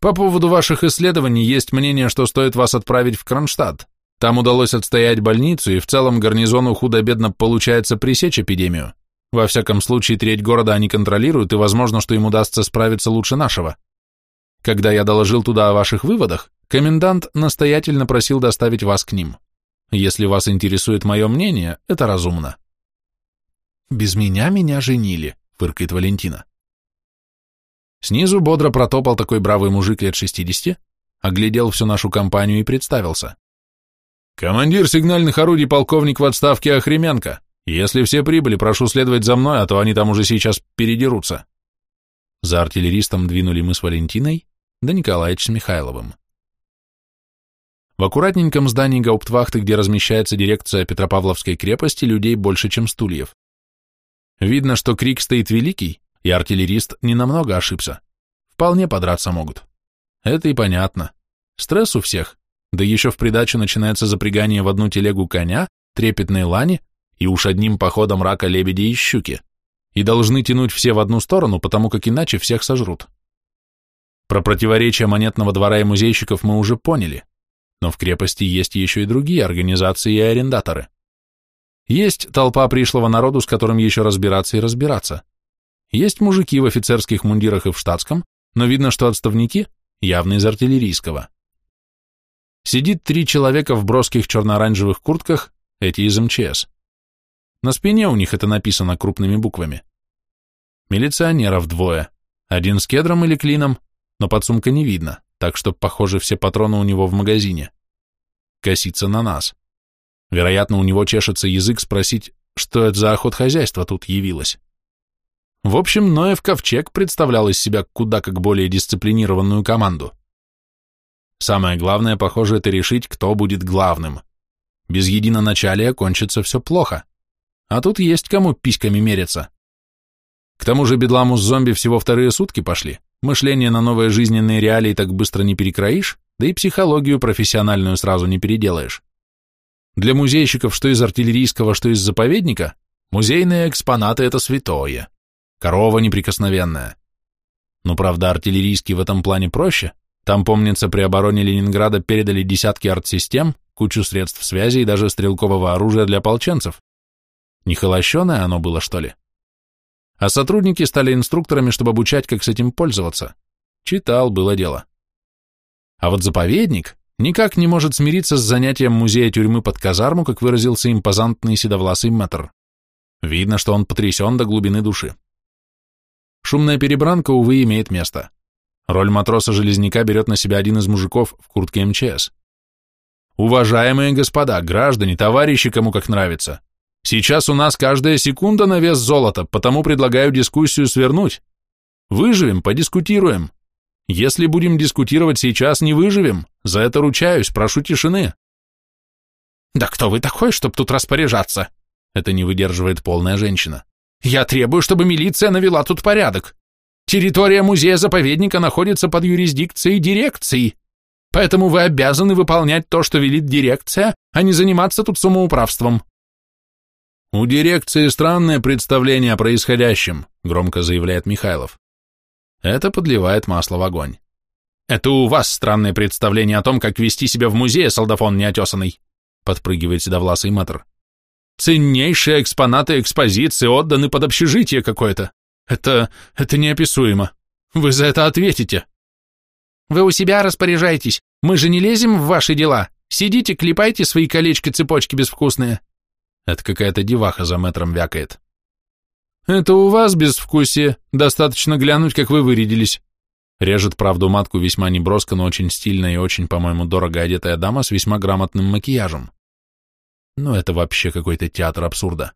По поводу ваших исследований есть мнение, что стоит вас отправить в Кронштадт. Там удалось отстоять больницу, и в целом гарнизону худо-бедно получается пресечь эпидемию. Во всяком случае, треть города они контролируют, и возможно, что им удастся справиться лучше нашего. Когда я доложил туда о ваших выводах, комендант настоятельно просил доставить вас к ним. Если вас интересует мое мнение, это разумно. «Без меня меня женили», — фыркает Валентина. Снизу бодро протопал такой бравый мужик лет шестидесяти, оглядел всю нашу компанию и представился. «Командир сигнальных орудий полковник в отставке Охременко. Если все прибыли, прошу следовать за мной, а то они там уже сейчас передерутся». За артиллеристом двинули мы с Валентиной, да Николаевич с Михайловым. В аккуратненьком здании гауптвахты, где размещается дирекция Петропавловской крепости, людей больше, чем стульев. Видно, что крик стоит великий, и артиллерист ненамного ошибся. Вполне подраться могут. Это и понятно. Стресс у всех, да еще в придачу начинается запрягание в одну телегу коня, трепетной лани и уж одним походом рака, лебеди и щуки. И должны тянуть все в одну сторону, потому как иначе всех сожрут. Про противоречия монетного двора и музейщиков мы уже поняли, но в крепости есть еще и другие организации и арендаторы. Есть толпа пришлого народу, с которым еще разбираться и разбираться. Есть мужики в офицерских мундирах и в штатском, но видно, что отставники явно из артиллерийского. Сидит три человека в броских черно-оранжевых куртках, эти из МЧС. На спине у них это написано крупными буквами. Милиционеров двое, один с кедром или клином, но подсумка не видно, так что, похоже, все патроны у него в магазине. Косится на нас. Вероятно, у него чешется язык спросить, что это за охотхозяйство тут явилось. В общем, Ноев Ковчег представлял из себя куда как более дисциплинированную команду. Самое главное, похоже, это решить, кто будет главным. Без единоначалия кончится все плохо. А тут есть кому письками мериться. К тому же бедламу с зомби всего вторые сутки пошли. Мышление на новые жизненные реалии так быстро не перекроишь, да и психологию профессиональную сразу не переделаешь. Для музейщиков, что из артиллерийского, что из заповедника, музейные экспонаты – это святое. Корова неприкосновенная. Но, правда, артиллерийский в этом плане проще, там, помнится, при обороне Ленинграда передали десятки артсистем, кучу средств связи и даже стрелкового оружия для ополченцев. Не холощеное оно было, что ли? А сотрудники стали инструкторами, чтобы обучать, как с этим пользоваться. Читал, было дело. А вот заповедник никак не может смириться с занятием музея тюрьмы под казарму, как выразился импозантный седовласый мэтр. Видно, что он потрясен до глубины души. Шумная перебранка, увы, имеет место. Роль матроса-железняка берет на себя один из мужиков в куртке МЧС. Уважаемые господа, граждане, товарищи, кому как нравится, сейчас у нас каждая секунда на вес золота, потому предлагаю дискуссию свернуть. Выживем, подискутируем. Если будем дискутировать сейчас, не выживем. За это ручаюсь, прошу тишины. Да кто вы такой, чтоб тут распоряжаться? Это не выдерживает полная женщина. Я требую, чтобы милиция навела тут порядок. Территория музея-заповедника находится под юрисдикцией дирекции, поэтому вы обязаны выполнять то, что велит дирекция, а не заниматься тут самоуправством». «У дирекции странное представление о происходящем», громко заявляет Михайлов. Это подливает масло в огонь. «Это у вас странное представление о том, как вести себя в музее, солдафон неотесанный», подпрыгивает седовласый мэтр. «Ценнейшие экспонаты экспозиции отданы под общежитие какое-то. Это... это неописуемо. Вы за это ответите. Вы у себя распоряжайтесь. Мы же не лезем в ваши дела. Сидите, клепайте свои колечки-цепочки безвкусные. Это какая-то деваха за метром вякает. Это у вас безвкусие. Достаточно глянуть, как вы вырядились. Режет правду матку весьма неброско, но очень стильная и очень, по-моему, дорого одетая дама с весьма грамотным макияжем. Ну, это вообще какой-то театр абсурда.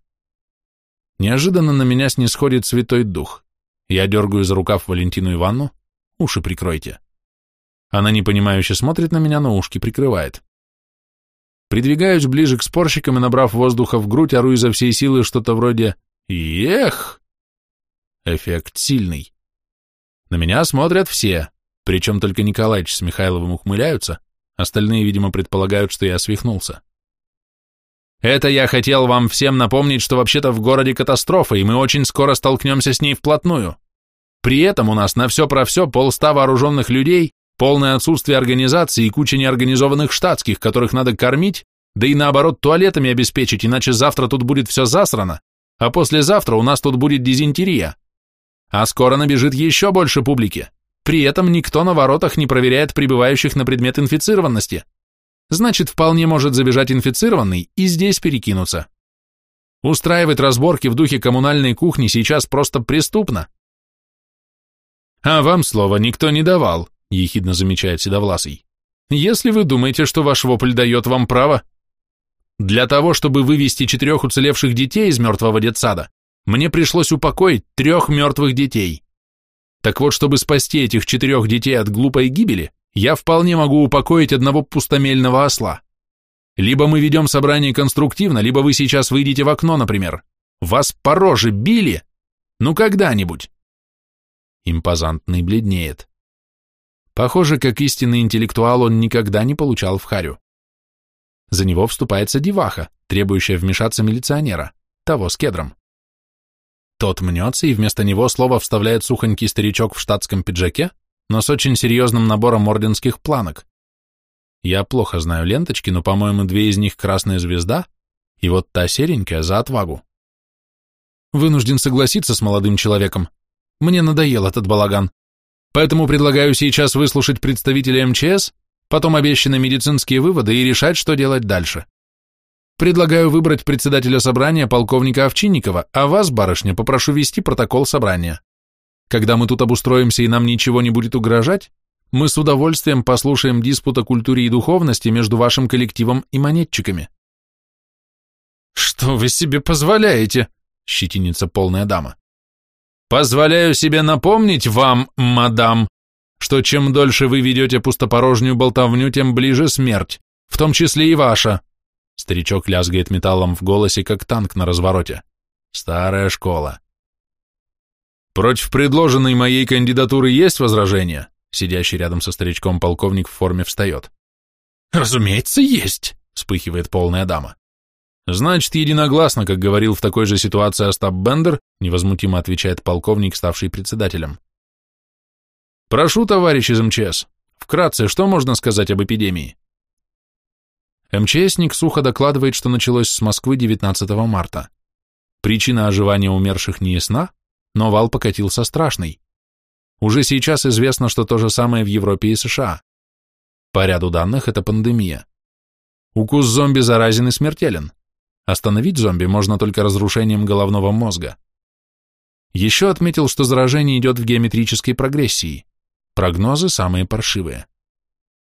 Неожиданно на меня снисходит святой дух. Я дергаю за рукав Валентину Ивановну, уши прикройте. Она непонимающе смотрит на меня, но ушки прикрывает. Придвигаюсь ближе к спорщикам и, набрав воздуха в грудь, ору изо всей силы что-то вроде «Ех!». Эффект сильный. На меня смотрят все, причем только Николаевич с Михайловым ухмыляются, остальные, видимо, предполагают, что я свихнулся. Это я хотел вам всем напомнить, что вообще-то в городе катастрофа, и мы очень скоро столкнемся с ней вплотную. При этом у нас на все про все полста вооруженных людей, полное отсутствие организации и куча неорганизованных штатских, которых надо кормить, да и наоборот туалетами обеспечить, иначе завтра тут будет все засрано, а послезавтра у нас тут будет дизентерия. А скоро набежит еще больше публики. При этом никто на воротах не проверяет прибывающих на предмет инфицированности значит, вполне может забежать инфицированный и здесь перекинуться. Устраивать разборки в духе коммунальной кухни сейчас просто преступно. А вам слова никто не давал, ехидно замечает Седовласый. Если вы думаете, что ваш вопль дает вам право, для того, чтобы вывести четырех уцелевших детей из мертвого детсада, мне пришлось упокоить трех мертвых детей. Так вот, чтобы спасти этих четырех детей от глупой гибели, я вполне могу упокоить одного пустомельного осла. Либо мы ведем собрание конструктивно, либо вы сейчас выйдете в окно, например. Вас по роже били? Ну, когда-нибудь. Импозантный бледнеет. Похоже, как истинный интеллектуал он никогда не получал в харю. За него вступается деваха, требующая вмешаться милиционера, того с кедром. Тот мнется, и вместо него слово вставляет сухонький старичок в штатском пиджаке, но с очень серьезным набором орденских планок. Я плохо знаю ленточки, но, по-моему, две из них красная звезда, и вот та серенькая за отвагу. Вынужден согласиться с молодым человеком. Мне надоел этот балаган. Поэтому предлагаю сейчас выслушать представителя МЧС, потом обещанные медицинские выводы и решать, что делать дальше. Предлагаю выбрать председателя собрания полковника Овчинникова, а вас, барышня, попрошу вести протокол собрания. Когда мы тут обустроимся и нам ничего не будет угрожать, мы с удовольствием послушаем диспут о культуре и духовности между вашим коллективом и монетчиками. Что вы себе позволяете? Щетинится полная дама. Позволяю себе напомнить вам, мадам, что чем дольше вы ведете пустопорожнюю болтовню, тем ближе смерть, в том числе и ваша. Старичок лязгает металлом в голосе, как танк на развороте. Старая школа. Против предложенной моей кандидатуры есть возражения? Сидящий рядом со старичком полковник в форме встает. Разумеется, есть, вспыхивает полная дама. Значит, единогласно, как говорил в такой же ситуации Остап Бендер, невозмутимо отвечает полковник, ставший председателем. Прошу, товарищ из МЧС, вкратце, что можно сказать об эпидемии? МЧСник сухо докладывает, что началось с Москвы 19 марта. Причина оживания умерших не ясна, но вал покатился страшный. Уже сейчас известно, что то же самое в Европе и США. По ряду данных это пандемия. Укус зомби заразен и смертелен. Остановить зомби можно только разрушением головного мозга. Еще отметил, что заражение идет в геометрической прогрессии. Прогнозы самые паршивые.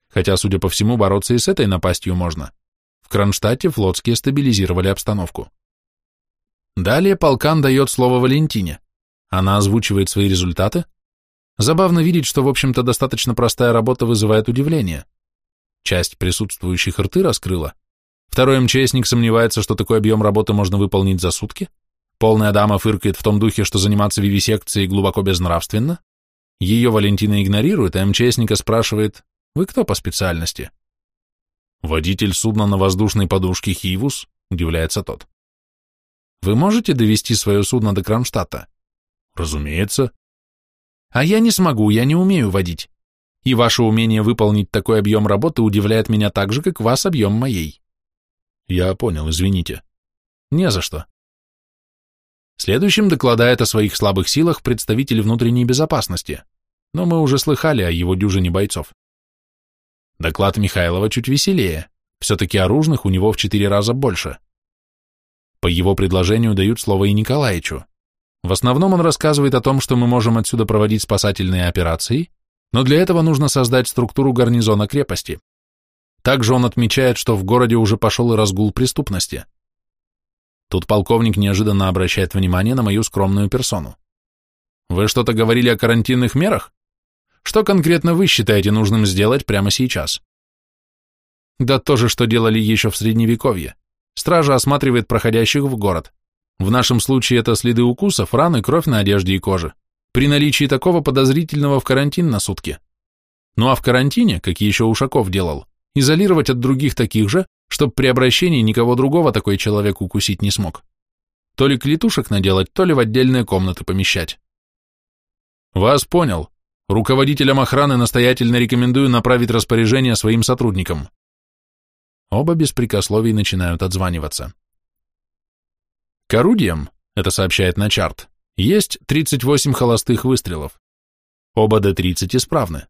Хотя, судя по всему, бороться и с этой напастью можно. В Кронштадте флотские стабилизировали обстановку. Далее полкан дает слово Валентине. Она озвучивает свои результаты. Забавно видеть, что, в общем-то, достаточно простая работа вызывает удивление. Часть присутствующих рты раскрыла. Второй МЧСник сомневается, что такой объем работы можно выполнить за сутки. Полная дама фыркает в том духе, что заниматься вивисекцией глубоко безнравственно. Ее Валентина игнорирует, а МЧСника спрашивает, «Вы кто по специальности?» «Водитель судна на воздушной подушке «Хивус», — удивляется тот. «Вы можете довести свое судно до Кронштадта?» Разумеется. А я не смогу, я не умею водить. И ваше умение выполнить такой объем работы удивляет меня так же, как вас объем моей. Я понял, извините. Не за что. Следующим докладает о своих слабых силах представитель внутренней безопасности, но мы уже слыхали о его дюжине бойцов. Доклад Михайлова чуть веселее, все-таки оружных у него в четыре раза больше. По его предложению дают слово и Николаевичу. В основном он рассказывает о том, что мы можем отсюда проводить спасательные операции, но для этого нужно создать структуру гарнизона крепости. Также он отмечает, что в городе уже пошел и разгул преступности. Тут полковник неожиданно обращает внимание на мою скромную персону. Вы что-то говорили о карантинных мерах? Что конкретно вы считаете нужным сделать прямо сейчас? Да то же, что делали еще в Средневековье. Стража осматривает проходящих в город. В нашем случае это следы укусов, раны, кровь на одежде и коже. При наличии такого подозрительного в карантин на сутки. Ну а в карантине, как еще Ушаков делал, изолировать от других таких же, чтобы при обращении никого другого такой человек укусить не смог. То ли клетушек наделать, то ли в отдельные комнаты помещать. Вас понял. Руководителям охраны настоятельно рекомендую направить распоряжение своим сотрудникам. Оба без прикословий начинают отзваниваться. К орудиям, это сообщает на чарт, есть 38 холостых выстрелов. Оба Д-30 исправны.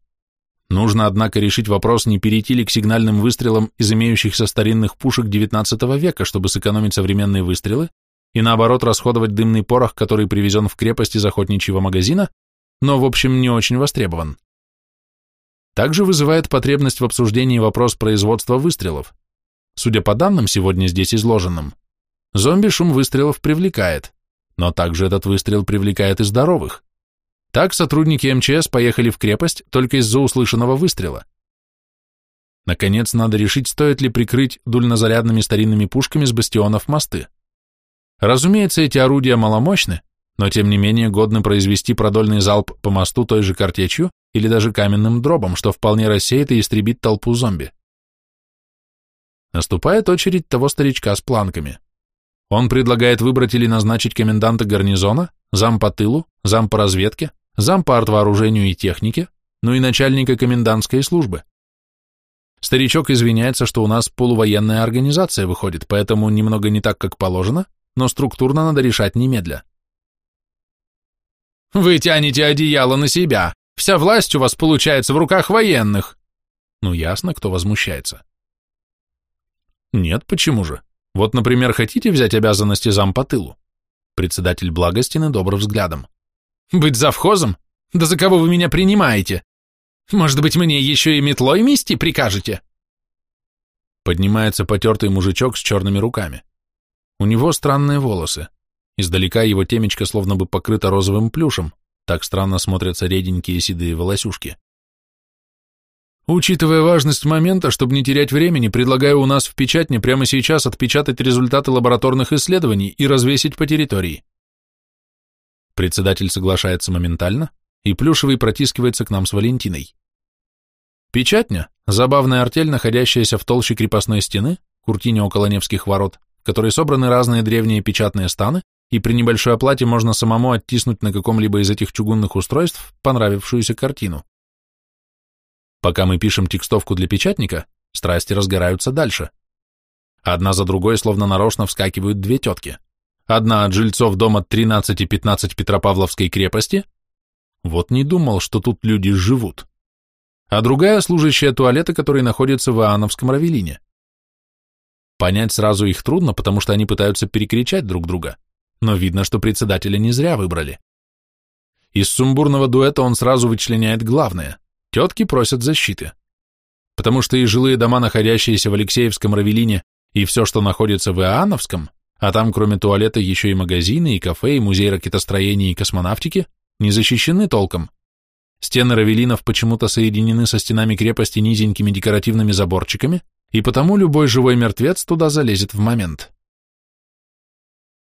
Нужно, однако, решить вопрос, не перейти ли к сигнальным выстрелам из имеющихся старинных пушек XIX века, чтобы сэкономить современные выстрелы, и наоборот расходовать дымный порох, который привезен в крепость из охотничьего магазина, но, в общем, не очень востребован. Также вызывает потребность в обсуждении вопрос производства выстрелов. Судя по данным, сегодня здесь изложенным, зомби шум выстрелов привлекает, но также этот выстрел привлекает и здоровых. Так сотрудники МЧС поехали в крепость только из-за услышанного выстрела. Наконец, надо решить, стоит ли прикрыть дульнозарядными старинными пушками с бастионов мосты. Разумеется, эти орудия маломощны, но тем не менее годны произвести продольный залп по мосту той же картечью или даже каменным дробом, что вполне рассеет и истребит толпу зомби. Наступает очередь того старичка с планками. Он предлагает выбрать или назначить коменданта гарнизона, зам по тылу, зам по разведке, зам по артвооружению и технике, ну и начальника комендантской службы. Старичок извиняется, что у нас полувоенная организация выходит, поэтому немного не так, как положено, но структурно надо решать немедля. «Вы тянете одеяло на себя. Вся власть у вас получается в руках военных». Ну, ясно, кто возмущается. Нет, почему же? Вот, например, хотите взять обязанности зам по тылу? Председатель Благостины добрым взглядом. Быть завхозом? Да за кого вы меня принимаете? Может быть, мне еще и метлой мести прикажете? Поднимается потертый мужичок с черными руками. У него странные волосы. Издалека его темечко словно бы покрыто розовым плюшем, так странно смотрятся реденькие седые волосюшки. Учитывая важность момента, чтобы не терять времени, предлагаю у нас в печатне прямо сейчас отпечатать результаты лабораторных исследований и развесить по территории. Председатель соглашается моментально, и Плюшевый протискивается к нам с Валентиной. Печатня – забавная артель, находящаяся в толще крепостной стены, куртине около Невских ворот, в которой собраны разные древние печатные станы, и при небольшой оплате можно самому оттиснуть на каком-либо из этих чугунных устройств понравившуюся картину. Пока мы пишем текстовку для печатника, страсти разгораются дальше. Одна за другой словно нарочно вскакивают две тетки. Одна от жильцов дома 13 и 15 Петропавловской крепости. Вот не думал, что тут люди живут. А другая служащая туалета, который находится в Иоанновском Равелине. Понять сразу их трудно, потому что они пытаются перекричать друг друга, но видно, что председателя не зря выбрали. Из сумбурного дуэта он сразу вычленяет главное. Тетки просят защиты. Потому что и жилые дома, находящиеся в Алексеевском Равелине, и все, что находится в Иоанновском, а там кроме туалета еще и магазины, и кафе, и музей ракетостроения и космонавтики, не защищены толком. Стены Равелинов почему-то соединены со стенами крепости низенькими декоративными заборчиками, и потому любой живой мертвец туда залезет в момент.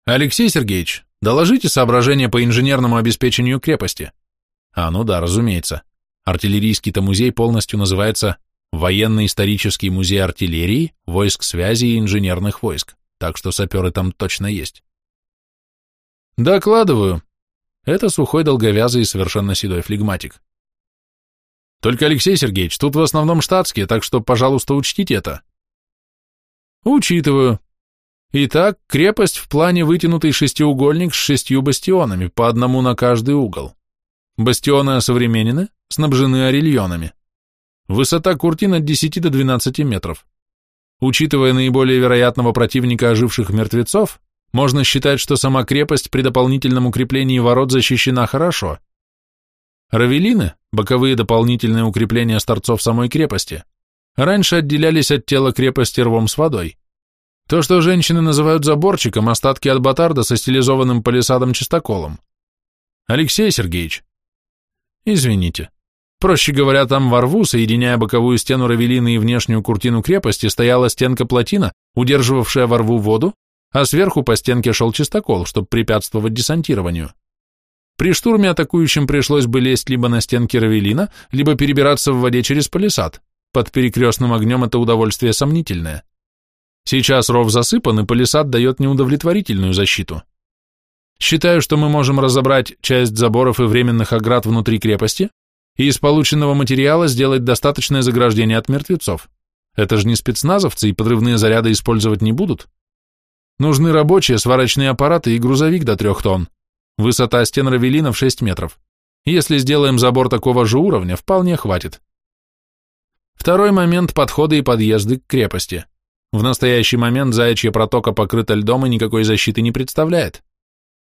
Алексей Сергеевич, доложите соображения по инженерному обеспечению крепости. А, ну да, разумеется. Артиллерийский-то музей полностью называется Военно-исторический музей артиллерии, войск связи и инженерных войск, так что саперы там точно есть. Докладываю. Это сухой долговязый и совершенно седой флегматик. Только, Алексей Сергеевич, тут в основном штатские, так что, пожалуйста, учтите это. Учитываю. Итак, крепость в плане вытянутый шестиугольник с шестью бастионами, по одному на каждый угол. Бастионы осовременены, снабжены орельонами. Высота куртин от 10 до 12 метров. Учитывая наиболее вероятного противника оживших мертвецов, можно считать, что сама крепость при дополнительном укреплении ворот защищена хорошо. Равелины, боковые дополнительные укрепления с торцов самой крепости, раньше отделялись от тела крепости рвом с водой. То, что женщины называют заборчиком, остатки от батарда со стилизованным палисадом-чистоколом. Алексей Сергеевич. Извините. Проще говоря, там во рву, соединяя боковую стену равелины и внешнюю куртину крепости, стояла стенка плотина, удерживавшая во рву воду, а сверху по стенке шел чистокол, чтобы препятствовать десантированию. При штурме атакующим пришлось бы лезть либо на стенки равелина, либо перебираться в воде через палисад. Под перекрестным огнем это удовольствие сомнительное. Сейчас ров засыпан, и палисад дает неудовлетворительную защиту. Считаю, что мы можем разобрать часть заборов и временных оград внутри крепости и из полученного материала сделать достаточное заграждение от мертвецов. Это же не спецназовцы, и подрывные заряды использовать не будут. Нужны рабочие, сварочные аппараты и грузовик до трех тонн. Высота стен равелина в 6 метров. Если сделаем забор такого же уровня, вполне хватит. Второй момент – подходы и подъезды к крепости. В настоящий момент заячья протока покрыта льдом и никакой защиты не представляет.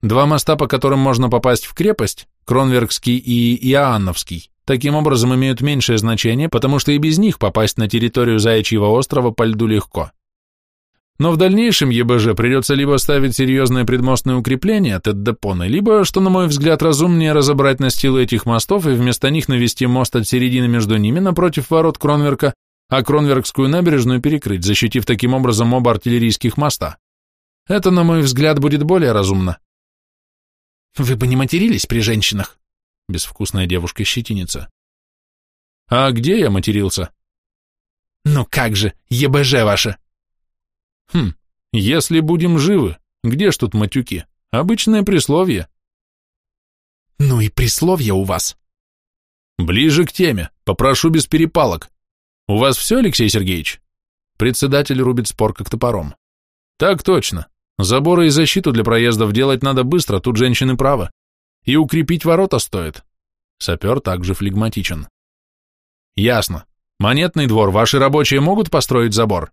Два моста, по которым можно попасть в крепость, Кронверкский и Иоанновский, таким образом имеют меньшее значение, потому что и без них попасть на территорию Заячьего острова по льду легко. Но в дальнейшем ЕБЖ придется либо ставить серьезное предмостное укрепление от Эддепоны, либо, что на мой взгляд разумнее, разобрать настилы этих мостов и вместо них навести мост от середины между ними напротив ворот Кронверка, а Кронверкскую набережную перекрыть, защитив таким образом оба артиллерийских моста. Это, на мой взгляд, будет более разумно. Вы бы не матерились при женщинах? Безвкусная девушка-щетиница. А где я матерился? Ну как же, ЕБЖ ваше. Хм, если будем живы, где ж тут матюки? Обычное присловие. Ну и присловие у вас. Ближе к теме, попрошу без перепалок. У вас все, Алексей Сергеевич? Председатель рубит спор как топором. Так точно. Заборы и защиту для проездов делать надо быстро, тут женщины правы. И укрепить ворота стоит. Сапер также флегматичен. Ясно. Монетный двор, ваши рабочие могут построить забор?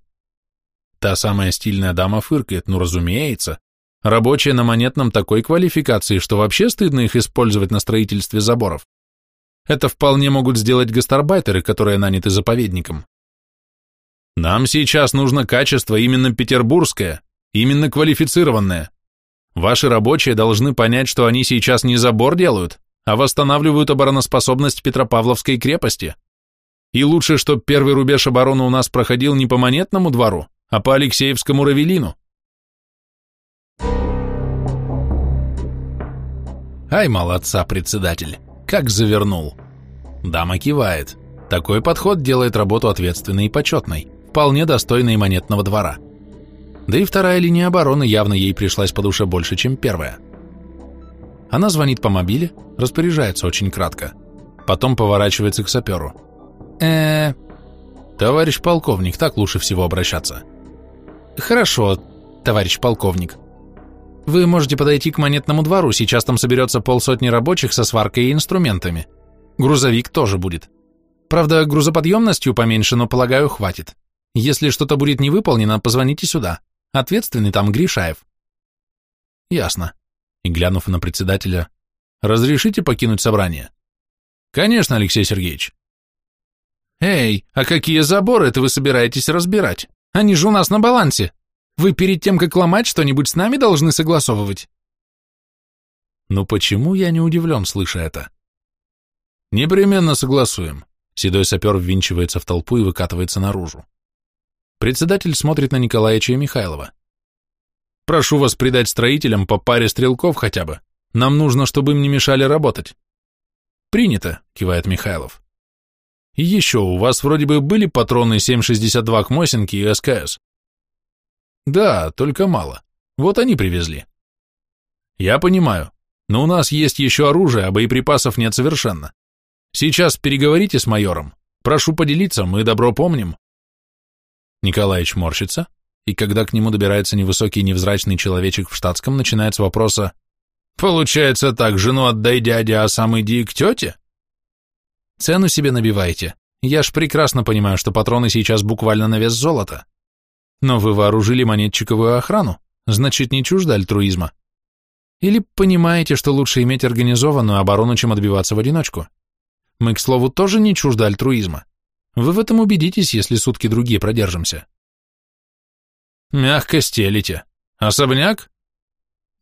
Та самая стильная дама фыркает, ну разумеется. Рабочие на монетном такой квалификации, что вообще стыдно их использовать на строительстве заборов. Это вполне могут сделать гастарбайтеры, которые наняты заповедником. Нам сейчас нужно качество именно петербургское, именно квалифицированное. Ваши рабочие должны понять, что они сейчас не забор делают, а восстанавливают обороноспособность Петропавловской крепости. И лучше, чтобы первый рубеж обороны у нас проходил не по монетному двору, а по Алексеевскому Равелину. Ай, молодца, председатель, как завернул. Дама кивает. Такой подход делает работу ответственной и почетной, вполне достойной монетного двора. Да и вторая линия обороны явно ей пришлась по душе больше, чем первая. Она звонит по мобиле, распоряжается очень кратко. Потом поворачивается к саперу. э Товарищ полковник, так лучше всего обращаться. Хорошо, товарищ полковник. Вы можете подойти к монетному двору, сейчас там соберется полсотни рабочих со сваркой и инструментами. Грузовик тоже будет. Правда, грузоподъемностью поменьше, но, полагаю, хватит. Если что-то будет не выполнено, позвоните сюда. Ответственный там Гришаев. Ясно. И глянув на председателя, разрешите покинуть собрание? Конечно, Алексей Сергеевич. Эй, а какие заборы это вы собираетесь разбирать? Они же у нас на балансе. Вы перед тем, как ломать что-нибудь, с нами должны согласовывать. Ну почему я не удивлен, слыша это? Непременно согласуем. Седой сапер ввинчивается в толпу и выкатывается наружу. Председатель смотрит на Николаевича и Михайлова. Прошу вас придать строителям по паре стрелков хотя бы. Нам нужно, чтобы им не мешали работать. Принято, кивает Михайлов. И еще, у вас вроде бы были патроны 7,62 к Мосинке и СКС? Да, только мало. Вот они привезли. Я понимаю, но у нас есть еще оружие, а боеприпасов нет совершенно. Сейчас переговорите с майором. Прошу поделиться, мы добро помним. Николаевич морщится, и когда к нему добирается невысокий невзрачный человечек в штатском, начинает с вопроса «Получается так, жену отдай дяде, а сам иди к тете?» Цену себе набиваете. Я ж прекрасно понимаю, что патроны сейчас буквально на вес золота. Но вы вооружили монетчиковую охрану, значит, не чуждо альтруизма. Или понимаете, что лучше иметь организованную оборону, чем отбиваться в одиночку? Мы, к слову, тоже не чуждо альтруизма. Вы в этом убедитесь, если сутки другие продержимся. Мягко стелите. Особняк?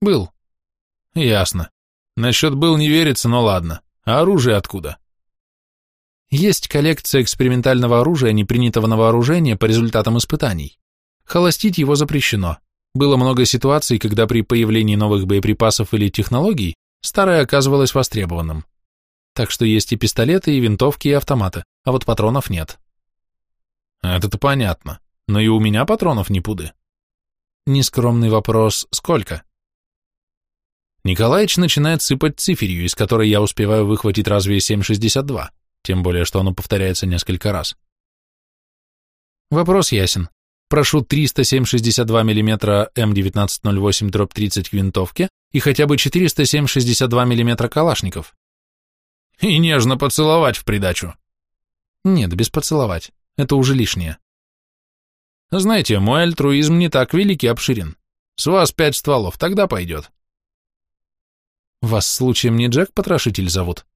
Был. Ясно. Насчет был не верится, но ладно. А оружие откуда? Есть коллекция экспериментального оружия, не принятого на вооружение по результатам испытаний. Холостить его запрещено. Было много ситуаций, когда при появлении новых боеприпасов или технологий старое оказывалось востребованным. Так что есть и пистолеты, и винтовки, и автоматы, а вот патронов нет. Это-то понятно, но и у меня патронов не пуды. Нескромный вопрос «Сколько?» Николаевич начинает сыпать циферью, из которой я успеваю выхватить разве 7,62 тем более, что оно повторяется несколько раз. Вопрос ясен. Прошу 307,62 мм М1908 дробь 30 к винтовке и хотя бы 407,62 мм калашников. И нежно поцеловать в придачу. Нет, без поцеловать. Это уже лишнее. Знаете, мой альтруизм не так велик и обширен. С вас пять стволов, тогда пойдет. Вас случаем не Джек-потрошитель зовут?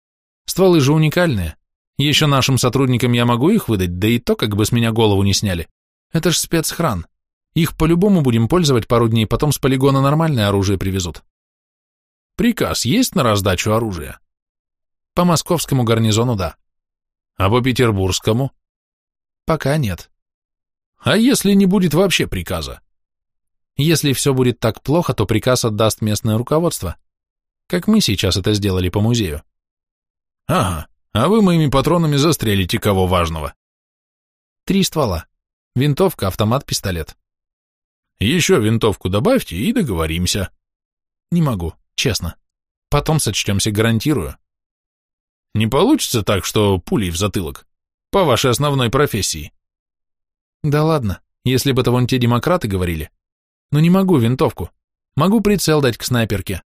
Стволы же уникальные. Еще нашим сотрудникам я могу их выдать, да и то, как бы с меня голову не сняли. Это ж спецхран. Их по-любому будем пользовать пару дней, потом с полигона нормальное оружие привезут. Приказ есть на раздачу оружия? По московскому гарнизону, да. А по петербургскому? Пока нет. А если не будет вообще приказа? Если все будет так плохо, то приказ отдаст местное руководство. Как мы сейчас это сделали по музею. Ага, а вы моими патронами застрелите кого важного. Три ствола. Винтовка, автомат, пистолет. Еще винтовку добавьте и договоримся. Не могу, честно. Потом сочтемся, гарантирую. Не получится так, что пулей в затылок? По вашей основной профессии. Да ладно, если бы это вон те демократы говорили. Но не могу винтовку. Могу прицел дать к снайперке.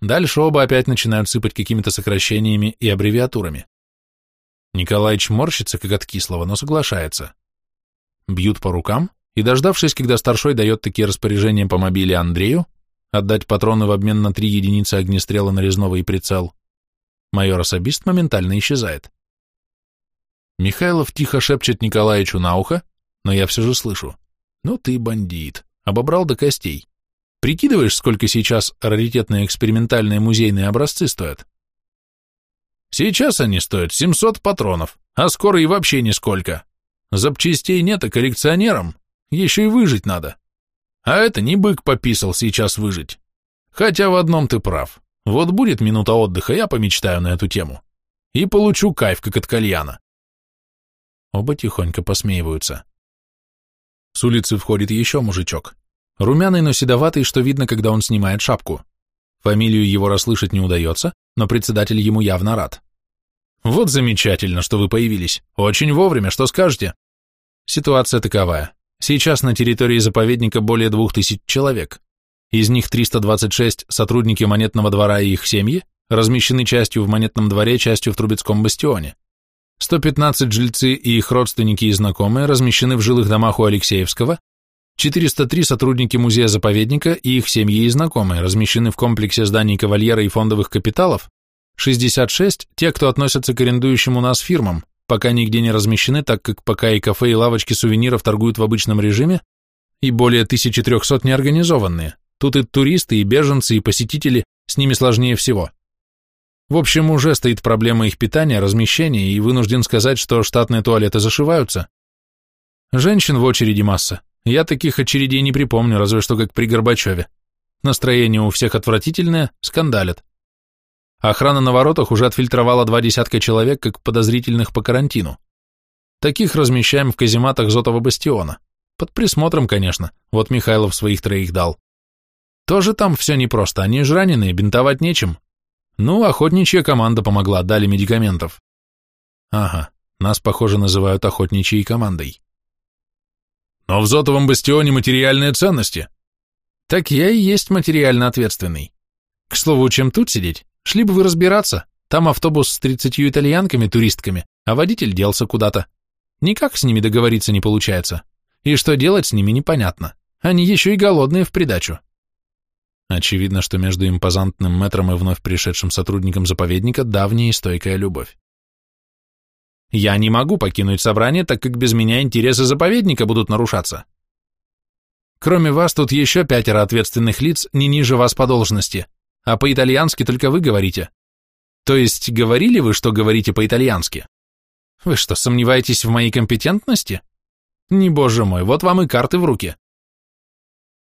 Дальше оба опять начинают сыпать какими-то сокращениями и аббревиатурами. Николаич морщится, как от кислого, но соглашается. Бьют по рукам, и, дождавшись, когда старшой дает такие распоряжения по мобиле Андрею, отдать патроны в обмен на три единицы огнестрела нарезного и прицел, майор-особист моментально исчезает. Михайлов тихо шепчет Николаевичу на ухо, но я все же слышу. «Ну ты бандит, обобрал до костей. Прикидываешь, сколько сейчас раритетные экспериментальные музейные образцы стоят? Сейчас они стоят 700 патронов, а скоро и вообще нисколько. Запчастей нет, а коллекционерам еще и выжить надо. А это не бык пописал сейчас выжить. Хотя в одном ты прав. Вот будет минута отдыха, я помечтаю на эту тему. И получу кайф, как от кальяна. Оба тихонько посмеиваются. С улицы входит еще мужичок. Румяный, но седоватый, что видно, когда он снимает шапку. Фамилию его расслышать не удается, но председатель ему явно рад. Вот замечательно, что вы появились. Очень вовремя, что скажете? Ситуация таковая. Сейчас на территории заповедника более двух тысяч человек. Из них 326 сотрудники монетного двора и их семьи, размещены частью в монетном дворе, частью в Трубецком бастионе. 115 жильцы и их родственники и знакомые размещены в жилых домах у Алексеевского, 403 сотрудники музея-заповедника и их семьи и знакомые размещены в комплексе зданий кавальера и фондовых капиталов, 66 – те, кто относятся к арендующим у нас фирмам, пока нигде не размещены, так как пока и кафе, и лавочки сувениров торгуют в обычном режиме, и более 1300 неорганизованные. Тут и туристы, и беженцы, и посетители, с ними сложнее всего. В общем, уже стоит проблема их питания, размещения, и вынужден сказать, что штатные туалеты зашиваются. Женщин в очереди масса, я таких очередей не припомню, разве что как при Горбачеве. Настроение у всех отвратительное, скандалят. Охрана на воротах уже отфильтровала два десятка человек как подозрительных по карантину. Таких размещаем в казематах Зотова бастиона. Под присмотром, конечно, вот Михайлов своих троих дал. Тоже там все непросто, они же раненые, бинтовать нечем. Ну, охотничья команда помогла, дали медикаментов. Ага, нас, похоже, называют охотничьей командой. Но в Зотовом бастионе материальные ценности. Так я и есть материально ответственный. К слову, чем тут сидеть? Шли бы вы разбираться. Там автобус с тридцатью итальянками, туристками, а водитель делся куда-то. Никак с ними договориться не получается. И что делать с ними непонятно. Они еще и голодные в придачу. Очевидно, что между импозантным мэтром и вновь пришедшим сотрудником заповедника давняя и стойкая любовь. Я не могу покинуть собрание, так как без меня интересы заповедника будут нарушаться. Кроме вас тут еще пятеро ответственных лиц не ниже вас по должности, а по-итальянски только вы говорите. То есть говорили вы, что говорите по-итальянски? Вы что, сомневаетесь в моей компетентности? Не боже мой, вот вам и карты в руки.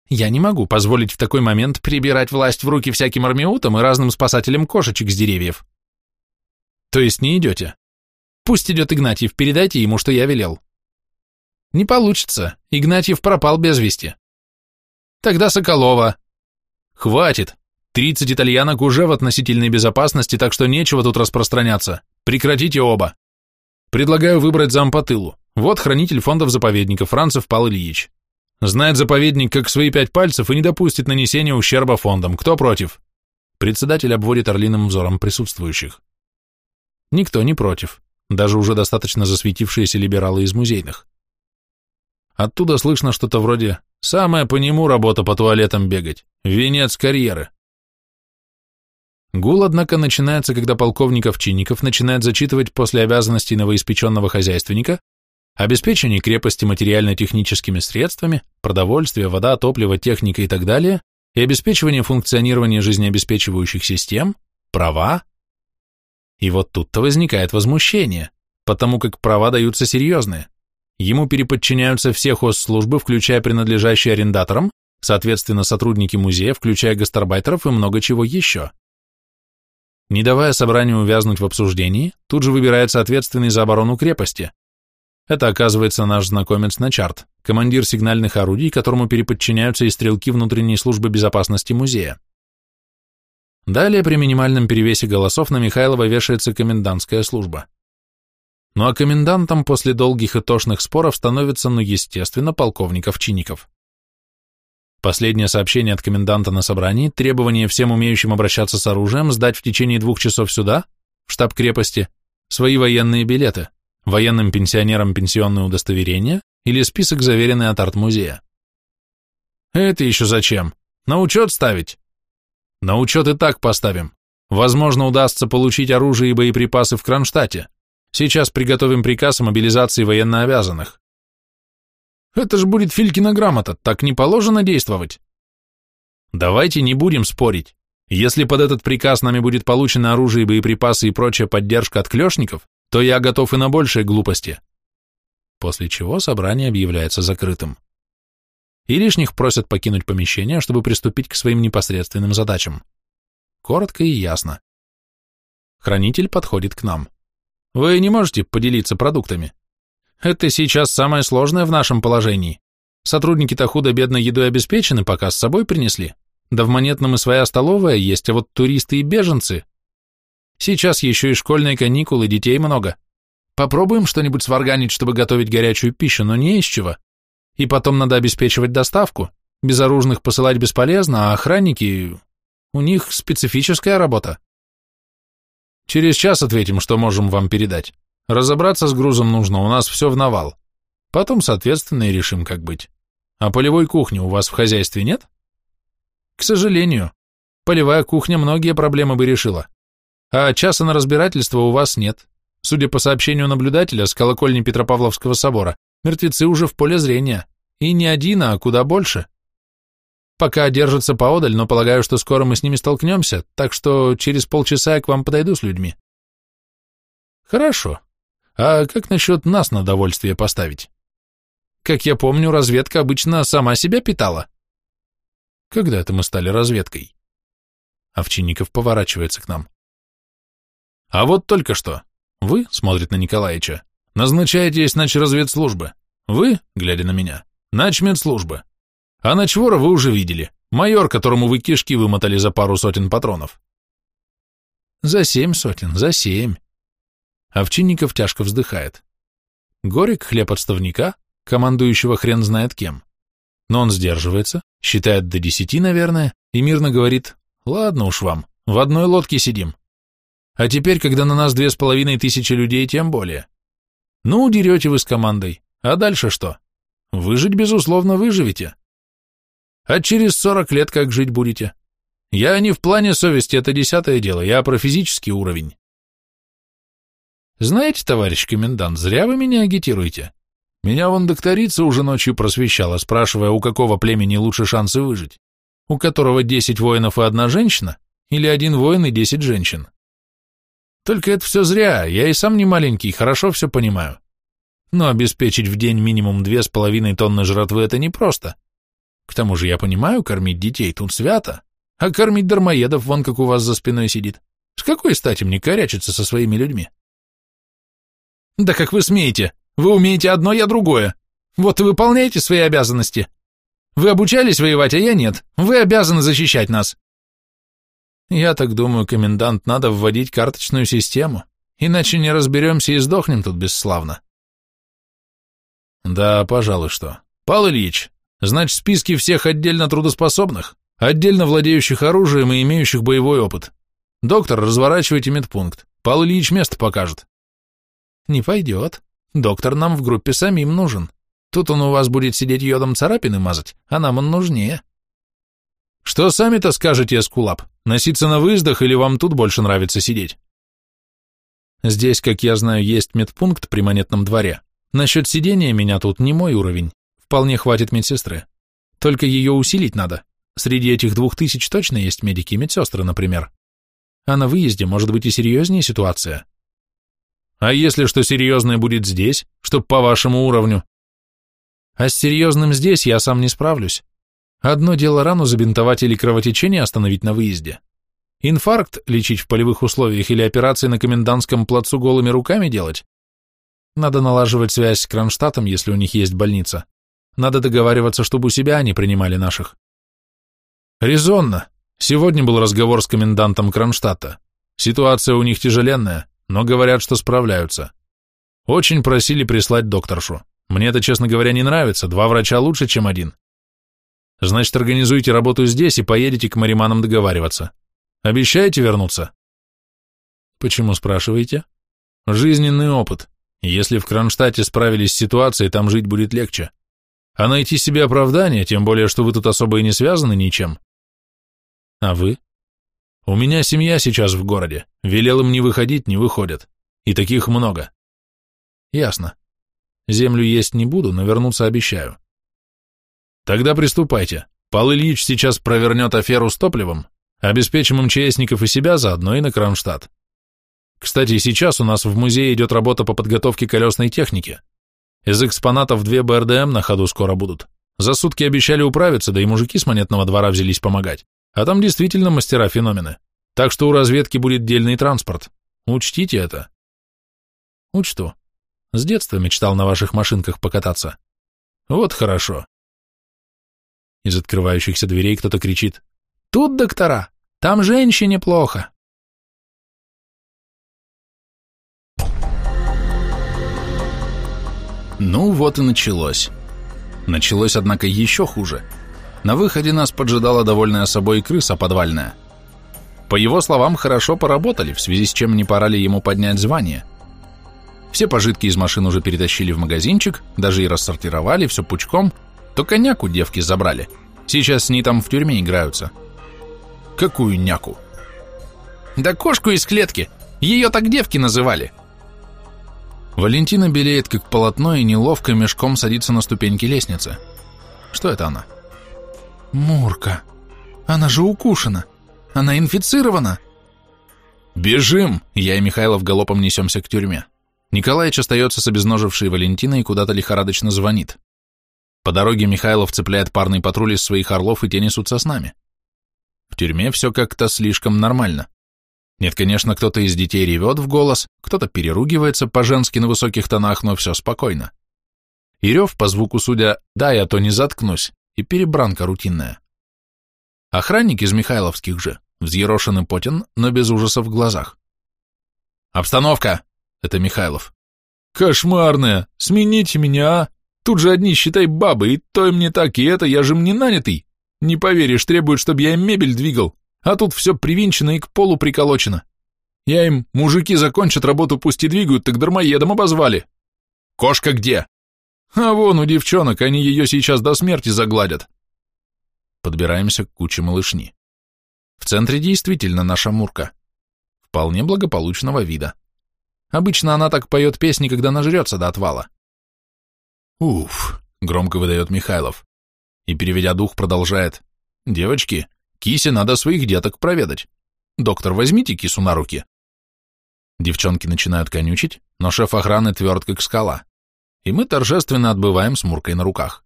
Я не могу позволить в такой момент прибирать власть в руки всяким армиутам и разным спасателям кошечек с деревьев. То есть не идете? Пусть идет Игнатьев, передайте ему, что я велел. Не получится, Игнатьев пропал без вести. Тогда Соколова. Хватит. Тридцать итальянок уже в относительной безопасности, так что нечего тут распространяться. Прекратите оба. Предлагаю выбрать зам по тылу. Вот хранитель фондов заповедника Францев Пал Ильич. Знает заповедник как свои пять пальцев и не допустит нанесения ущерба фондам. Кто против? Председатель обводит орлиным взором присутствующих. Никто не против, даже уже достаточно засветившиеся либералы из музейных. Оттуда слышно что-то вроде «самая по нему работа по туалетам бегать, венец карьеры». Гул, однако, начинается, когда полковник Овчинников начинает зачитывать после обязанностей новоиспеченного хозяйственника обеспечение крепости материально-техническими средствами, продовольствие, вода, топливо, техника и так далее, и обеспечивание функционирования жизнеобеспечивающих систем, права. И вот тут-то возникает возмущение, потому как права даются серьезные. Ему переподчиняются все хозслужбы, включая принадлежащие арендаторам, соответственно, сотрудники музея, включая гастарбайтеров и много чего еще. Не давая собранию увязнуть в обсуждении, тут же выбирается ответственный за оборону крепости. Это оказывается наш знакомец на чарт, командир сигнальных орудий, которому переподчиняются и стрелки внутренней службы безопасности музея. Далее при минимальном перевесе голосов на Михайлова вешается комендантская служба. Ну а комендантом после долгих и тошных споров становится, ну естественно, полковник Овчинников. Последнее сообщение от коменданта на собрании, требование всем умеющим обращаться с оружием сдать в течение двух часов сюда, в штаб крепости, свои военные билеты, военным пенсионерам пенсионное удостоверение или список, заверенный от арт-музея. Это еще зачем? На учет ставить? На учет и так поставим. Возможно, удастся получить оружие и боеприпасы в Кронштадте. Сейчас приготовим приказ о мобилизации военнообязанных. Это ж будет Филькина грамота, так не положено действовать. Давайте не будем спорить. Если под этот приказ нами будет получено оружие, боеприпасы и прочая поддержка от клешников, то я готов и на большие глупости. После чего собрание объявляется закрытым. И лишних просят покинуть помещение, чтобы приступить к своим непосредственным задачам. Коротко и ясно. Хранитель подходит к нам. Вы не можете поделиться продуктами. Это сейчас самое сложное в нашем положении. Сотрудники-то худо-бедно едой обеспечены, пока с собой принесли. Да в Монетном и своя столовая есть, а вот туристы и беженцы. Сейчас еще и школьные каникулы, детей много. Попробуем что-нибудь сварганить, чтобы готовить горячую пищу, но не из чего. И потом надо обеспечивать доставку. Безоружных посылать бесполезно, а охранники... У них специфическая работа. Через час ответим, что можем вам передать. Разобраться с грузом нужно, у нас все в навал. Потом, соответственно, и решим, как быть. А полевой кухни у вас в хозяйстве нет? К сожалению. Полевая кухня многие проблемы бы решила. А часа на разбирательство у вас нет. Судя по сообщению наблюдателя с колокольни Петропавловского собора, мертвецы уже в поле зрения. И не один, а куда больше. Пока держатся поодаль, но полагаю, что скоро мы с ними столкнемся, так что через полчаса я к вам подойду с людьми. Хорошо. А как насчет нас на довольствие поставить? Как я помню, разведка обычно сама себя питала. Когда это мы стали разведкой? Овчинников поворачивается к нам. А вот только что. Вы, смотрит на Николаевича, назначаетесь начразведслужбы. Вы, глядя на меня, начмедслужбы. А ночвора вы уже видели. Майор, которому вы кишки вымотали за пару сотен патронов. За семь сотен, за семь. Овчинников тяжко вздыхает. Горик хлеб отставника, командующего хрен знает кем. Но он сдерживается, считает до десяти, наверное, и мирно говорит, ладно уж вам, в одной лодке сидим. А теперь, когда на нас две с половиной тысячи людей, тем более. Ну, удерете вы с командой, а дальше что? Выжить, безусловно, выживете. А через сорок лет как жить будете? Я не в плане совести, это десятое дело, я про физический уровень. Знаете, товарищ комендант, зря вы меня агитируете. Меня вон докторица уже ночью просвещала, спрашивая, у какого племени лучше шансы выжить. У которого десять воинов и одна женщина, или один воин и десять женщин. Только это все зря, я и сам не маленький, хорошо все понимаю. Но обеспечить в день минимум две с половиной тонны жратвы – это непросто. К тому же я понимаю, кормить детей тут свято, а кормить дармоедов вон как у вас за спиной сидит. С какой стати мне корячиться со своими людьми? Да как вы смеете? Вы умеете одно, я другое. Вот и выполняете свои обязанности. Вы обучались воевать, а я нет. Вы обязаны защищать нас. Я так думаю, комендант, надо вводить карточную систему, иначе не разберемся и сдохнем тут бесславно. Да, пожалуй, что. Павел Ильич, значит, списки всех отдельно трудоспособных, отдельно владеющих оружием и имеющих боевой опыт. Доктор, разворачивайте медпункт. Павел Ильич место покажет. Не пойдет. Доктор нам в группе самим нужен. Тут он у вас будет сидеть йодом царапины мазать, а нам он нужнее. Что сами-то скажете, Эскулап? Носиться на выездах или вам тут больше нравится сидеть? Здесь, как я знаю, есть медпункт при монетном дворе. Насчет сидения меня тут не мой уровень. Вполне хватит медсестры. Только ее усилить надо. Среди этих двух тысяч точно есть медики и медсестры, например. А на выезде может быть и серьезнее ситуация. А если что серьезное будет здесь, чтоб по вашему уровню? А с серьезным здесь я сам не справлюсь. Одно дело рану забинтовать или кровотечение остановить на выезде. Инфаркт лечить в полевых условиях или операции на комендантском плацу голыми руками делать? Надо налаживать связь с Кронштадтом, если у них есть больница. Надо договариваться, чтобы у себя они принимали наших. Резонно. Сегодня был разговор с комендантом Кронштадта. Ситуация у них тяжеленная, но говорят, что справляются. Очень просили прислать докторшу. Мне это, честно говоря, не нравится, два врача лучше, чем один. Значит, организуйте работу здесь и поедете к мариманам договариваться. Обещаете вернуться? Почему спрашиваете? Жизненный опыт. Если в Кронштадте справились с ситуацией, там жить будет легче. А найти себе оправдание, тем более, что вы тут особо и не связаны ничем. А вы? У меня семья сейчас в городе. Велел им не выходить, не выходят. И таких много. Ясно. Землю есть не буду, но вернуться обещаю. Тогда приступайте. Пал Ильич сейчас провернет аферу с топливом, обеспечим МЧСников и себя заодно и на Кронштадт. Кстати, сейчас у нас в музее идет работа по подготовке колесной техники. Из экспонатов две БРДМ на ходу скоро будут. За сутки обещали управиться, да и мужики с монетного двора взялись помогать. А там действительно мастера феномены. Так что у разведки будет дельный транспорт. Учтите это. Учту. С детства мечтал на ваших машинках покататься. Вот хорошо. Из открывающихся дверей кто-то кричит. «Тут доктора! Там женщине плохо!» Ну вот и началось. Началось, однако, еще хуже. На выходе нас поджидала довольная собой крыса подвальная. По его словам, хорошо поработали, в связи с чем не пора ли ему поднять звание. Все пожитки из машин уже перетащили в магазинчик, даже и рассортировали, все пучком – только няку девки забрали. Сейчас с ней там в тюрьме играются. Какую няку? Да кошку из клетки. Ее так девки называли. Валентина белеет как полотно и неловко мешком садится на ступеньки лестницы. Что это она? Мурка. Она же укушена. Она инфицирована. Бежим! Я и Михайлов галопом несемся к тюрьме. Николаич остается с обезножившей Валентиной и куда-то лихорадочно звонит. По дороге Михайлов цепляет парный патруль из своих орлов, и те несутся с нами. В тюрьме все как-то слишком нормально. Нет, конечно, кто-то из детей ревет в голос, кто-то переругивается по-женски на высоких тонах, но все спокойно. И рев, по звуку судя, да, я то не заткнусь, и перебранка рутинная. Охранник из Михайловских же, взъерошенный потен, но без ужаса в глазах. «Обстановка!» — это Михайлов. «Кошмарная! Смените меня, а!» Тут же одни, считай, бабы, и то им не так, и это, я же мне нанятый. Не поверишь, требуют, чтобы я им мебель двигал, а тут все привинчено и к полу приколочено. Я им, мужики закончат работу, пусть и двигают, так дармоедом обозвали. Кошка где? А вон у девчонок, они ее сейчас до смерти загладят. Подбираемся к куче малышни. В центре действительно наша Мурка. Вполне благополучного вида. Обычно она так поет песни, когда нажрется до отвала. Уф, громко выдает Михайлов. И, переведя дух, продолжает. Девочки, кисе надо своих деток проведать. Доктор, возьмите кису на руки. Девчонки начинают конючить, но шеф охраны тверд как скала. И мы торжественно отбываем с Муркой на руках.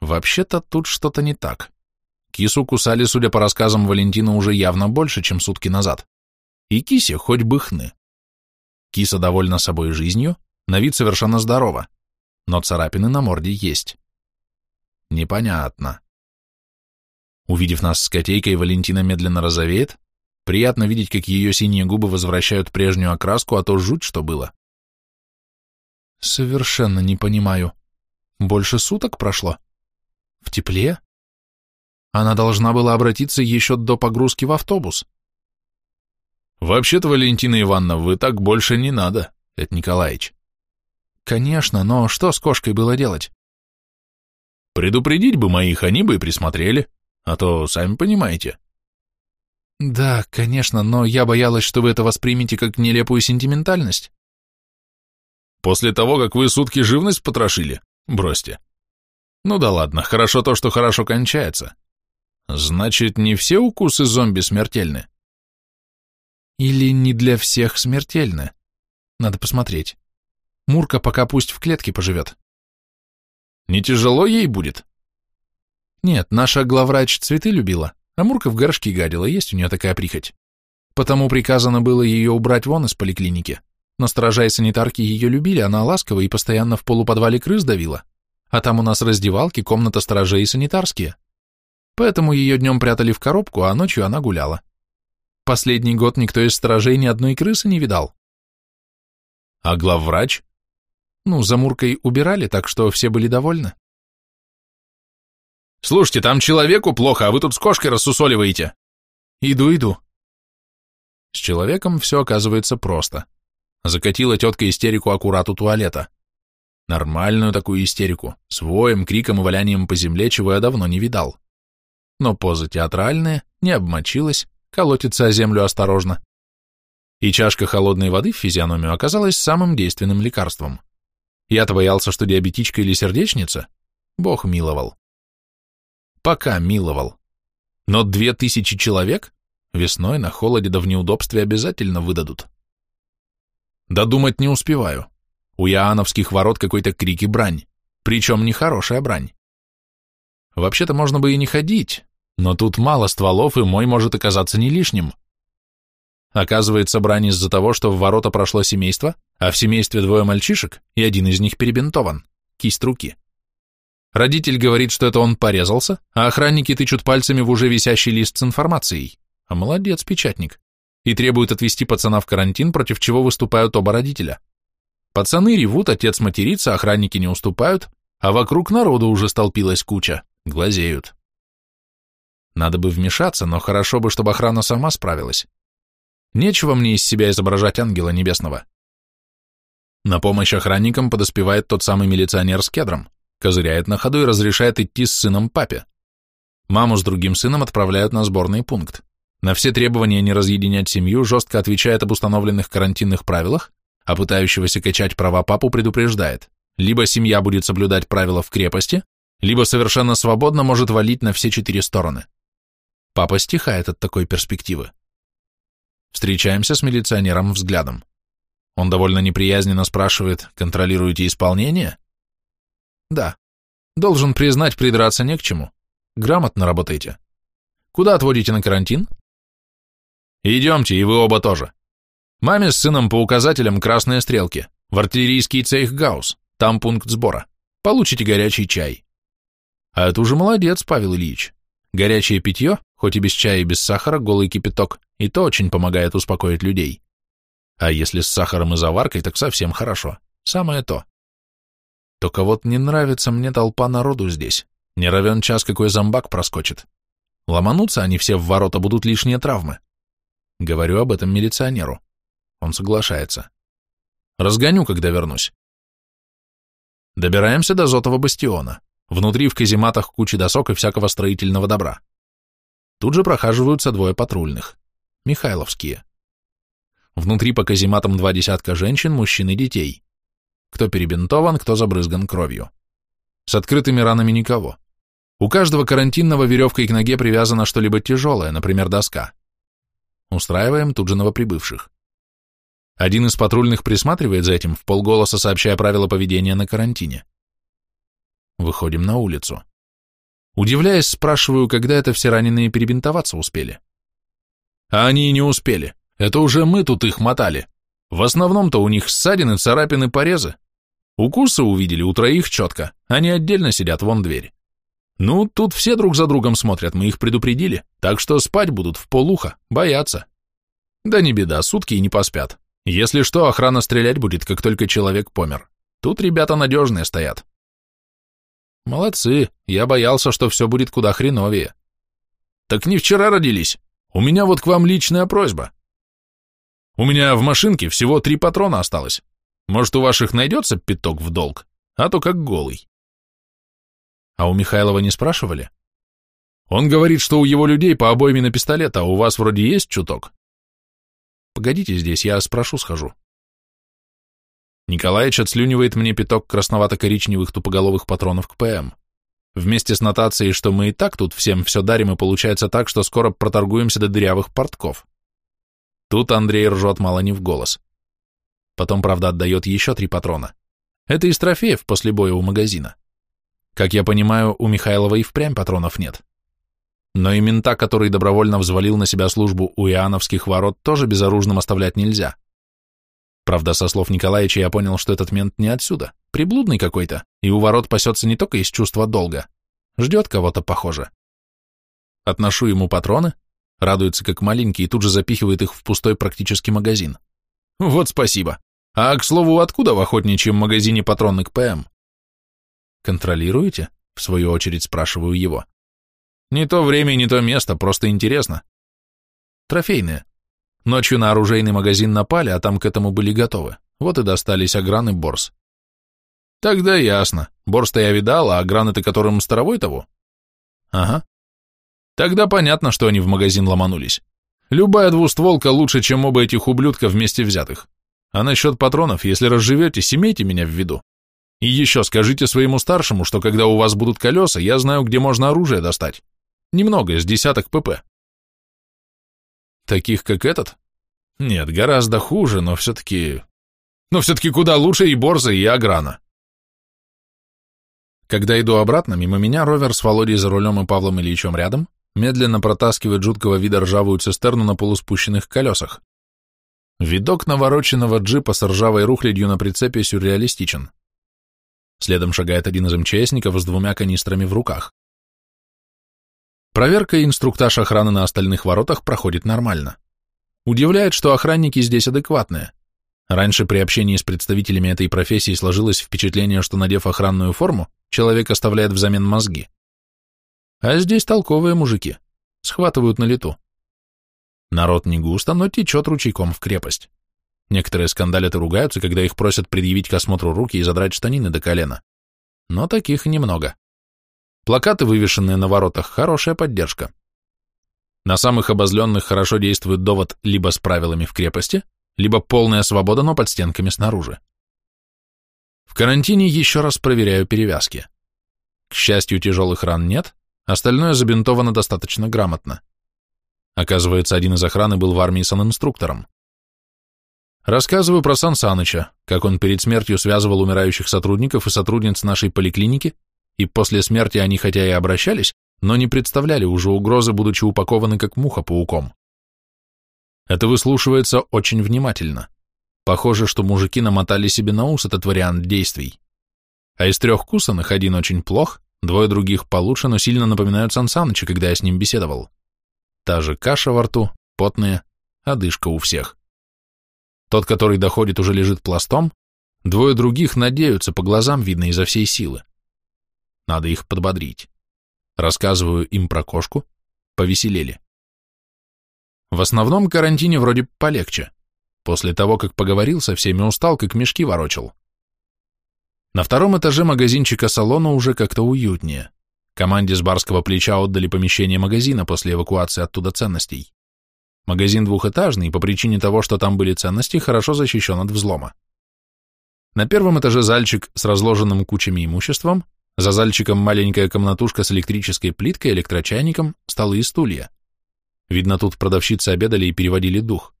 Вообще-то тут что-то не так. Кису кусали, судя по рассказам Валентина, уже явно больше, чем сутки назад. И кисе хоть бы хны. Киса довольна собой жизнью, на вид совершенно здорова, но царапины на морде есть. Непонятно. Увидев нас с котейкой, Валентина медленно розовеет. Приятно видеть, как ее синие губы возвращают прежнюю окраску, а то жуть, что было. Совершенно не понимаю. Больше суток прошло? В тепле? Она должна была обратиться еще до погрузки в автобус. Вообще-то, Валентина Ивановна, вы так больше не надо, это Николаевич. Конечно, но что с кошкой было делать? Предупредить бы моих, они бы и присмотрели, а то, сами понимаете. Да, конечно, но я боялась, что вы это воспримете как нелепую сентиментальность. После того, как вы сутки живность потрошили? Бросьте. Ну да ладно, хорошо то, что хорошо кончается. Значит, не все укусы зомби смертельны? Или не для всех смертельны? Надо посмотреть. Мурка пока пусть в клетке поживет. Не тяжело ей будет? Нет, наша главврач цветы любила, а Мурка в горшки гадила, есть у нее такая прихоть. Потому приказано было ее убрать вон из поликлиники. Но сторожа и санитарки ее любили, она ласково и постоянно в полуподвале крыс давила. А там у нас раздевалки, комната сторожей и санитарские. Поэтому ее днем прятали в коробку, а ночью она гуляла. Последний год никто из сторожей ни одной крысы не видал. А главврач? Ну, за Муркой убирали, так что все были довольны. Слушайте, там человеку плохо, а вы тут с кошкой рассусоливаете. Иду, иду. С человеком все оказывается просто. Закатила тетка истерику аккурат у туалета. Нормальную такую истерику, с воем, криком и валянием по земле, чего я давно не видал. Но поза театральная, не обмочилась, колотится о землю осторожно. И чашка холодной воды в физиономию оказалась самым действенным лекарством. Я-то боялся, что диабетичка или сердечница. Бог миловал. Пока миловал. Но две тысячи человек весной на холоде да в неудобстве обязательно выдадут. Додумать не успеваю. У Яановских ворот какой-то крик и брань, причем нехорошая брань. Вообще-то можно бы и не ходить, но тут мало стволов, и мой может оказаться не лишним. Оказывается, брань из-за того, что в ворота прошло семейство, а в семействе двое мальчишек, и один из них перебинтован, кисть руки. Родитель говорит, что это он порезался, а охранники тычут пальцами в уже висящий лист с информацией. А молодец, печатник и требуют отвезти пацана в карантин, против чего выступают оба родителя. Пацаны ревут, отец матерится, охранники не уступают, а вокруг народу уже столпилась куча, глазеют. Надо бы вмешаться, но хорошо бы, чтобы охрана сама справилась. Нечего мне из себя изображать ангела небесного. На помощь охранникам подоспевает тот самый милиционер с кедром, козыряет на ходу и разрешает идти с сыном папе. Маму с другим сыном отправляют на сборный пункт. На все требования не разъединять семью жестко отвечает об установленных карантинных правилах, а пытающегося качать права папу предупреждает, либо семья будет соблюдать правила в крепости, либо совершенно свободно может валить на все четыре стороны. Папа стихает от такой перспективы. Встречаемся с милиционером взглядом. Он довольно неприязненно спрашивает, контролируете исполнение? Да. Должен признать, придраться не к чему. Грамотно работаете. Куда отводите на карантин? Идемте, и вы оба тоже. Маме с сыном по указателям красные стрелки, в артиллерийский цех Гаусс, там пункт сбора. Получите горячий чай. А это уже молодец, Павел Ильич. Горячее питье, хоть и без чая и без сахара, голый кипяток, и то очень помогает успокоить людей. А если с сахаром и заваркой, так совсем хорошо. Самое то. Только вот не нравится мне толпа народу здесь. Не равен час, какой зомбак проскочит. Ломанутся они все в ворота, будут лишние травмы. Говорю об этом милиционеру. Он соглашается. Разгоню, когда вернусь. Добираемся до Зотова бастиона. Внутри в казематах куча досок и всякого строительного добра. Тут же прохаживаются двое патрульных. Михайловские. Внутри по казематам два десятка женщин, мужчин и детей. кто перебинтован, кто забрызган кровью. С открытыми ранами никого. У каждого карантинного веревкой к ноге привязано что-либо тяжелое, например, доска. Устраиваем тут же новоприбывших. Один из патрульных присматривает за этим, в полголоса сообщая правила поведения на карантине. Выходим на улицу. Удивляясь, спрашиваю, когда это все раненые перебинтоваться успели. А они не успели. Это уже мы тут их мотали. В основном-то у них ссадины, царапины, порезы. Укусы увидели у троих четко, они отдельно сидят, вон дверь. Ну, тут все друг за другом смотрят, мы их предупредили, так что спать будут в полуха, боятся. Да не беда, сутки и не поспят. Если что, охрана стрелять будет, как только человек помер. Тут ребята надежные стоят. Молодцы, я боялся, что все будет куда хреновее. Так не вчера родились. У меня вот к вам личная просьба. У меня в машинке всего три патрона осталось. Может, у ваших найдется пяток в долг, а то как голый. А у Михайлова не спрашивали? Он говорит, что у его людей по обойме на пистолет, а у вас вроде есть чуток. Погодите здесь, я спрошу, схожу. Николаевич отслюнивает мне пяток красновато-коричневых тупоголовых патронов к ПМ. Вместе с нотацией, что мы и так тут всем все дарим, и получается так, что скоро проторгуемся до дырявых портков. Тут Андрей ржет мало не в голос. Потом, правда, отдает еще три патрона. Это из трофеев после боя у магазина. Как я понимаю, у Михайлова и впрямь патронов нет. Но и мента, который добровольно взвалил на себя службу у Иоанновских ворот, тоже безоружным оставлять нельзя. Правда, со слов Николаевича я понял, что этот мент не отсюда, приблудный какой-то, и у ворот пасется не только из чувства долга, ждет кого-то, похоже. Отношу ему патроны, радуется как маленький и тут же запихивает их в пустой практически магазин. Вот спасибо. А, к слову, откуда в охотничьем магазине патроны к ПМ? Контролируете? В свою очередь спрашиваю его. Не то время, не то место, просто интересно. Трофейные. Ночью на оружейный магазин напали, а там к этому были готовы. Вот и достались Агран и Борс. Тогда ясно. Борс-то я видал, а Агран-то которым старовой того? Ага. Тогда понятно, что они в магазин ломанулись. Любая двустволка лучше, чем оба этих ублюдка вместе взятых. А насчет патронов, если разживете, семейте меня в виду. И еще скажите своему старшему, что когда у вас будут колеса, я знаю, где можно оружие достать. Немного, с десяток ПП. Таких, как этот? Нет, гораздо хуже, но все-таки... Но все-таки куда лучше и Борза, и Аграна. Когда иду обратно, мимо меня ровер с Володей за рулем и Павлом Ильичем рядом, медленно протаскивает жуткого вида ржавую цистерну на полуспущенных колесах. Видок навороченного джипа с ржавой рухлядью на прицепе сюрреалистичен. Следом шагает один из МЧСников с двумя канистрами в руках. Проверка и инструктаж охраны на остальных воротах проходит нормально. Удивляет, что охранники здесь адекватные. Раньше при общении с представителями этой профессии сложилось впечатление, что, надев охранную форму, человек оставляет взамен мозги. А здесь толковые мужики. Схватывают на лету. Народ не густо, но течет ручейком в крепость. Некоторые скандалят и ругаются, когда их просят предъявить к осмотру руки и задрать штанины до колена. Но таких немного. Плакаты, вывешенные на воротах, хорошая поддержка. На самых обозленных хорошо действует довод либо с правилами в крепости, либо полная свобода, но под стенками снаружи. В карантине еще раз проверяю перевязки. К счастью, тяжелых ран нет, остальное забинтовано достаточно грамотно. Оказывается, один из охраны был в армии санинструктором. Рассказываю про Сан Саныча, как он перед смертью связывал умирающих сотрудников и сотрудниц нашей поликлиники и после смерти они хотя и обращались, но не представляли уже угрозы, будучи упакованы как муха пауком. Это выслушивается очень внимательно. Похоже, что мужики намотали себе на ус этот вариант действий. А из трех кусанных один очень плох, двое других получше, но сильно напоминают Сан Саныча, когда я с ним беседовал. Та же каша во рту, потные, одышка у всех. Тот, который доходит, уже лежит пластом, двое других надеются, по глазам видно изо всей силы. Надо их подбодрить. Рассказываю им про кошку, повеселели. В основном карантине вроде полегче. После того, как поговорил со всеми, устал, как мешки ворочал. На втором этаже магазинчика салона уже как-то уютнее. Команде с барского плеча отдали помещение магазина после эвакуации оттуда ценностей. Магазин двухэтажный, по причине того, что там были ценности, хорошо защищен от взлома. На первом этаже зальчик с разложенным кучами имуществом, за зальчиком маленькая комнатушка с электрической плиткой, электрочайником, столы и стулья. Видно, тут продавщицы обедали и переводили дух.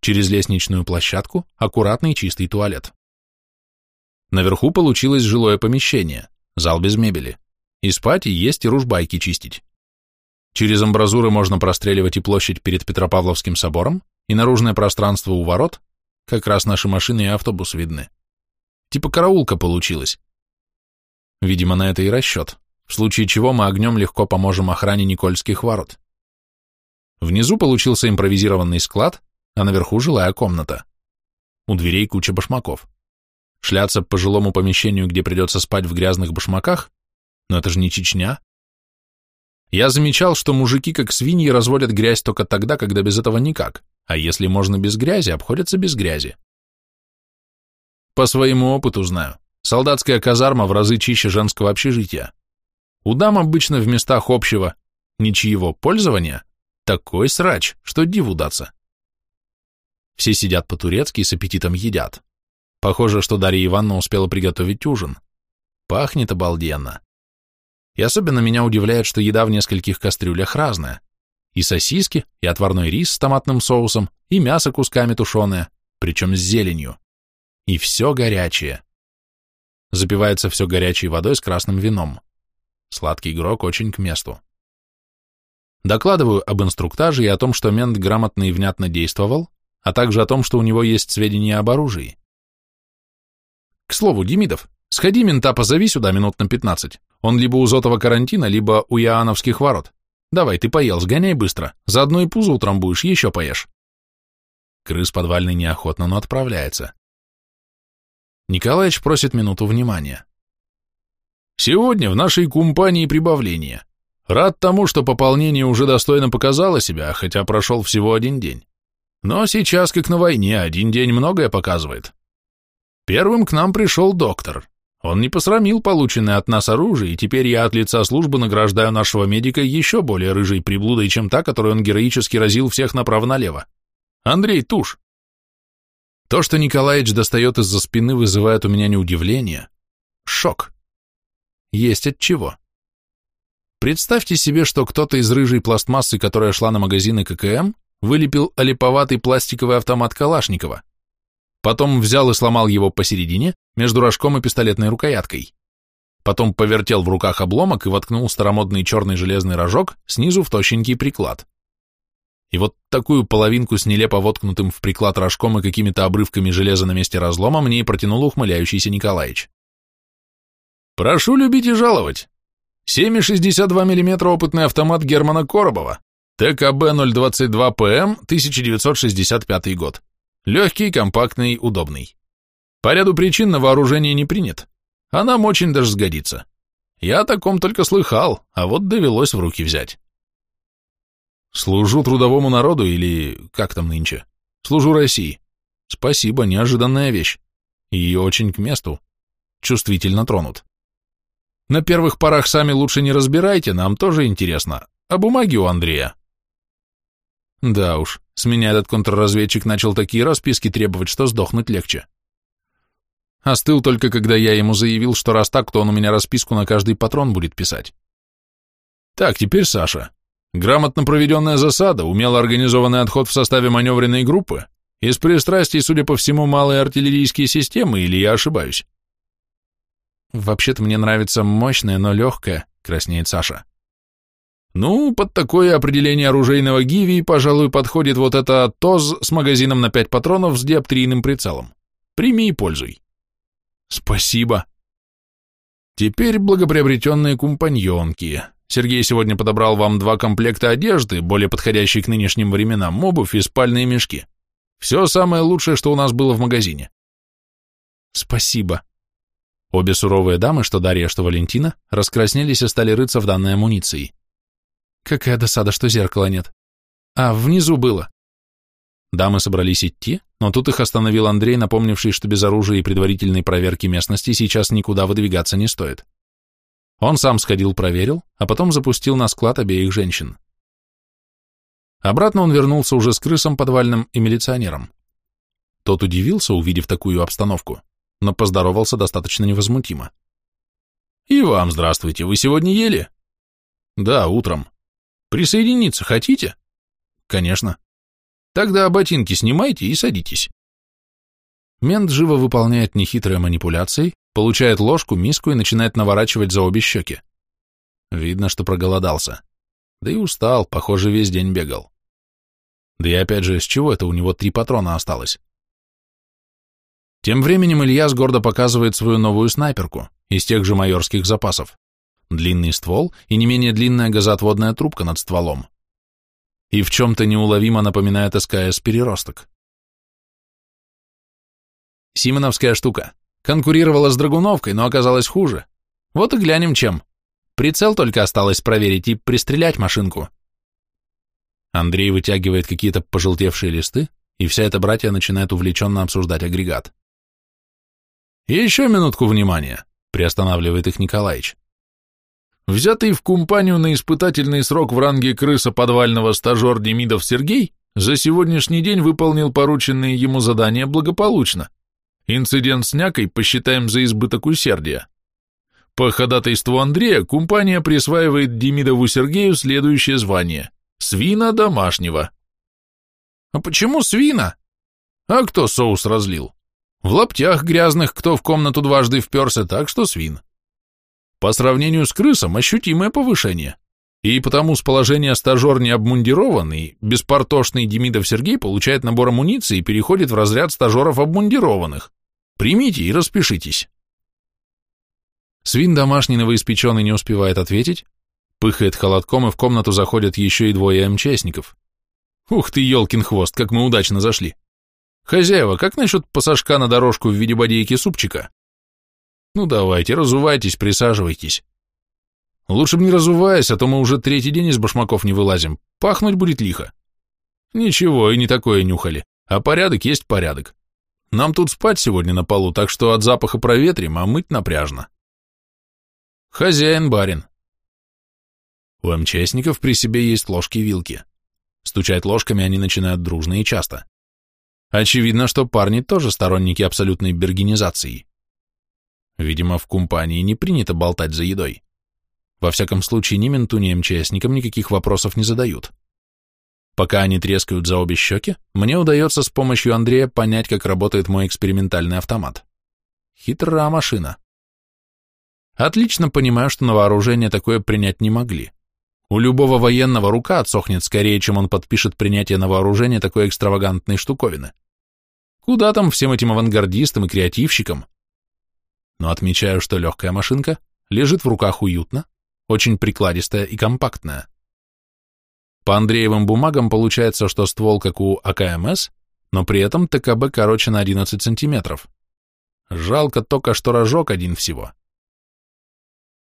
Через лестничную площадку аккуратный чистый туалет. Наверху получилось жилое помещение, зал без мебели. И спать, и есть, и ружбайки чистить. Через амбразуры можно простреливать и площадь перед Петропавловским собором, и наружное пространство у ворот, как раз наши машины и автобус видны. Типа караулка получилась. Видимо, на это и расчет, в случае чего мы огнем легко поможем охране Никольских ворот. Внизу получился импровизированный склад, а наверху жилая комната. У дверей куча башмаков. Шляться по жилому помещению, где придется спать в грязных башмаках? Но это же не Чечня. Я замечал, что мужики как свиньи разводят грязь только тогда, когда без этого никак, а если можно без грязи, обходятся без грязи. По своему опыту знаю. Солдатская казарма в разы чище женского общежития. У дам обычно в местах общего, ничьего пользования, такой срач, что диву даться. Все сидят по-турецки и с аппетитом едят. Похоже, что Дарья Ивановна успела приготовить ужин. Пахнет обалденно. И особенно меня удивляет, что еда в нескольких кастрюлях разная. И сосиски, и отварной рис с томатным соусом, и мясо кусками тушеное, причем с зеленью. И все горячее. Запивается все горячей водой с красным вином. Сладкий грок очень к месту. Докладываю об инструктаже и о том, что мент грамотно и внятно действовал, а также о том, что у него есть сведения об оружии. К слову, Демидов, сходи мента позови сюда минут на пятнадцать. Он либо у Зотова карантина, либо у Иоанновских ворот. Давай, ты поел, сгоняй быстро. Заодно и пузо утром будешь, еще поешь. Крыс подвальный неохотно, но отправляется. Николаевич просит минуту внимания. Сегодня в нашей компании прибавление. Рад тому, что пополнение уже достойно показало себя, хотя прошел всего один день. Но сейчас, как на войне, один день многое показывает. Первым к нам пришел доктор. Он не посрамил полученное от нас оружие, и теперь я от лица службы награждаю нашего медика еще более рыжей приблудой, чем та, которую он героически разил всех направо-налево. Андрей Туш. То, что Николаевич достает из-за спины, вызывает у меня не удивление, шок. Есть от чего. Представьте себе, что кто-то из рыжей пластмассы, которая шла на магазины ККМ, вылепил олиповатый пластиковый автомат Калашникова. Потом взял и сломал его посередине, между рожком и пистолетной рукояткой. Потом повертел в руках обломок и воткнул старомодный черный железный рожок снизу в тощенький приклад. И вот такую половинку с нелепо воткнутым в приклад рожком и какими-то обрывками железа на месте разлома мне и протянул ухмыляющийся Николаевич. «Прошу любить и жаловать. 7,62 мм опытный автомат Германа Коробова, ТКБ-022ПМ, 1965 год. Легкий, компактный, удобный. По ряду причин на вооружение не принят, а нам очень даже сгодится. Я о таком только слыхал, а вот довелось в руки взять. Служу трудовому народу или как там нынче? Служу России. Спасибо, неожиданная вещь. И очень к месту. Чувствительно тронут. На первых порах сами лучше не разбирайте, нам тоже интересно. А бумаги у Андрея? Да уж, с меня этот контрразведчик начал такие расписки требовать, что сдохнуть легче. Остыл только, когда я ему заявил, что раз так, то он у меня расписку на каждый патрон будет писать. Так, теперь Саша. Грамотно проведенная засада, умело организованный отход в составе маневренной группы, из пристрастий, судя по всему, малые артиллерийские системы, или я ошибаюсь? Вообще-то мне нравится мощное, но легкое, краснеет Саша. Ну, под такое определение оружейного гиви, пожалуй, подходит вот это ТОЗ с магазином на 5 патронов с диоптрийным прицелом. Прими и пользуй. Спасибо. Теперь благоприобретенные компаньонки. Сергей сегодня подобрал вам два комплекта одежды, более подходящие к нынешним временам, обувь и спальные мешки. Все самое лучшее, что у нас было в магазине. Спасибо. Обе суровые дамы, что Дарья, что Валентина, раскраснелись и стали рыться в данной амуниции. Какая досада, что зеркала нет. А, внизу было. Дамы собрались идти, но тут их остановил Андрей, напомнивший, что без оружия и предварительной проверки местности сейчас никуда выдвигаться не стоит. Он сам сходил, проверил, а потом запустил на склад обеих женщин. Обратно он вернулся уже с крысом подвальным и милиционером. Тот удивился, увидев такую обстановку. но поздоровался достаточно невозмутимо. «И вам здравствуйте, вы сегодня ели?» «Да, утром. Присоединиться хотите?» «Конечно. Тогда ботинки снимайте и садитесь». Мент живо выполняет нехитрые манипуляции, получает ложку, миску и начинает наворачивать за обе щеки. Видно, что проголодался. Да и устал, похоже, весь день бегал. Да и опять же, с чего это у него три патрона осталось? Тем временем Ильяс гордо показывает свою новую снайперку из тех же майорских запасов. Длинный ствол и не менее длинная газоотводная трубка над стволом. И в чем-то неуловимо напоминает СКС «Переросток». Симоновская штука. Конкурировала с Драгуновкой, но оказалась хуже. Вот и глянем чем. Прицел только осталось проверить и пристрелять машинку. Андрей вытягивает какие-то пожелтевшие листы, и вся эта братья начинает увлеченно обсуждать агрегат. «Еще минутку внимания», — приостанавливает их Николаевич. Взятый в компанию на испытательный срок в ранге крыса подвального стажер Демидов Сергей за сегодняшний день выполнил порученные ему задания благополучно. Инцидент с някой посчитаем за избыток усердия. По ходатайству Андрея компания присваивает Демидову Сергею следующее звание – свина домашнего. А почему свина? А кто соус разлил? В лаптях грязных кто в комнату дважды вперся, так что свин. По сравнению с крысом ощутимое повышение. И потому с положения стажер необмундированный, беспартошный Демидов Сергей получает набор амуниции и переходит в разряд стажеров обмундированных. Примите и распишитесь. Свин домашний новоиспеченный не успевает ответить, пыхает холодком, и в комнату заходят еще и двое МЧСников. Ух ты, елкин хвост, как мы удачно зашли. Хозяева, как насчет пассажка на дорожку в виде бодейки супчика? Ну давайте, разувайтесь, присаживайтесь. Лучше бы не разуваясь, а то мы уже третий день из башмаков не вылазим. Пахнуть будет лихо. Ничего, и не такое нюхали. А порядок есть порядок. Нам тут спать сегодня на полу, так что от запаха проветрим, а мыть напряжно. Хозяин барин. У МЧСников при себе есть ложки и вилки. Стучать ложками они начинают дружно и часто. Очевидно, что парни тоже сторонники абсолютной бергенизации. Видимо, в компании не принято болтать за едой. Во всяком случае, ни менту, ни МЧСникам никаких вопросов не задают. Пока они трескают за обе щеки, мне удается с помощью Андрея понять, как работает мой экспериментальный автомат. Хитра машина. Отлично понимаю, что на вооружение такое принять не могли. У любого военного рука отсохнет скорее, чем он подпишет принятие на вооружение такой экстравагантной штуковины. Куда там всем этим авангардистам и креативщикам? но отмечаю, что легкая машинка лежит в руках уютно, очень прикладистая и компактная. По Андреевым бумагам получается, что ствол как у АКМС, но при этом ТКБ короче на 11 сантиметров. Жалко только, что рожок один всего.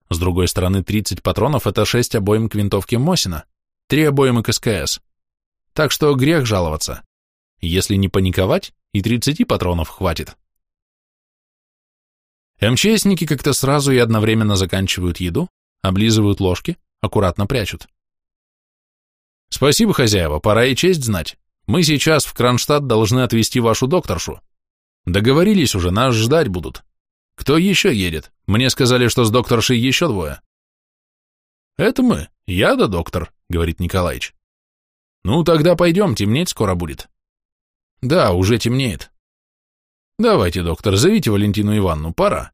С другой стороны, 30 патронов — это 6 обоим к винтовке Мосина, 3 обоим к СКС. Так что грех жаловаться. Если не паниковать, и 30 патронов хватит. МЧСники как-то сразу и одновременно заканчивают еду, облизывают ложки, аккуратно прячут. Спасибо, хозяева, пора и честь знать. Мы сейчас в Кронштадт должны отвезти вашу докторшу. Договорились уже, нас ждать будут. Кто еще едет? Мне сказали, что с докторшей еще двое. Это мы, я да доктор, говорит Николаич. Ну, тогда пойдем, темнеть скоро будет. Да, уже темнеет. Давайте, доктор, зовите Валентину Ивановну, пора.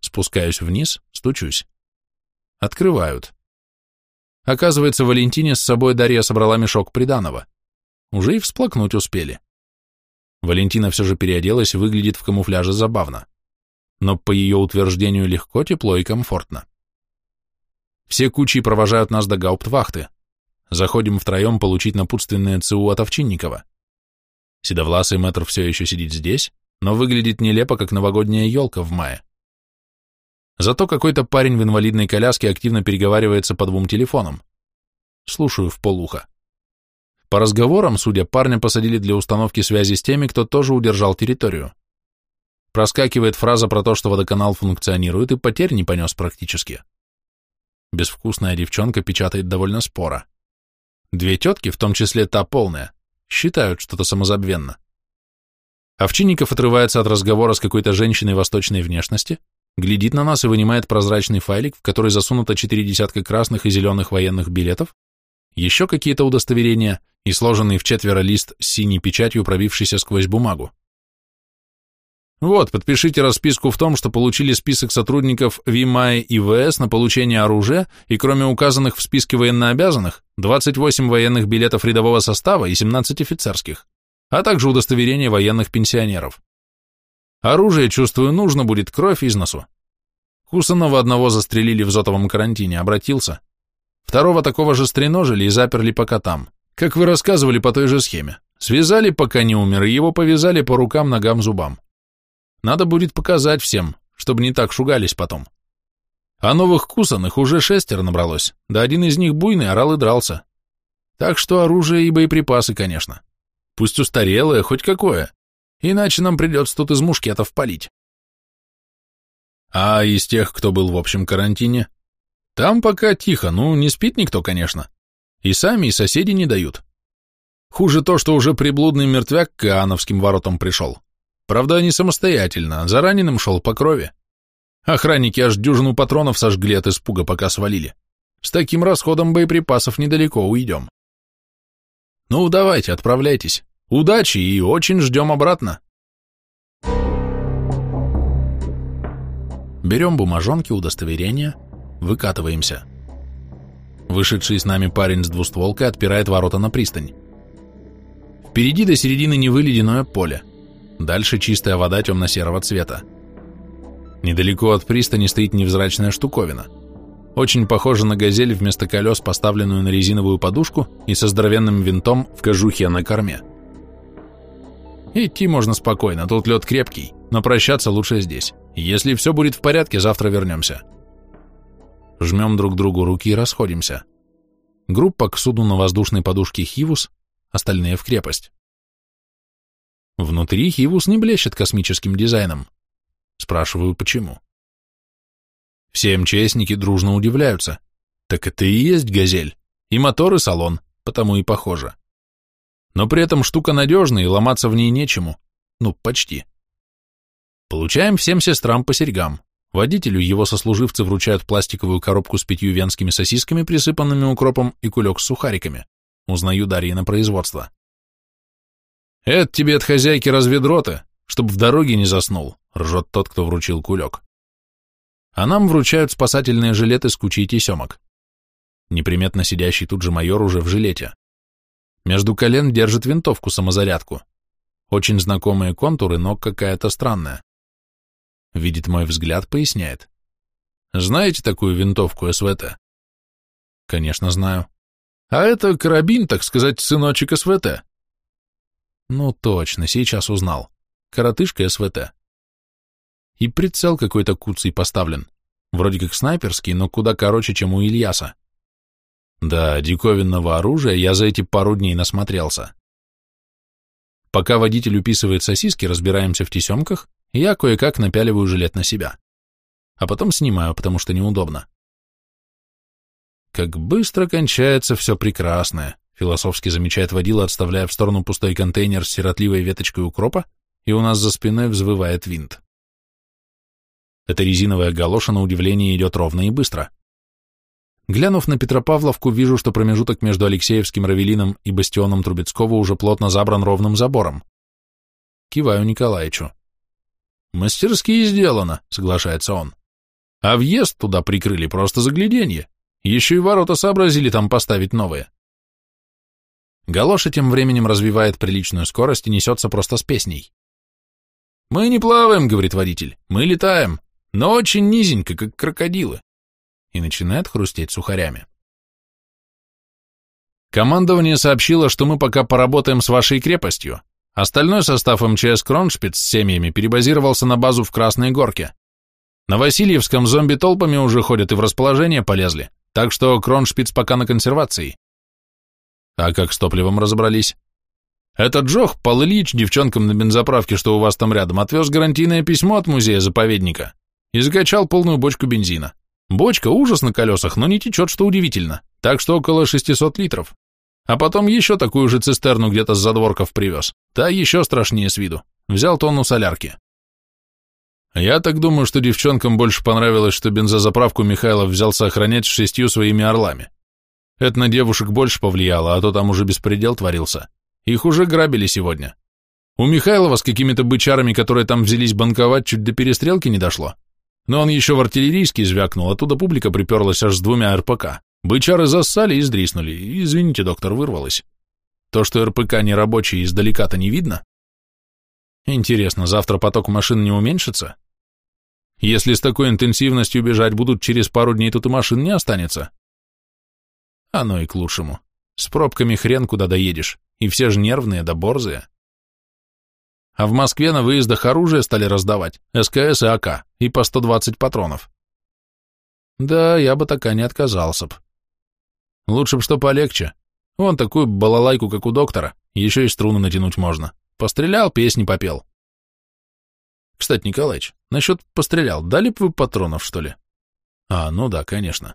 Спускаюсь вниз, стучусь. Открывают. Оказывается, Валентине с собой Дарья собрала мешок приданого. Уже и всплакнуть успели. Валентина все же переоделась, выглядит в камуфляже забавно. Но по ее утверждению легко, тепло и комфортно. Все кучи провожают нас до гауптвахты. Заходим втроем получить напутственное ЦУ от Овчинникова. Седовласый мэтр все еще сидит здесь, но выглядит нелепо, как новогодняя елка в мае. Зато какой-то парень в инвалидной коляске активно переговаривается по двум телефонам. Слушаю в полуха. По разговорам, судя, парня посадили для установки связи с теми, кто тоже удержал территорию. Проскакивает фраза про то, что водоканал функционирует, и потерь не понес практически. Безвкусная девчонка печатает довольно споро. Две тетки, в том числе та полная, считают что-то самозабвенно. Овчинников отрывается от разговора с какой-то женщиной восточной внешности, глядит на нас и вынимает прозрачный файлик, в который засунуто четыре десятка красных и зеленых военных билетов, еще какие-то удостоверения и сложенный в четверо лист с синей печатью, пробившийся сквозь бумагу. Вот, подпишите расписку в том, что получили список сотрудников ВИМАИ и ВС на получение оружия, и кроме указанных в списке военнообязанных, 28 военных билетов рядового состава и 17 офицерских, а также удостоверение военных пенсионеров. Оружие, чувствую, нужно будет кровь из носу. Кусанова одного застрелили в зотовом карантине, обратился. Второго такого же стреножили и заперли пока там, как вы рассказывали по той же схеме. Связали, пока не умер, и его повязали по рукам, ногам, зубам. Надо будет показать всем, чтобы не так шугались потом. А новых кусаных уже шестеро набралось, да один из них буйный орал и дрался. Так что оружие и боеприпасы, конечно. Пусть устарелое, хоть какое. Иначе нам придется тут из мушкетов палить. А из тех, кто был в общем карантине? Там пока тихо, ну, не спит никто, конечно. И сами, и соседи не дают. Хуже то, что уже приблудный мертвяк к Иоанновским воротам пришел. Правда, не самостоятельно, за раненым шел по крови. Охранники аж дюжину патронов сожгли от испуга, пока свалили. С таким расходом боеприпасов недалеко уйдем. Ну, давайте, отправляйтесь. Удачи и очень ждем обратно. Берем бумажонки, удостоверения, выкатываемся. Вышедший с нами парень с двустволкой отпирает ворота на пристань. Впереди до середины Невы ледяное поле. Дальше чистая вода темно-серого цвета. Недалеко от пристани стоит невзрачная штуковина. Очень похожа на газель вместо колес, поставленную на резиновую подушку и со здоровенным винтом в кожухе на корме. Идти можно спокойно, тут лед крепкий, но прощаться лучше здесь. Если все будет в порядке, завтра вернемся. Жмем друг другу руки и расходимся. Группа к суду на воздушной подушке Хивус, остальные в крепость. Внутри Хивус не блещет космическим дизайном. Спрашиваю, почему. Все МЧСники дружно удивляются. Так это и есть «Газель». И мотор, и салон, потому и похоже. Но при этом штука надежная, и ломаться в ней нечему. Ну, почти. Получаем всем сестрам по серьгам. Водителю его сослуживцы вручают пластиковую коробку с пятью венскими сосисками, присыпанными укропом, и кулек с сухариками. Узнаю Дарьи на производство. «Это тебе от хозяйки разведроты, чтобы в дороге не заснул», — ржет тот, кто вручил кулек. А нам вручают спасательные жилеты с кучей тесемок. Неприметно сидящий тут же майор уже в жилете. Между колен держит винтовку-самозарядку. Очень знакомые контуры, но какая-то странная. Видит мой взгляд, поясняет. Знаете такую винтовку СВТ? Конечно, знаю. А это карабин, так сказать, сыночек СВТ. Ну точно, сейчас узнал. Коротышка СВТ. И прицел какой-то куцый поставлен. Вроде как снайперский, но куда короче, чем у Ильяса. Да, диковинного оружия я за эти пару дней насмотрелся. Пока водитель уписывает сосиски, разбираемся в тесемках, я кое-как напяливаю жилет на себя. А потом снимаю, потому что неудобно. Как быстро кончается все прекрасное философски замечает водила, отставляя в сторону пустой контейнер с сиротливой веточкой укропа, и у нас за спиной взвывает винт. Эта резиновая галоша, на удивление, идет ровно и быстро. Глянув на Петропавловку, вижу, что промежуток между Алексеевским Равелином и бастионом Трубецкого уже плотно забран ровным забором. Киваю Николаевичу. «Мастерски сделано», — соглашается он. «А въезд туда прикрыли просто загляденье. Еще и ворота сообразили там поставить новые». Галоша тем временем развивает приличную скорость и несется просто с песней. «Мы не плаваем», — говорит водитель, — «мы летаем, но очень низенько, как крокодилы», и начинает хрустеть сухарями. Командование сообщило, что мы пока поработаем с вашей крепостью. Остальной состав МЧС Кроншпиц с семьями перебазировался на базу в Красной Горке. На Васильевском зомби толпами уже ходят и в расположение полезли, так что Кроншпиц пока на консервации. А как с топливом разобрались? Этот Джох, Пал Ильич, девчонкам на бензоправке, что у вас там рядом, отвез гарантийное письмо от музея-заповедника и закачал полную бочку бензина. Бочка ужас на колесах, но не течет, что удивительно, так что около 600 литров. А потом еще такую же цистерну где-то с задворков привез, та еще страшнее с виду, взял тонну солярки. Я так думаю, что девчонкам больше понравилось, что бензозаправку Михайлов взялся охранять с шестью своими орлами. Это на девушек больше повлияло, а то там уже беспредел творился. Их уже грабили сегодня. У Михайлова с какими-то бычарами, которые там взялись банковать, чуть до перестрелки не дошло. Но он еще в артиллерийский звякнул, оттуда публика приперлась аж с двумя РПК. Бычары зассали и сдриснули. Извините, доктор, вырвалось. То, что РПК не рабочий, издалека-то не видно? Интересно, завтра поток машин не уменьшится? Если с такой интенсивностью бежать будут, через пару дней тут и машин не останется. Оно и к лучшему. С пробками хрен куда доедешь, и все же нервные да борзые. А в Москве на выездах оружие стали раздавать, СКС и АК, и по 120 патронов. Да, я бы така не отказался б. Лучше б что полегче. Вон такую балалайку, как у доктора, еще и струны натянуть можно. Пострелял, песни попел. Кстати, Николаич, насчет пострелял, дали бы вы патронов, что ли? А, ну да, конечно.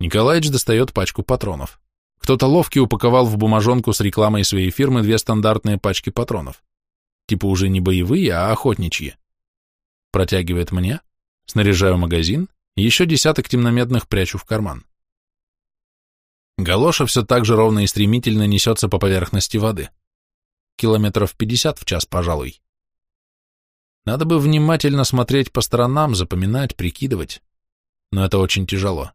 Николаич достает пачку патронов. Кто-то ловкий упаковал в бумажонку с рекламой своей фирмы две стандартные пачки патронов. Типа уже не боевые, а охотничьи. Протягивает мне, снаряжаю магазин, еще десяток темномедных прячу в карман. Галоша все так же ровно и стремительно несется по поверхности воды. Километров пятьдесят в час, пожалуй. Надо бы внимательно смотреть по сторонам, запоминать, прикидывать. Но это очень тяжело.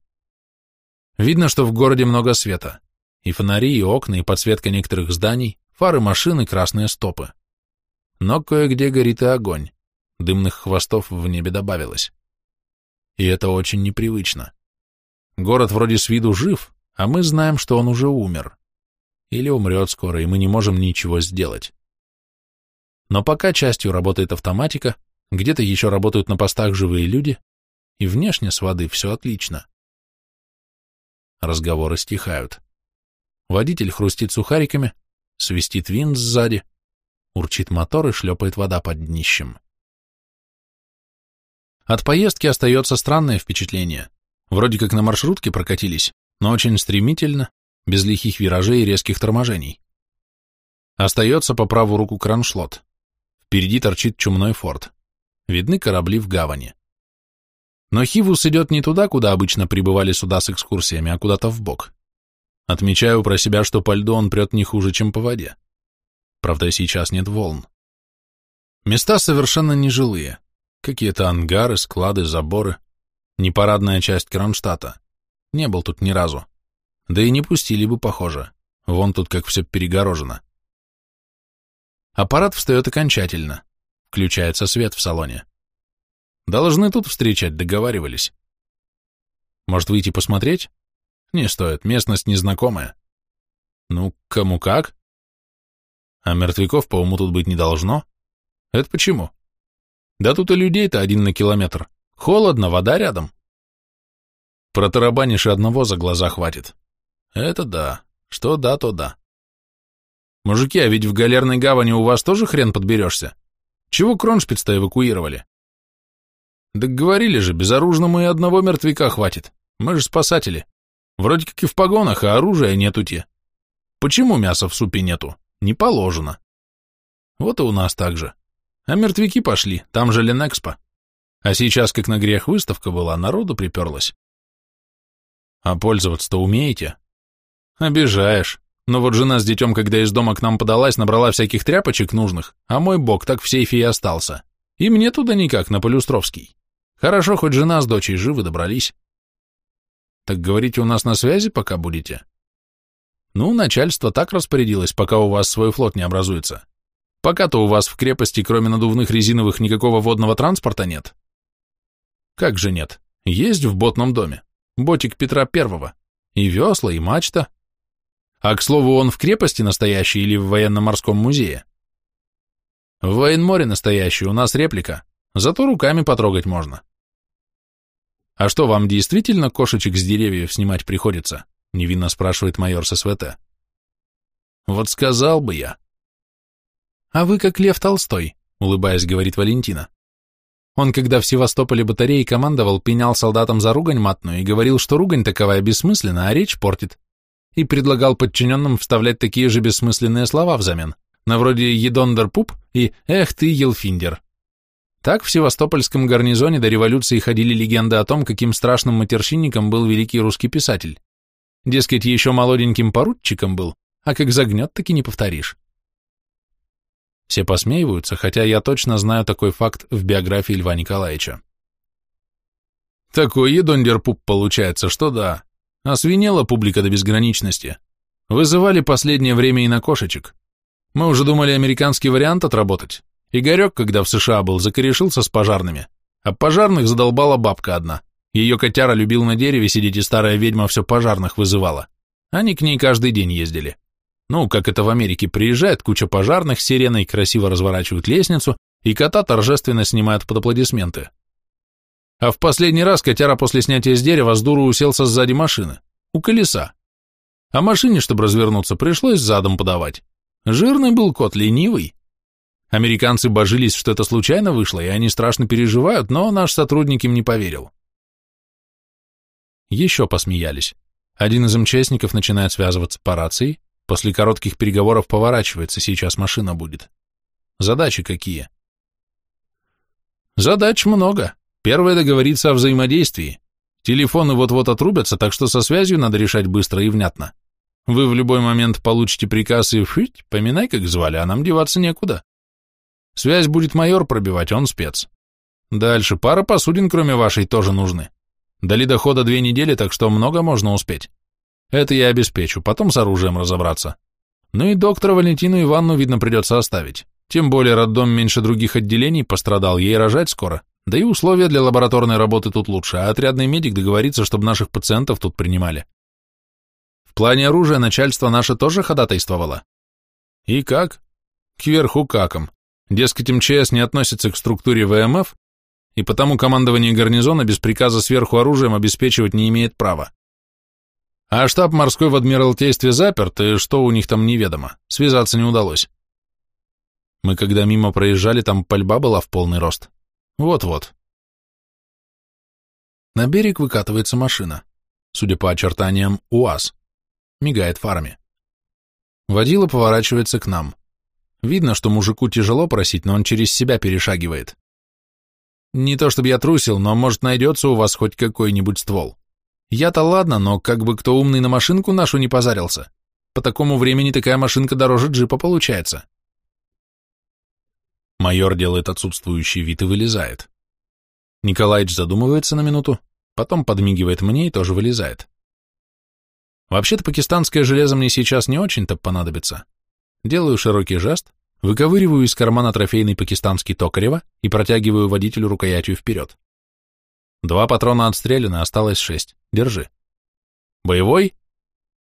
Видно, что в городе много света. И фонари, и окна, и подсветка некоторых зданий, фары машин и красные стопы. Но кое-где горит и огонь. Дымных хвостов в небе добавилось. И это очень непривычно. Город вроде с виду жив, а мы знаем, что он уже умер. Или умрет скоро, и мы не можем ничего сделать. Но пока частью работает автоматика, где-то еще работают на постах живые люди, и внешне с воды все отлично. Разговоры стихают. Водитель хрустит сухариками, свистит винт сзади, урчит мотор и шлепает вода под днищем. От поездки остается странное впечатление. Вроде как на маршрутке прокатились, но очень стремительно, без лихих виражей и резких торможений. Остается по правую руку кроншлот. Впереди торчит чумной форт. Видны корабли в гавани. Но Хивус идет не туда, куда обычно прибывали суда с экскурсиями, а куда-то в бок. Отмечаю про себя, что по льду он прет не хуже, чем по воде. Правда, сейчас нет волн. Места совершенно нежилые. Какие-то ангары, склады, заборы. Непарадная часть Кронштадта. Не был тут ни разу. Да и не пустили бы, похоже. Вон тут как все перегорожено. Аппарат встает окончательно. Включается свет в салоне. Должны тут встречать, договаривались. Может, выйти посмотреть? Не стоит, местность незнакомая. Ну, кому как? А мертвяков по уму тут быть не должно. Это почему? Да тут и людей-то один на километр. Холодно, вода рядом. Протарабанишь и одного за глаза хватит. Это да. Что да, то да. Мужики, а ведь в галерной гавани у вас тоже хрен подберешься. Чего Кроншпиц-то эвакуировали? Да говорили же, безоружному и одного мертвяка хватит. Мы же спасатели. Вроде как и в погонах, а оружия нету те. Почему мяса в супе нету? Не положено. Вот и у нас так же. А мертвяки пошли, там же Ленэкспо. А сейчас, как на грех выставка была, народу приперлась. А пользоваться-то умеете? Обижаешь. Но вот жена с детем, когда из дома к нам подалась, набрала всяких тряпочек нужных, а мой бог так в сейфе и остался. И мне туда никак, на Полюстровский. Хорошо, хоть жена с дочей живы добрались. Так говорите, у нас на связи пока будете? Ну, начальство так распорядилось, пока у вас свой флот не образуется. Пока-то у вас в крепости, кроме надувных резиновых, никакого водного транспорта нет. Как же нет? Есть в ботном доме. Ботик Петра Первого. И весла, и мачта. А, к слову, он в крепости настоящий или в военно-морском музее? В военморе настоящий, у нас реплика. Зато руками потрогать можно. А что, вам действительно кошечек с деревьев снимать приходится? Невинно спрашивает майор с СВТ. Вот сказал бы я. А вы как Лев Толстой, улыбаясь, говорит Валентина. Он, когда в Севастополе батареи командовал, пенял солдатам за ругань матную и говорил, что ругань таковая бессмысленна, а речь портит. И предлагал подчиненным вставлять такие же бессмысленные слова взамен. на вроде «Едондер-пуп» и «Эх ты, Елфиндер». Так в Севастопольском гарнизоне до революции ходили легенды о том, каким страшным матерщинником был великий русский писатель. Дескать, еще молоденьким поручиком был, а как загнет, таки не повторишь. Все посмеиваются, хотя я точно знаю такой факт в биографии Льва Николаевича. Такой едондерпуп получается, что да. Освинела публика до безграничности. Вызывали последнее время и на кошечек. Мы уже думали американский вариант отработать. Игорек, когда в США был, закорешился с пожарными. А пожарных задолбала бабка одна. Ее котяра любил на дереве сидеть, и старая ведьма все пожарных вызывала. Они к ней каждый день ездили. Ну, как это в Америке приезжает куча пожарных, сиреной красиво разворачивают лестницу, и кота торжественно снимают под аплодисменты. А в последний раз котяра после снятия с дерева с дуру уселся сзади машины, у колеса. А машине, чтобы развернуться, пришлось задом подавать. Жирный был кот, ленивый. Американцы божились, что это случайно вышло, и они страшно переживают, но наш сотрудник им не поверил. Еще посмеялись. Один из МЧСников начинает связываться по рации, после коротких переговоров поворачивается, сейчас машина будет. Задачи какие? Задач много. Первое договориться о взаимодействии. Телефоны вот-вот отрубятся, так что со связью надо решать быстро и внятно. Вы в любой момент получите приказ и фыть, поминай, как звали, а нам деваться некуда. Связь будет майор пробивать, он спец. Дальше пара посудин, кроме вашей, тоже нужны. До ледохода две недели, так что много можно успеть. Это я обеспечу, потом с оружием разобраться. Ну и доктора Валентину Ивановну, видно, придется оставить. Тем более роддом меньше других отделений пострадал, ей рожать скоро. Да и условия для лабораторной работы тут лучше, а отрядный медик договорится, чтобы наших пациентов тут принимали. В плане оружия начальство наше тоже ходатайствовало. И как? Кверху каком. Дескать, МЧС не относится к структуре ВМФ, и потому командование гарнизона без приказа сверху оружием обеспечивать не имеет права. А штаб морской в Адмиралтействе заперт, и что у них там неведомо, связаться не удалось. Мы когда мимо проезжали, там пальба была в полный рост. Вот-вот. На берег выкатывается машина. Судя по очертаниям, УАЗ. Мигает фарами. Водила поворачивается к нам. Видно, что мужику тяжело просить, но он через себя перешагивает. Не то чтобы я трусил, но может найдется у вас хоть какой-нибудь ствол. Я-то ладно, но как бы кто умный на машинку нашу не позарился. По такому времени такая машинка дороже джипа получается. Майор делает отсутствующий вид и вылезает. Николаич задумывается на минуту, потом подмигивает мне и тоже вылезает. Вообще-то пакистанское железо мне сейчас не очень-то понадобится. Делаю широкий жест, Выковыриваю из кармана трофейный пакистанский токарева и протягиваю водителю рукоятью вперед. Два патрона отстреляны, осталось шесть. Держи. Боевой?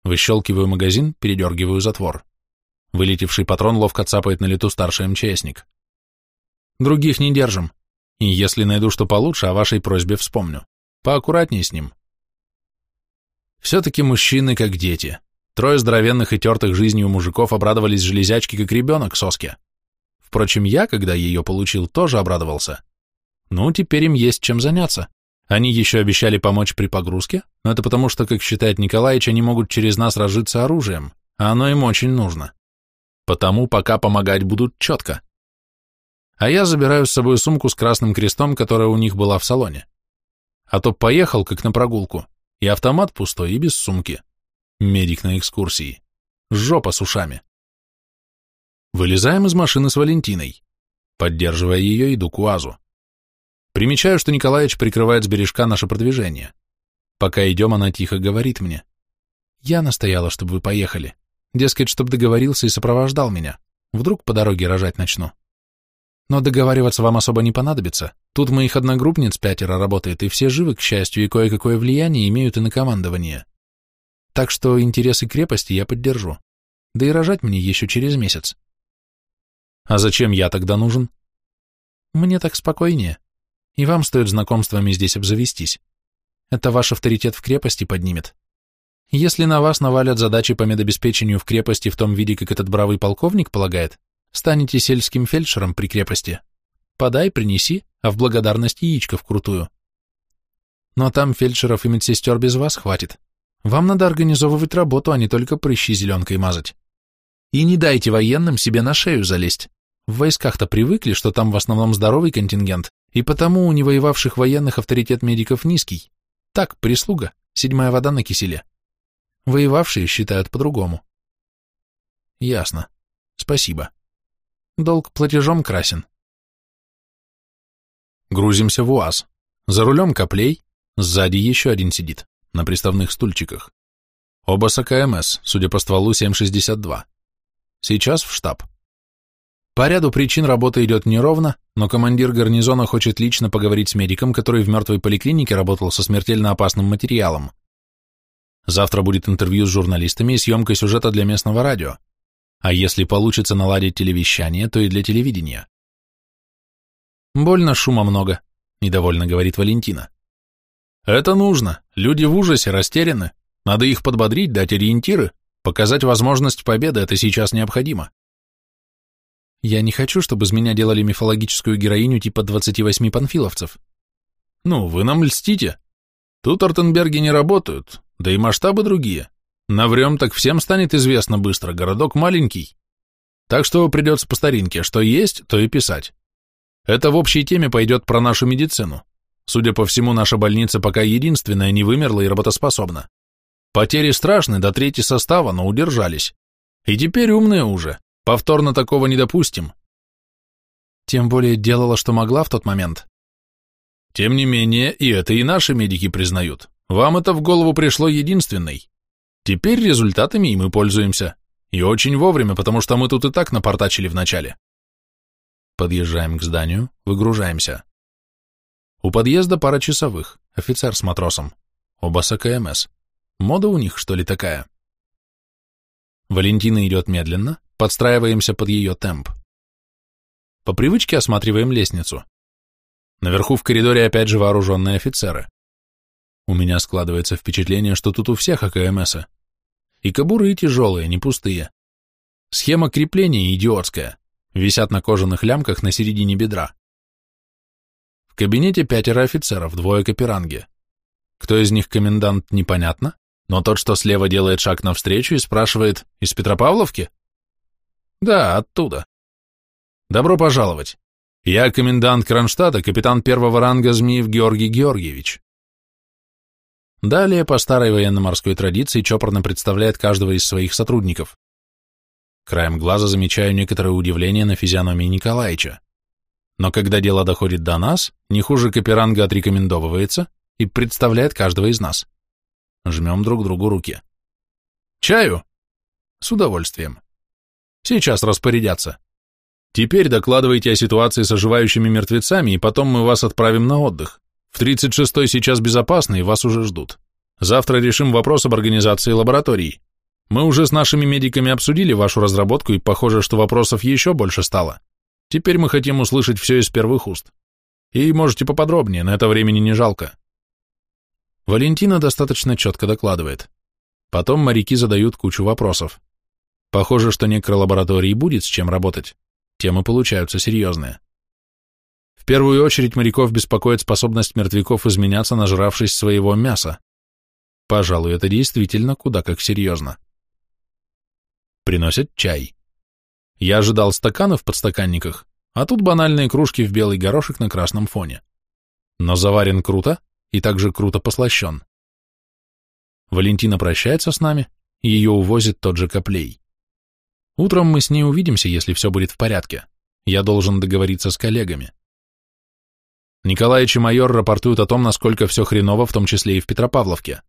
Выщелкиваю магазин, передергиваю затвор. Вылетевший патрон ловко цапает на лету старший МЧСник. Других не держим. И если найду что получше, о вашей просьбе вспомню. Поаккуратней с ним. Все-таки мужчины как дети. Трое здоровенных и тертых жизнью мужиков обрадовались железячке, как ребенок соске. Впрочем, я, когда ее получил, тоже обрадовался. Ну, теперь им есть чем заняться. Они еще обещали помочь при погрузке, но это потому, что, как считает Николаевич, они могут через нас разжиться оружием, а оно им очень нужно. Потому пока помогать будут четко. А я забираю с собой сумку с красным крестом, которая у них была в салоне. А то поехал, как на прогулку, и автомат пустой, и без сумки. Медик на экскурсии. Жопа с ушами. Вылезаем из машины с Валентиной. Поддерживая ее, иду к УАЗу. Примечаю, что Николаевич прикрывает с бережка наше продвижение. Пока идем, она тихо говорит мне. Я настояла, чтобы вы поехали. Дескать, чтобы договорился и сопровождал меня. Вдруг по дороге рожать начну. Но договариваться вам особо не понадобится. Тут моих одногруппниц пятеро работает, и все живы, к счастью, и кое-какое влияние имеют и на командование. Так что интересы крепости я поддержу. Да и рожать мне еще через месяц. А зачем я тогда нужен? Мне так спокойнее. И вам стоит знакомствами здесь обзавестись. Это ваш авторитет в крепости поднимет. Если на вас навалят задачи по медобеспечению в крепости в том виде, как этот бравый полковник полагает, станете сельским фельдшером при крепости. Подай, принеси, а в благодарность яичко вкрутую. Но там фельдшеров и медсестер без вас хватит. Вам надо организовывать работу, а не только прыщи зеленкой мазать. И не дайте военным себе на шею залезть. В войсках-то привыкли, что там в основном здоровый контингент, и потому у невоевавших военных авторитет медиков низкий. Так, прислуга, седьмая вода на киселе. Воевавшие считают по-другому. Ясно. Спасибо. Долг платежом красен. Грузимся в УАЗ. За рулем коплей, сзади еще один сидит, на приставных стульчиках. Оба с АКМС, судя по стволу 7,62. Сейчас в штаб. По ряду причин работа идет неровно, но командир гарнизона хочет лично поговорить с медиком, который в мертвой поликлинике работал со смертельно опасным материалом. Завтра будет интервью с журналистами и съемка сюжета для местного радио. А если получится наладить телевещание, то и для телевидения. Больно шума много, недовольно говорит Валентина. Это нужно. Люди в ужасе, растеряны. Надо их подбодрить, дать ориентиры, показать возможность победы, это сейчас необходимо. Я не хочу, чтобы из меня делали мифологическую героиню типа 28 панфиловцев. Ну, вы нам льстите. Тут Ортенберги не работают, да и масштабы другие. Наврем, так всем станет известно быстро, городок маленький. Так что придется по старинке, что есть, то и писать. Это в общей теме пойдет про нашу медицину. Судя по всему, наша больница пока единственная не вымерла и работоспособна. Потери страшны, до трети состава, но удержались. И теперь умные уже. Повторно такого не допустим. Тем более делала, что могла в тот момент. Тем не менее, и это и наши медики признают. Вам это в голову пришло единственной. Теперь результатами и мы пользуемся. И очень вовремя, потому что мы тут и так напортачили вначале. Подъезжаем к зданию, выгружаемся. У подъезда пара часовых, офицер с матросом. Оба с АКМС. Мода у них, что ли, такая? Валентина идет медленно, подстраиваемся под ее темп. По привычке осматриваем лестницу. Наверху в коридоре опять же вооруженные офицеры. У меня складывается впечатление, что тут у всех АКМСа. И кобуры тяжелые, не пустые. Схема крепления идиотская. Висят на кожаных лямках на середине бедра. Кабинете пятеро офицеров, двое каперанги. Кто из них комендант, непонятно, но тот, что слева делает шаг навстречу и спрашивает, из Петропавловки? Да, оттуда. Добро пожаловать. Я комендант Кронштадта, капитан первого ранга Змеев Георгий Георгиевич. Далее, по старой военно-морской традиции, чопорно представляет каждого из своих сотрудников. Краем глаза замечаю некоторое удивление на физиономии Николаевича. Но когда дело доходит до нас, не хуже Каперанга отрекомендовывается и представляет каждого из нас. Жмем друг другу руки. «Чаю?» «С удовольствием. Сейчас распорядятся. Теперь докладывайте о ситуации с оживающими мертвецами, и потом мы вас отправим на отдых. В 36-й сейчас безопасно, и вас уже ждут. Завтра решим вопрос об организации лабораторий. Мы уже с нашими медиками обсудили вашу разработку, и похоже, что вопросов еще больше стало. Теперь мы хотим услышать все из первых уст. И можете поподробнее, на это времени не жалко. Валентина достаточно четко докладывает. Потом моряки задают кучу вопросов. Похоже, что некролаборатории будет с чем работать. Темы получаются серьезные первую очередь моряков беспокоит способность мертвяков изменяться, нажравшись своего мяса. Пожалуй, это действительно куда как серьезно. Приносят чай. Я ожидал стаканы в подстаканниках, а тут банальные кружки в белый горошек на красном фоне. Но заварен круто и также круто послащен. Валентина прощается с нами, ее увозит тот же Коплей. Утром мы с ней увидимся, если все будет в порядке. Я должен договориться с коллегами. Николаевич и майор рапортуют о том, насколько все хреново, в том числе и в Петропавловке.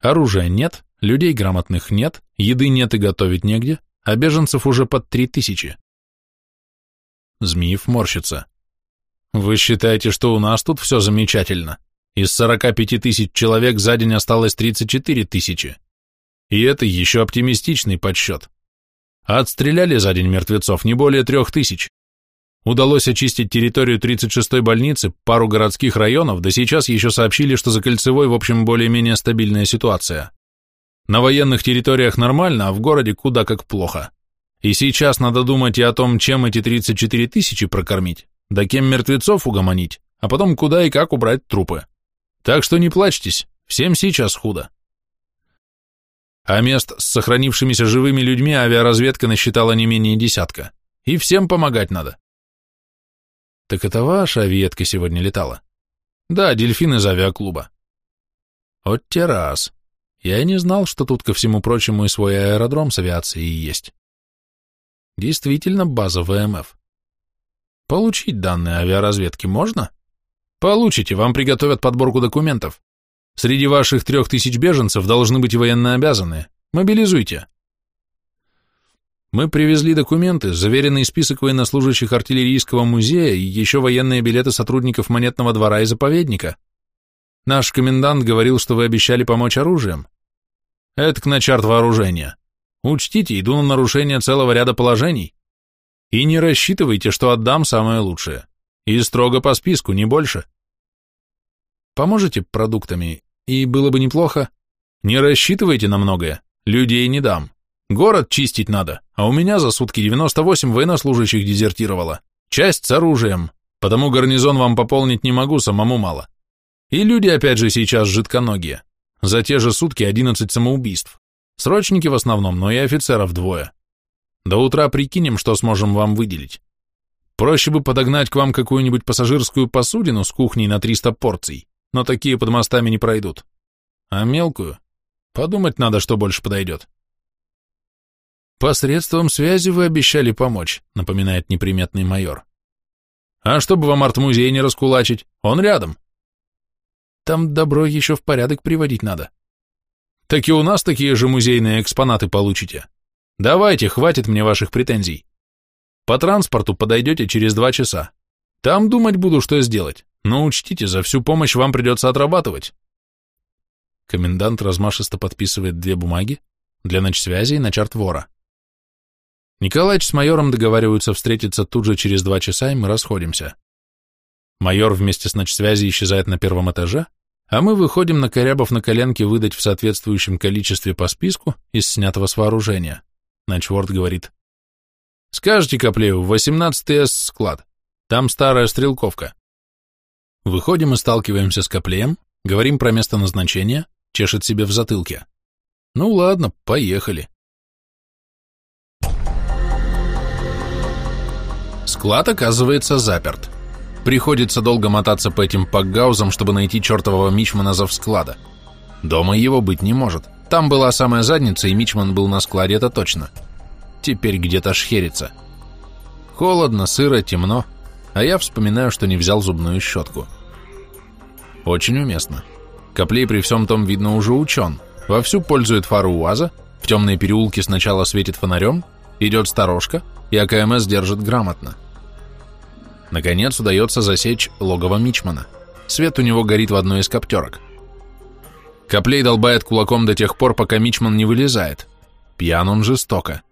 Оружия нет, людей грамотных нет, еды нет и готовить негде, а беженцев уже под три тысячи. Змеев морщится. Вы считаете, что у нас тут все замечательно? Из 45 тысяч человек за день осталось 34 тысячи. И это еще оптимистичный подсчет. отстреляли за день мертвецов не более трех тысяч. Удалось очистить территорию 36-й больницы, пару городских районов, да сейчас еще сообщили, что за Кольцевой, в общем, более-менее стабильная ситуация. На военных территориях нормально, а в городе куда как плохо. И сейчас надо думать и о том, чем эти 34 тысячи прокормить, да кем мертвецов угомонить, а потом куда и как убрать трупы. Так что не плачьтесь, всем сейчас худо. а мест с сохранившимися живыми людьми авиаразведка насчитала не менее десятка. И всем помогать надо. Так это ваша авиетка сегодня летала? Да, дельфин из авиаклуба. Вот те раз. Я не знал, что тут, ко всему прочему, и свой аэродром с авиацией есть. Действительно база ВМФ. Получить данные авиаразведки можно? Получите, вам приготовят подборку документов. Среди ваших трех тысяч беженцев должны быть военнообязанные. Мобилизуйте. Мы привезли документы, заверенный список военнослужащих артиллерийского музея и еще военные билеты сотрудников монетного двора и заповедника. Наш комендант говорил, что вы обещали помочь оружием. Это к начарт вооружения. Учтите, иду на нарушение целого ряда положений. И не рассчитывайте, что отдам самое лучшее. И строго по списку, не больше. Поможете продуктами? И было бы неплохо. Не рассчитывайте на многое. Людей не дам. Город чистить надо, а у меня за сутки 98 военнослужащих дезертировало. Часть с оружием, потому гарнизон вам пополнить не могу, самому мало. И люди опять же сейчас жидконогие. За те же сутки 11 самоубийств. Срочники в основном, но и офицеров двое. До утра прикинем, что сможем вам выделить. Проще бы подогнать к вам какую-нибудь пассажирскую посудину с кухней на 300 порций, но такие под мостами не пройдут. А мелкую? Подумать надо, что больше подойдет. Посредством связи вы обещали помочь, напоминает неприметный майор. А чтобы вам арт-музей не раскулачить, он рядом. Там добро еще в порядок приводить надо. Так и у нас такие же музейные экспонаты получите. Давайте, хватит мне ваших претензий. По транспорту подойдете через два часа. Там думать буду, что сделать. Но учтите, за всю помощь вам придется отрабатывать. Комендант размашисто подписывает две бумаги для ночсвязи и на чарт вора. Николаич с майором договариваются встретиться тут же через два часа, и мы расходимся. Майор вместе с ночсвязи исчезает на первом этаже, а мы выходим на Корябов на коленке выдать в соответствующем количестве по списку из снятого с вооружения. Начворд говорит. «Скажите Коплею, 18-й склад. Там старая стрелковка. Выходим и сталкиваемся с Коплеем, говорим про место назначения, чешет себе в затылке. Ну ладно, поехали. Склад оказывается заперт. Приходится долго мотаться по этим пакгаузам, чтобы найти чертового Мичмана за склада. Дома его быть не может. Там была самая задница, и Мичман был на складе, это точно. Теперь где-то шхерится. Холодно, сыро, темно а я вспоминаю, что не взял зубную щетку. Очень уместно. Коплей при всем том, видно, уже учен. Вовсю пользует фару УАЗа, в темные переулки сначала светит фонарем, идет сторожка, и АКМС держит грамотно. Наконец удается засечь логово Мичмана. Свет у него горит в одной из коптерок. Коплей долбает кулаком до тех пор, пока Мичман не вылезает. Пьян он жестоко.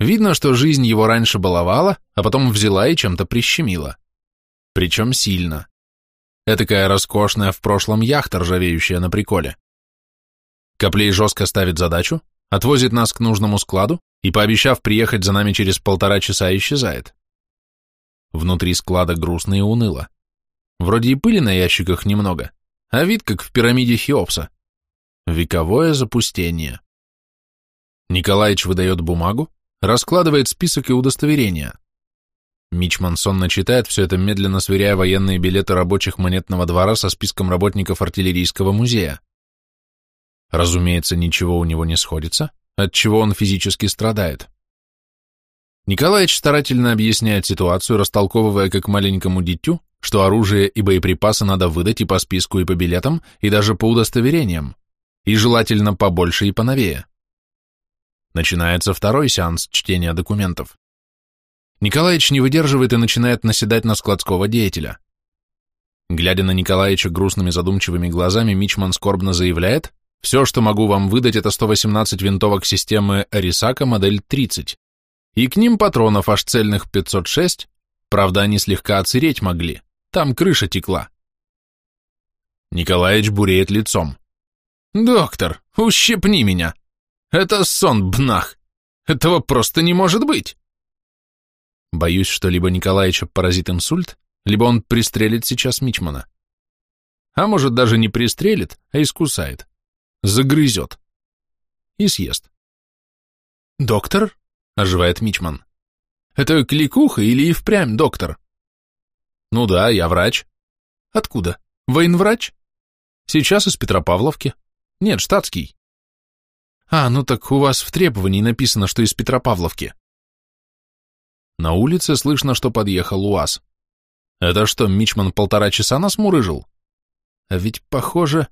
Видно, что жизнь его раньше баловала, а потом взяла и чем-то прищемила. Причем сильно. Этакая роскошная в прошлом яхта, ржавеющая на приколе. Коплей жестко ставит задачу, отвозит нас к нужному складу и, пообещав приехать за нами через полтора часа, исчезает. Внутри склада грустно и уныло. Вроде и пыли на ящиках немного, а вид как в пирамиде Хеопса. Вековое запустение. Николаич выдает бумагу, Раскладывает список и удостоверения. Мичман сонно читает все это, медленно сверяя военные билеты рабочих монетного двора со списком работников артиллерийского музея. Разумеется, ничего у него не сходится, от чего он физически страдает. Николаевич старательно объясняет ситуацию, растолковывая как маленькому дитю, что оружие и боеприпасы надо выдать и по списку, и по билетам, и даже по удостоверениям, и желательно побольше и поновее. Начинается второй сеанс чтения документов. Николаевич не выдерживает и начинает наседать на складского деятеля. Глядя на Николаевича грустными задумчивыми глазами, Мичман скорбно заявляет, «Все, что могу вам выдать, это 118 винтовок системы Арисака модель 30, и к ним патронов аж цельных 506, правда, они слегка оцереть могли, там крыша текла». Николаевич буреет лицом. «Доктор, ущипни меня!» Это сон, бнах! Этого просто не может быть!» Боюсь, что либо Николаевича поразит инсульт, либо он пристрелит сейчас Мичмана. А может, даже не пристрелит, а искусает. Загрызет. и съест. «Доктор?» — оживает Мичман. «Это кликуха или и впрямь доктор?» «Ну да, я врач». «Откуда? Военврач?» «Сейчас из Петропавловки. Нет, штатский». «А, ну так у вас в требовании написано, что из Петропавловки». На улице слышно, что подъехал УАЗ. Это что, Мичман полтора часа нас мурыжил? А ведь похоже...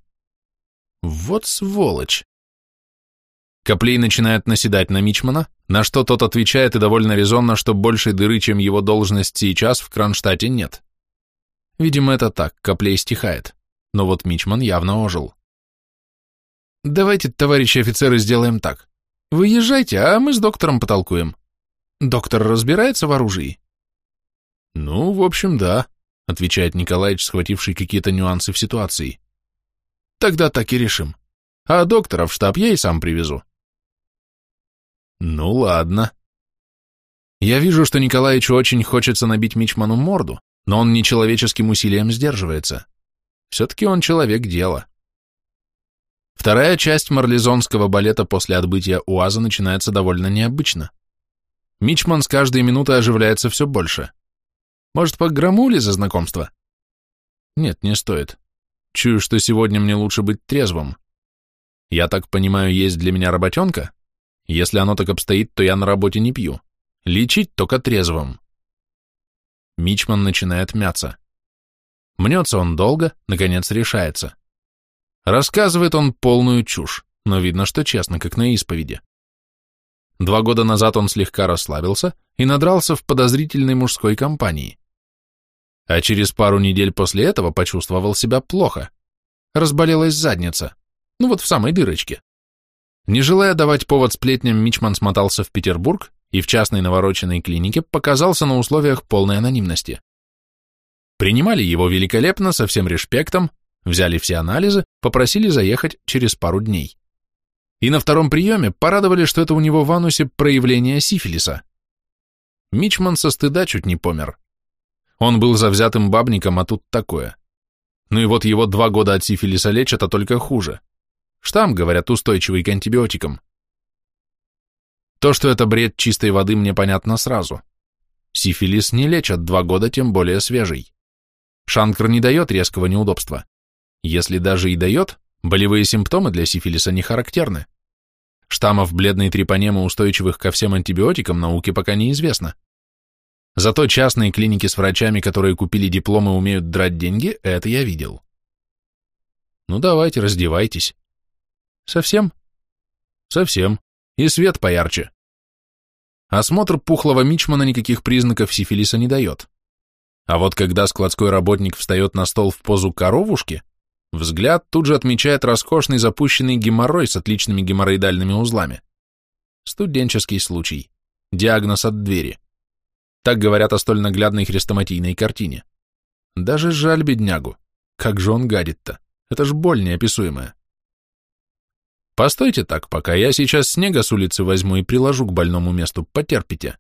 Вот сволочь. Коплей начинает наседать на Мичмана, на что тот отвечает и довольно резонно, что большей дыры, чем его должность сейчас, в Кронштадте нет. Видимо, это так, Коплей стихает. Но вот Мичман явно ожил. «Давайте, товарищи офицеры, сделаем так. Вы езжайте, а мы с доктором потолкуем. Доктор разбирается в оружии?» «Ну, в общем, да», — отвечает Николаевич, схвативший какие-то нюансы в ситуации. «Тогда так и решим. А доктора в штаб я и сам привезу». «Ну, ладно». Я вижу, что Николаевичу очень хочется набить Мичману морду, но он нечеловеческим усилием сдерживается. Все-таки он человек дела. Вторая часть марлезонского балета после отбытия УАЗа начинается довольно необычно. Мичман с каждой минутой оживляется все больше. Может, погромули за знакомство? Нет, не стоит. Чую, что сегодня мне лучше быть трезвым. Я так понимаю, есть для меня работенка? Если оно так обстоит, то я на работе не пью. Лечить только трезвым. Мичман начинает мяться. Мнется он долго, наконец решается. Рассказывает он полную чушь, но видно, что честно, как на исповеди. Два года назад он слегка расслабился и надрался в подозрительной мужской компании. А через пару недель после этого почувствовал себя плохо. Разболелась задница. Ну вот в самой дырочке. Не желая давать повод сплетням, Мичман смотался в Петербург и в частной навороченной клинике показался на условиях полной анонимности. Принимали его великолепно, со всем респектом, взяли все анализы, попросили заехать через пару дней и на втором приеме порадовали, что это у него в анусе проявление сифилиса. Мичман со стыда чуть не помер. Он был завзятым бабником, а тут такое. Ну и вот его два года от сифилиса лечат, а только хуже. Штамм, говорят, устойчивый к антибиотикам. То, что это бред чистой воды, мне понятно сразу. Сифилис не лечат два года, тем более свежий. Шанкр не дает резкого неудобства. Если даже и дает, болевые симптомы для сифилиса не характерны. Штаммов бледной трипанемы, устойчивых ко всем антибиотикам, науке пока неизвестно. Зато частные клиники с врачами, которые купили дипломы, умеют драть деньги, это я видел. Ну давайте, раздевайтесь. Совсем? Совсем. И свет поярче. Осмотр пухлого мичмана никаких признаков сифилиса не дает. А вот когда складской работник встает на стол в позу коровушки, Взгляд тут же отмечает роскошный запущенный геморрой с отличными геморроидальными узлами. Студенческий случай. Диагноз от двери. Так говорят о столь наглядной хрестоматийной картине. Даже жаль беднягу. Как же он гадит-то. Это ж боль неописуемая. Постойте так, пока я сейчас снега с улицы возьму и приложу к больному месту, потерпите.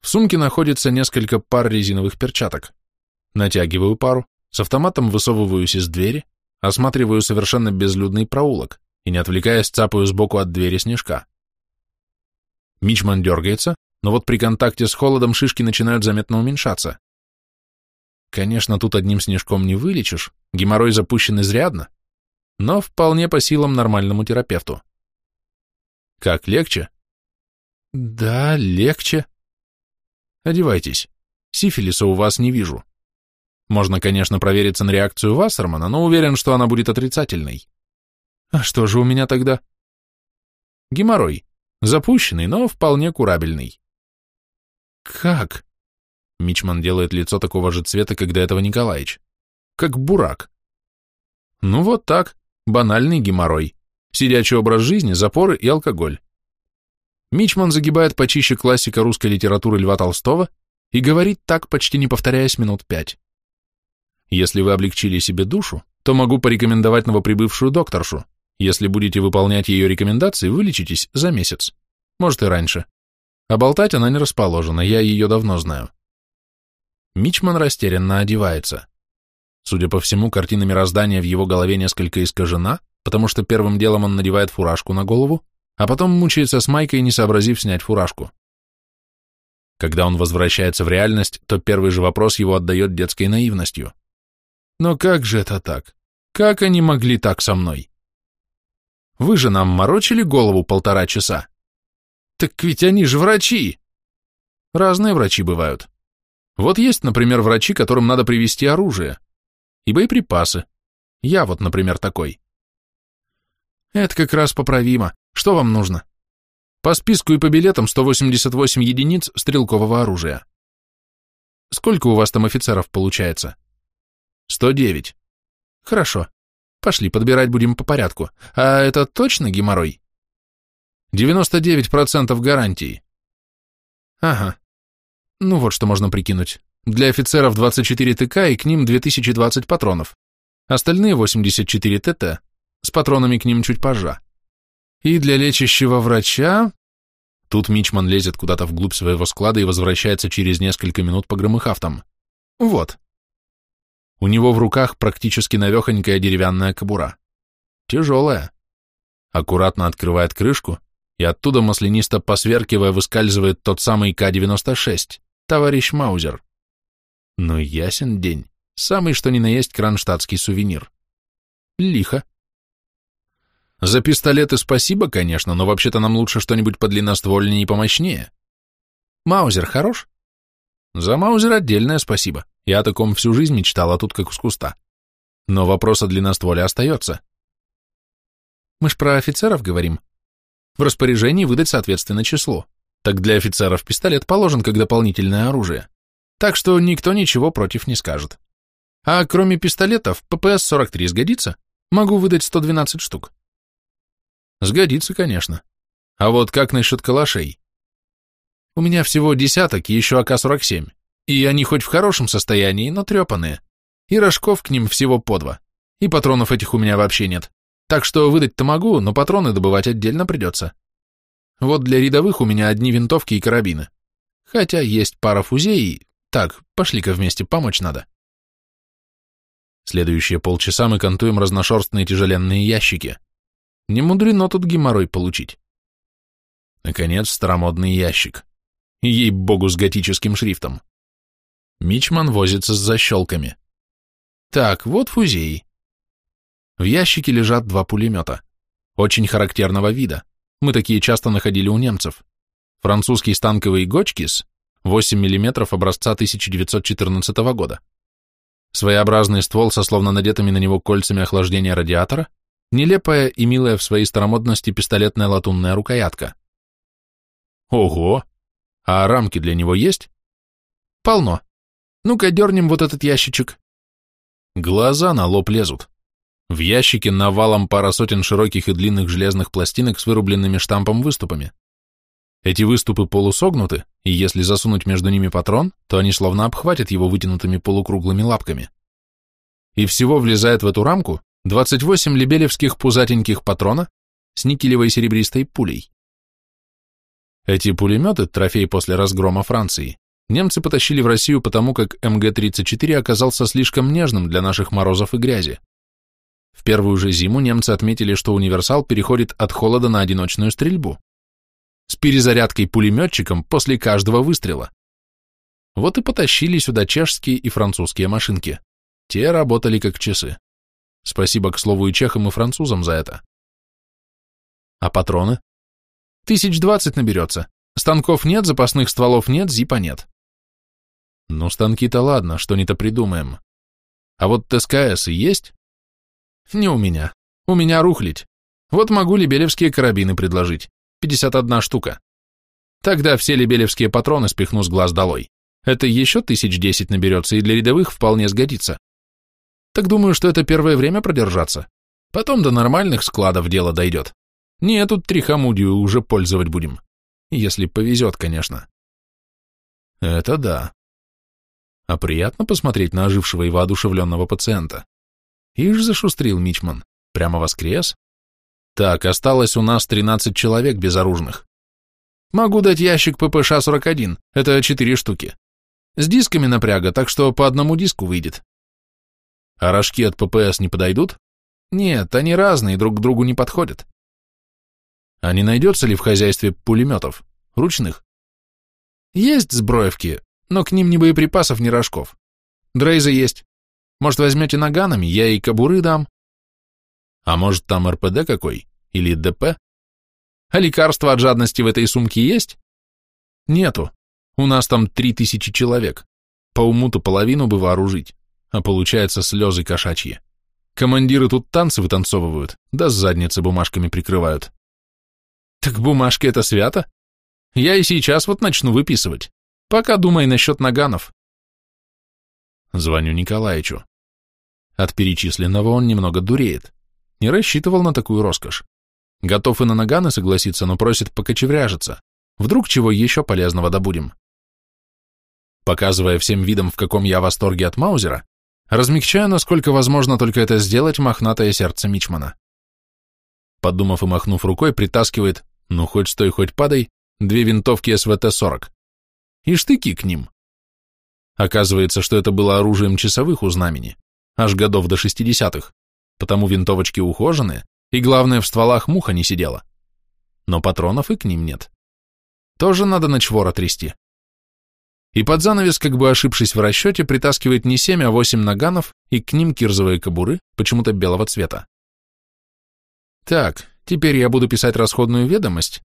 В сумке находится несколько пар резиновых перчаток. Натягиваю пару, с автоматом высовываюсь из двери, осматриваю совершенно безлюдный проулок и, не отвлекаясь, цапаю сбоку от двери снежка. Мичман дергается, но вот при контакте с холодом шишки начинают заметно уменьшаться. Конечно, тут одним снежком не вылечишь, геморрой запущен изрядно, но вполне по силам нормальному терапевту. Как, легче? Да, легче. Одевайтесь. Сифилиса у вас не вижу. Можно, конечно, провериться на реакцию Вассермана, но уверен, что она будет отрицательной. А что же у меня тогда? Геморрой. Запущенный, но вполне курабельный. Как? Мичман делает лицо такого же цвета, как до этого Николаевич. Как бурак. Ну вот так, банальный геморрой. Сидячий образ жизни, запоры и алкоголь. Мичман загибает почище классика русской литературы Льва Толстого и говорит так, почти не повторяясь минут пять. Если вы облегчили себе душу, то могу порекомендовать новоприбывшую докторшу. Если будете выполнять ее рекомендации, вылечитесь за месяц. Может и раньше. А болтать она не расположена, я ее давно знаю. Мичман растерянно одевается. Судя по всему, картина мироздания в его голове несколько искажена, потому что первым делом он надевает фуражку на голову, а потом мучается с майкой, не сообразив снять фуражку. Когда он возвращается в реальность, то первый же вопрос его отдает детской наивностью. Но как же это так? Как они могли так со мной? Вы же нам морочили голову полтора часа. Так ведь они же врачи. Разные врачи бывают. Вот есть, например, врачи, которым надо привезти оружие. И боеприпасы. Я вот, например, такой. Это как раз поправимо. Что вам нужно? По списку и по билетам 188 единиц стрелкового оружия. Сколько у вас там офицеров получается? 109. Хорошо. Пошли, подбирать будем по порядку. А это точно геморрой? 99% гарантии. Ага. Ну вот что можно прикинуть. Для офицеров 24 ТК и к ним 2020 патронов. Остальные 84 ТТ. С патронами к ним чуть позже. И для лечащего врача... Тут Мичман лезет куда-то вглубь своего склада и возвращается через несколько минут, погромыхав там. Вот. У него в руках практически навехонькая деревянная кобура. Тяжелая. Аккуратно открывает крышку, и оттуда маслянисто посверкивая выскальзывает тот самый К-96, товарищ Маузер. Ну, ясен день. Самый что ни на есть кронштадтский сувенир. Лихо. За пистолеты спасибо, конечно, но вообще-то нам лучше что-нибудь подлинноствольнее и помощнее. Маузер хорош? За Маузер отдельное спасибо. Я о таком всю жизнь мечтал, а тут как из куста. Но вопрос о длинностволе остается. Мы ж про офицеров говорим. В распоряжении выдать соответственно число. Так для офицеров пистолет положен как дополнительное оружие. Так что никто ничего против не скажет. А кроме пистолетов, ППС-43 сгодится? Могу выдать 112 штук. Сгодится, конечно. А вот как насчет калашей? У меня всего десяток и еще АК-47. И они хоть в хорошем состоянии, но трепанные. И рожков к ним всего по два. И патронов этих у меня вообще нет. Так что выдать-то могу, но патроны добывать отдельно придется. Вот для рядовых у меня одни винтовки и карабины. Хотя есть пара фузей. Так, пошли-ка вместе, помочь надо. Следующие полчаса мы кантуем разношерстные тяжеленные ящики. Не мудрено тут геморрой получить. Наконец, старомодный ящик. Ей-богу, с готическим шрифтом. Мичман возится с защелками. Так, вот фузей. В ящике лежат два пулемета. Очень характерного вида. Мы такие часто находили у немцев. Французский станковый Гочкис, 8 мм образца 1914 года. Своеобразный ствол со словно надетыми на него кольцами охлаждения радиатора, Нелепая и милая в своей старомодности пистолетная латунная рукоятка. Ого! А рамки для него есть? Полно. Ну-ка, дернем вот этот ящичек. Глаза на лоб лезут. В ящике навалом пара сотен широких и длинных железных пластинок с вырубленными штампом выступами. Эти выступы полусогнуты, и если засунуть между ними патрон, то они словно обхватят его вытянутыми полукруглыми лапками. И всего влезает в эту рамку 28 лебелевских пузатеньких патрона с никелевой серебристой пулей. Эти пулеметы, трофей после разгрома Франции, немцы потащили в Россию потому, как МГ-34 оказался слишком нежным для наших морозов и грязи. В первую же зиму немцы отметили, что универсал переходит от холода на одиночную стрельбу. С перезарядкой пулеметчиком после каждого выстрела. Вот и потащили сюда чешские и французские машинки. Те работали как часы. Спасибо, к слову, и чехам, и французам за это. А патроны? Тысяч двадцать наберется. Станков нет, запасных стволов нет, зипа нет. Ну, станки-то ладно, что-нибудь придумаем. А вот ТСКС и есть? Не у меня. У меня рухлить. Вот могу лебелевские карабины предложить. 51 штука. Тогда все лебелевские патроны спихну с глаз долой. Это еще тысяч десять наберется, и для рядовых вполне сгодится. Так думаю, что это первое время продержаться. Потом до нормальных складов дело дойдет. Не тут трихомудию уже пользовать будем. Если повезет, конечно. Это да. А приятно посмотреть на ожившего и воодушевленного пациента. Ишь зашустрил Мичман. Прямо воскрес. Так, осталось у нас 13 человек безоружных. Могу дать ящик ППШ-41, это 4 штуки. С дисками напряга, так что по одному диску выйдет. А рожки от ППС не подойдут? Нет, они разные, друг к другу не подходят. А не найдется ли в хозяйстве пулеметов? Ручных? Есть сброевки, но к ним ни боеприпасов, ни рожков. Дрейза есть. Может, возьмете наганами, я и кобуры дам. А может, там РПД какой? Или ДП? А лекарства от жадности в этой сумке есть? Нету. У нас там три тысячи человек. По уму-то половину бы вооружить, а получается слезы кошачьи. Командиры тут танцы вытанцовывают, да с задницы бумажками прикрывают. Так бумажки это свято? Я и сейчас вот начну выписывать. Пока думай насчет наганов. Звоню Николаевичу. От перечисленного он немного дуреет. Не рассчитывал на такую роскошь. Готов и на наганы согласиться, но просит покочевряжиться. Вдруг чего еще полезного добудем. Показывая всем видом, в каком я восторге от Маузера, размягчаю, насколько возможно только это сделать, мохнатое сердце Мичмана. Подумав и махнув рукой, притаскивает, ну хоть стой, хоть падай, две винтовки СВТ-40. И штыки к ним. Оказывается, что это было оружием часовых у знамени, аж годов до шестидесятых, потому винтовочки ухоженные, и главное, в стволах муха не сидела. Но патронов и к ним нет. Тоже надо на чвора трясти и под занавес, как бы ошибшись в расчете, притаскивает не семь, а восемь наганов и к ним кирзовые кобуры, почему-то белого цвета. Так, теперь я буду писать расходную ведомость,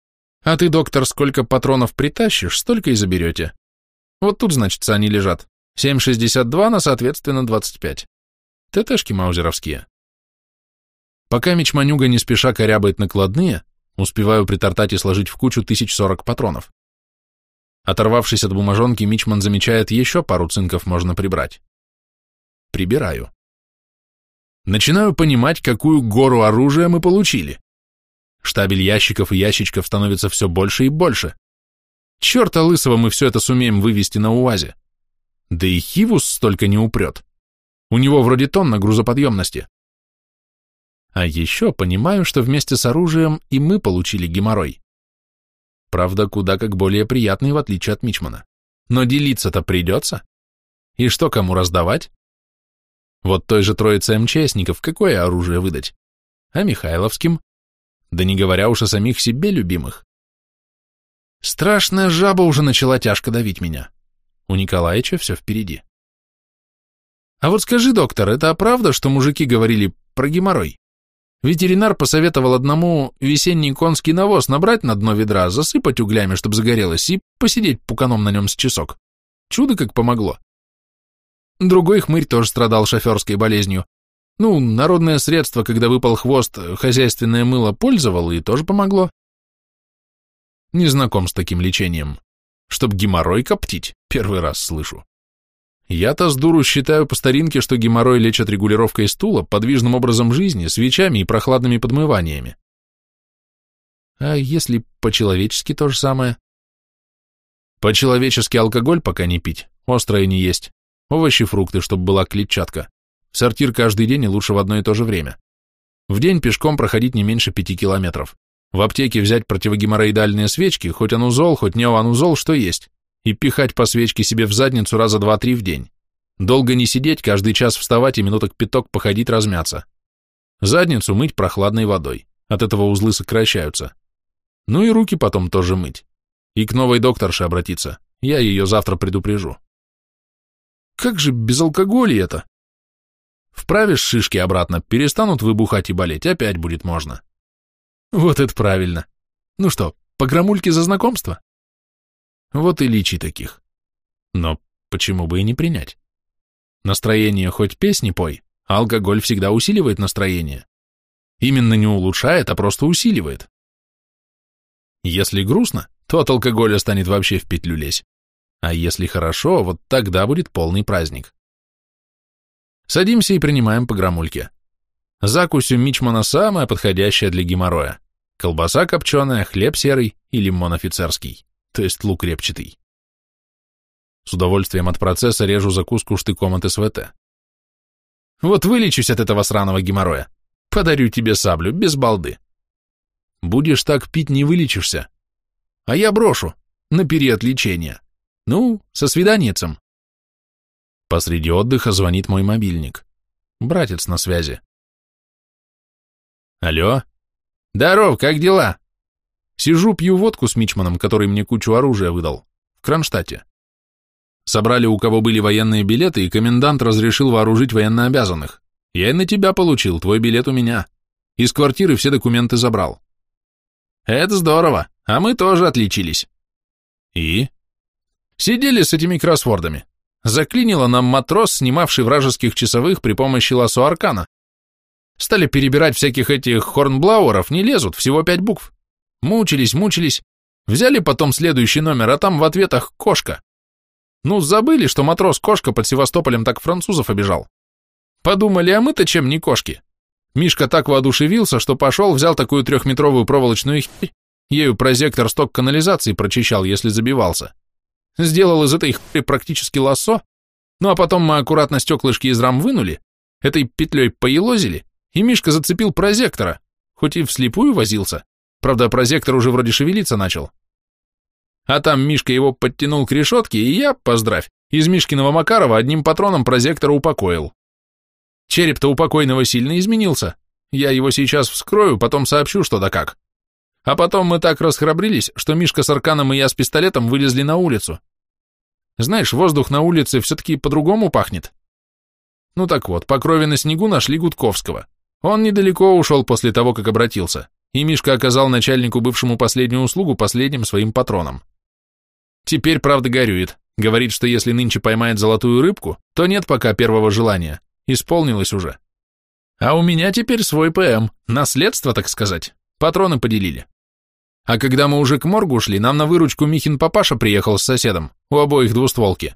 а ты, доктор, сколько патронов притащишь, столько и заберете. Вот тут, значит, они лежат. 7,62 на, соответственно, 25. ТТшки маузеровские. Пока Мичманюга не спеша корябает накладные, успеваю притортать и сложить в кучу 1040 патронов. Оторвавшись от бумажонки, Мичман замечает, еще пару цинков можно прибрать. Прибираю. Начинаю понимать, какую гору оружия мы получили. Штабель ящиков и ящичков становится все больше и больше. Черта лысого мы все это сумеем вывести на УАЗе. Да и Хивус столько не упрет. У него вроде тонна грузоподъемности. А еще понимаю, что вместе с оружием и мы получили геморрой. Правда, куда как более приятный, в отличие от Мичмана. Но делиться-то придется. И что кому раздавать? Вот той же троице МЧСников какое оружие выдать? А Михайловским? Да не говоря уж о самих себе любимых. Страшная жаба уже начала тяжко давить меня. У Николаевича все впереди. А вот скажи, доктор, это правда, что мужики говорили про геморрой? Ветеринар посоветовал одному весенний конский навоз набрать на дно ведра, засыпать углями, чтобы загорелось, и посидеть пуканом на нем с часок. Чудо как помогло. Другой хмырь тоже страдал шоферской болезнью. Ну, народное средство, когда выпал хвост, хозяйственное мыло пользовал, и тоже помогло. Не знаком с таким лечением. Чтоб геморрой коптить, первый раз слышу. Я-то с дуру считаю по старинке, что геморрой лечат регулировкой стула, подвижным образом жизни, свечами и прохладными подмываниями. А если по-человечески то же самое? По-человечески алкоголь пока не пить, острое не есть, овощи, фрукты, чтобы была клетчатка. Сортир каждый день и лучше в одно и то же время. В день пешком проходить не меньше пяти километров. В аптеке взять противогеморроидальные свечки, хоть анузол, хоть неоанузол, что есть и пихать по свечке себе в задницу раза два-три в день. Долго не сидеть, каждый час вставать и минуток пяток походить размяться. Задницу мыть прохладной водой, от этого узлы сокращаются. Ну и руки потом тоже мыть. И к новой докторше обратиться, я ее завтра предупрежу. Как же без алкоголя это? Вправишь шишки обратно, перестанут выбухать и болеть, опять будет можно. Вот это правильно. Ну что, по грамульке за знакомство? Вот и личи таких. Но почему бы и не принять? Настроение хоть песни пой, а алкоголь всегда усиливает настроение. Именно не улучшает, а просто усиливает. Если грустно, то от алкоголя станет вообще в петлю лезь. А если хорошо, вот тогда будет полный праздник. Садимся и принимаем по грамульке. Закусь у Мичмана самая подходящая для геморроя. Колбаса копченая, хлеб серый и лимон офицерский то есть лук репчатый. С удовольствием от процесса режу закуску штыком от СВТ. Вот вылечусь от этого сраного геморроя. Подарю тебе саблю, без балды. Будешь так пить, не вылечишься. А я брошу, на период лечения. Ну, со свиданиецем. Посреди отдыха звонит мой мобильник. Братец на связи. Алло? Здоров, как дела? Сижу, пью водку с Мичманом, который мне кучу оружия выдал. В Кронштадте. Собрали у кого были военные билеты, и комендант разрешил вооружить военнообязанных. Я и на тебя получил, твой билет у меня. Из квартиры все документы забрал. Это здорово, а мы тоже отличились. И? Сидели с этими кроссвордами. Заклинило нам матрос, снимавший вражеских часовых при помощи лосо аркана. Стали перебирать всяких этих хорнблауэров, не лезут, всего пять букв. Мучились, мучились. Взяли потом следующий номер, а там в ответах кошка. Ну, забыли, что матрос-кошка под Севастополем так французов обижал. Подумали, а мы-то чем не кошки? Мишка так воодушевился, что пошел, взял такую трехметровую проволочную херь, ею прозектор сток канализации прочищал, если забивался. Сделал из этой хери практически лассо, ну а потом мы аккуратно стеклышки из рам вынули, этой петлей поелозили, и Мишка зацепил прозектора, хоть и вслепую возился, правда прозектор уже вроде шевелиться начал. А там Мишка его подтянул к решетке, и я, поздравь, из Мишкиного Макарова одним патроном прозектора упокоил. Череп-то у покойного сильно изменился. Я его сейчас вскрою, потом сообщу, что да как. А потом мы так расхрабрились, что Мишка с арканом и я с пистолетом вылезли на улицу. Знаешь, воздух на улице все-таки по-другому пахнет. Ну так вот, по крови на снегу нашли Гудковского. Он недалеко ушел после того, как обратился, и Мишка оказал начальнику бывшему последнюю услугу последним своим патроном. Теперь, правда, горюет. Говорит, что если нынче поймает золотую рыбку, то нет пока первого желания. Исполнилось уже. А у меня теперь свой ПМ, наследство, так сказать. Патроны поделили. А когда мы уже к моргу ушли, нам на выручку Михин папаша приехал с соседом, у обоих двустволки.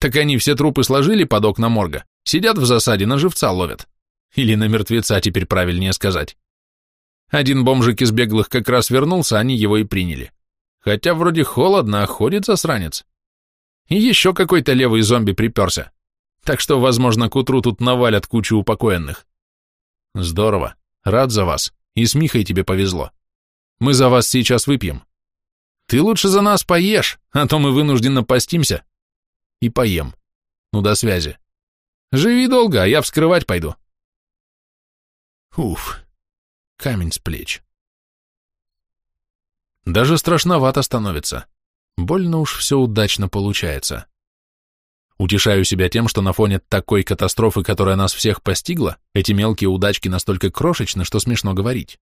Так они все трупы сложили под окна морга, сидят в засаде, на живца ловят. Или на мертвеца, теперь правильнее сказать. Один бомжик из беглых как раз вернулся, они его и приняли. Хотя вроде холодно, а ходит засранец. И еще какой-то левый зомби приперся. Так что, возможно, к утру тут навалят кучу упокоенных. Здорово. Рад за вас. И с Михой тебе повезло. Мы за вас сейчас выпьем. Ты лучше за нас поешь, а то мы вынужденно постимся. И поем. Ну, до связи. Живи долго, а я вскрывать пойду. Уф, камень с плеч. Даже страшновато становится. Больно уж все удачно получается. Утешаю себя тем, что на фоне такой катастрофы, которая нас всех постигла, эти мелкие удачки настолько крошечны, что смешно говорить.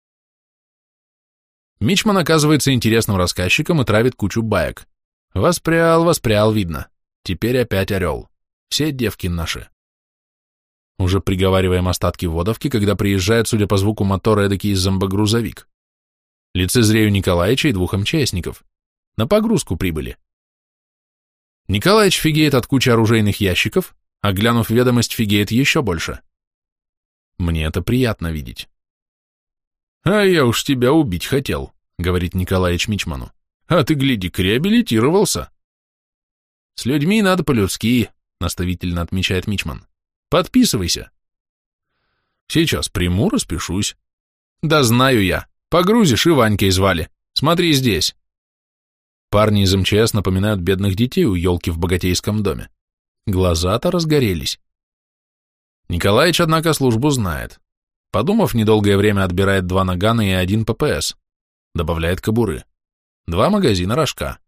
Мичман оказывается интересным рассказчиком и травит кучу баек. Воспрял, воспрял, видно. Теперь опять орел. Все девки наши. Уже приговариваем остатки водовки, когда приезжает, судя по звуку мотора, эдакий зомбогрузовик. Лицезрею Николаевича и двух МЧСников. На погрузку прибыли. Николаич фигеет от кучи оружейных ящиков, а глянув ведомость, фигеет еще больше. Мне это приятно видеть. «А я уж тебя убить хотел», — говорит Николаич Мичману. «А ты, гляди, реабилитировался». «С людьми надо по-людски», — наставительно отмечает Мичман. «Подписывайся». «Сейчас приму, распишусь». «Да знаю я. Погрузишь, и Ванькой звали. Смотри здесь». Парни из МЧС напоминают бедных детей у елки в богатейском доме. Глаза-то разгорелись. Николаич, однако, службу знает. Подумав, недолгое время отбирает два нагана и один ППС. Добавляет кобуры. Два магазина рожка.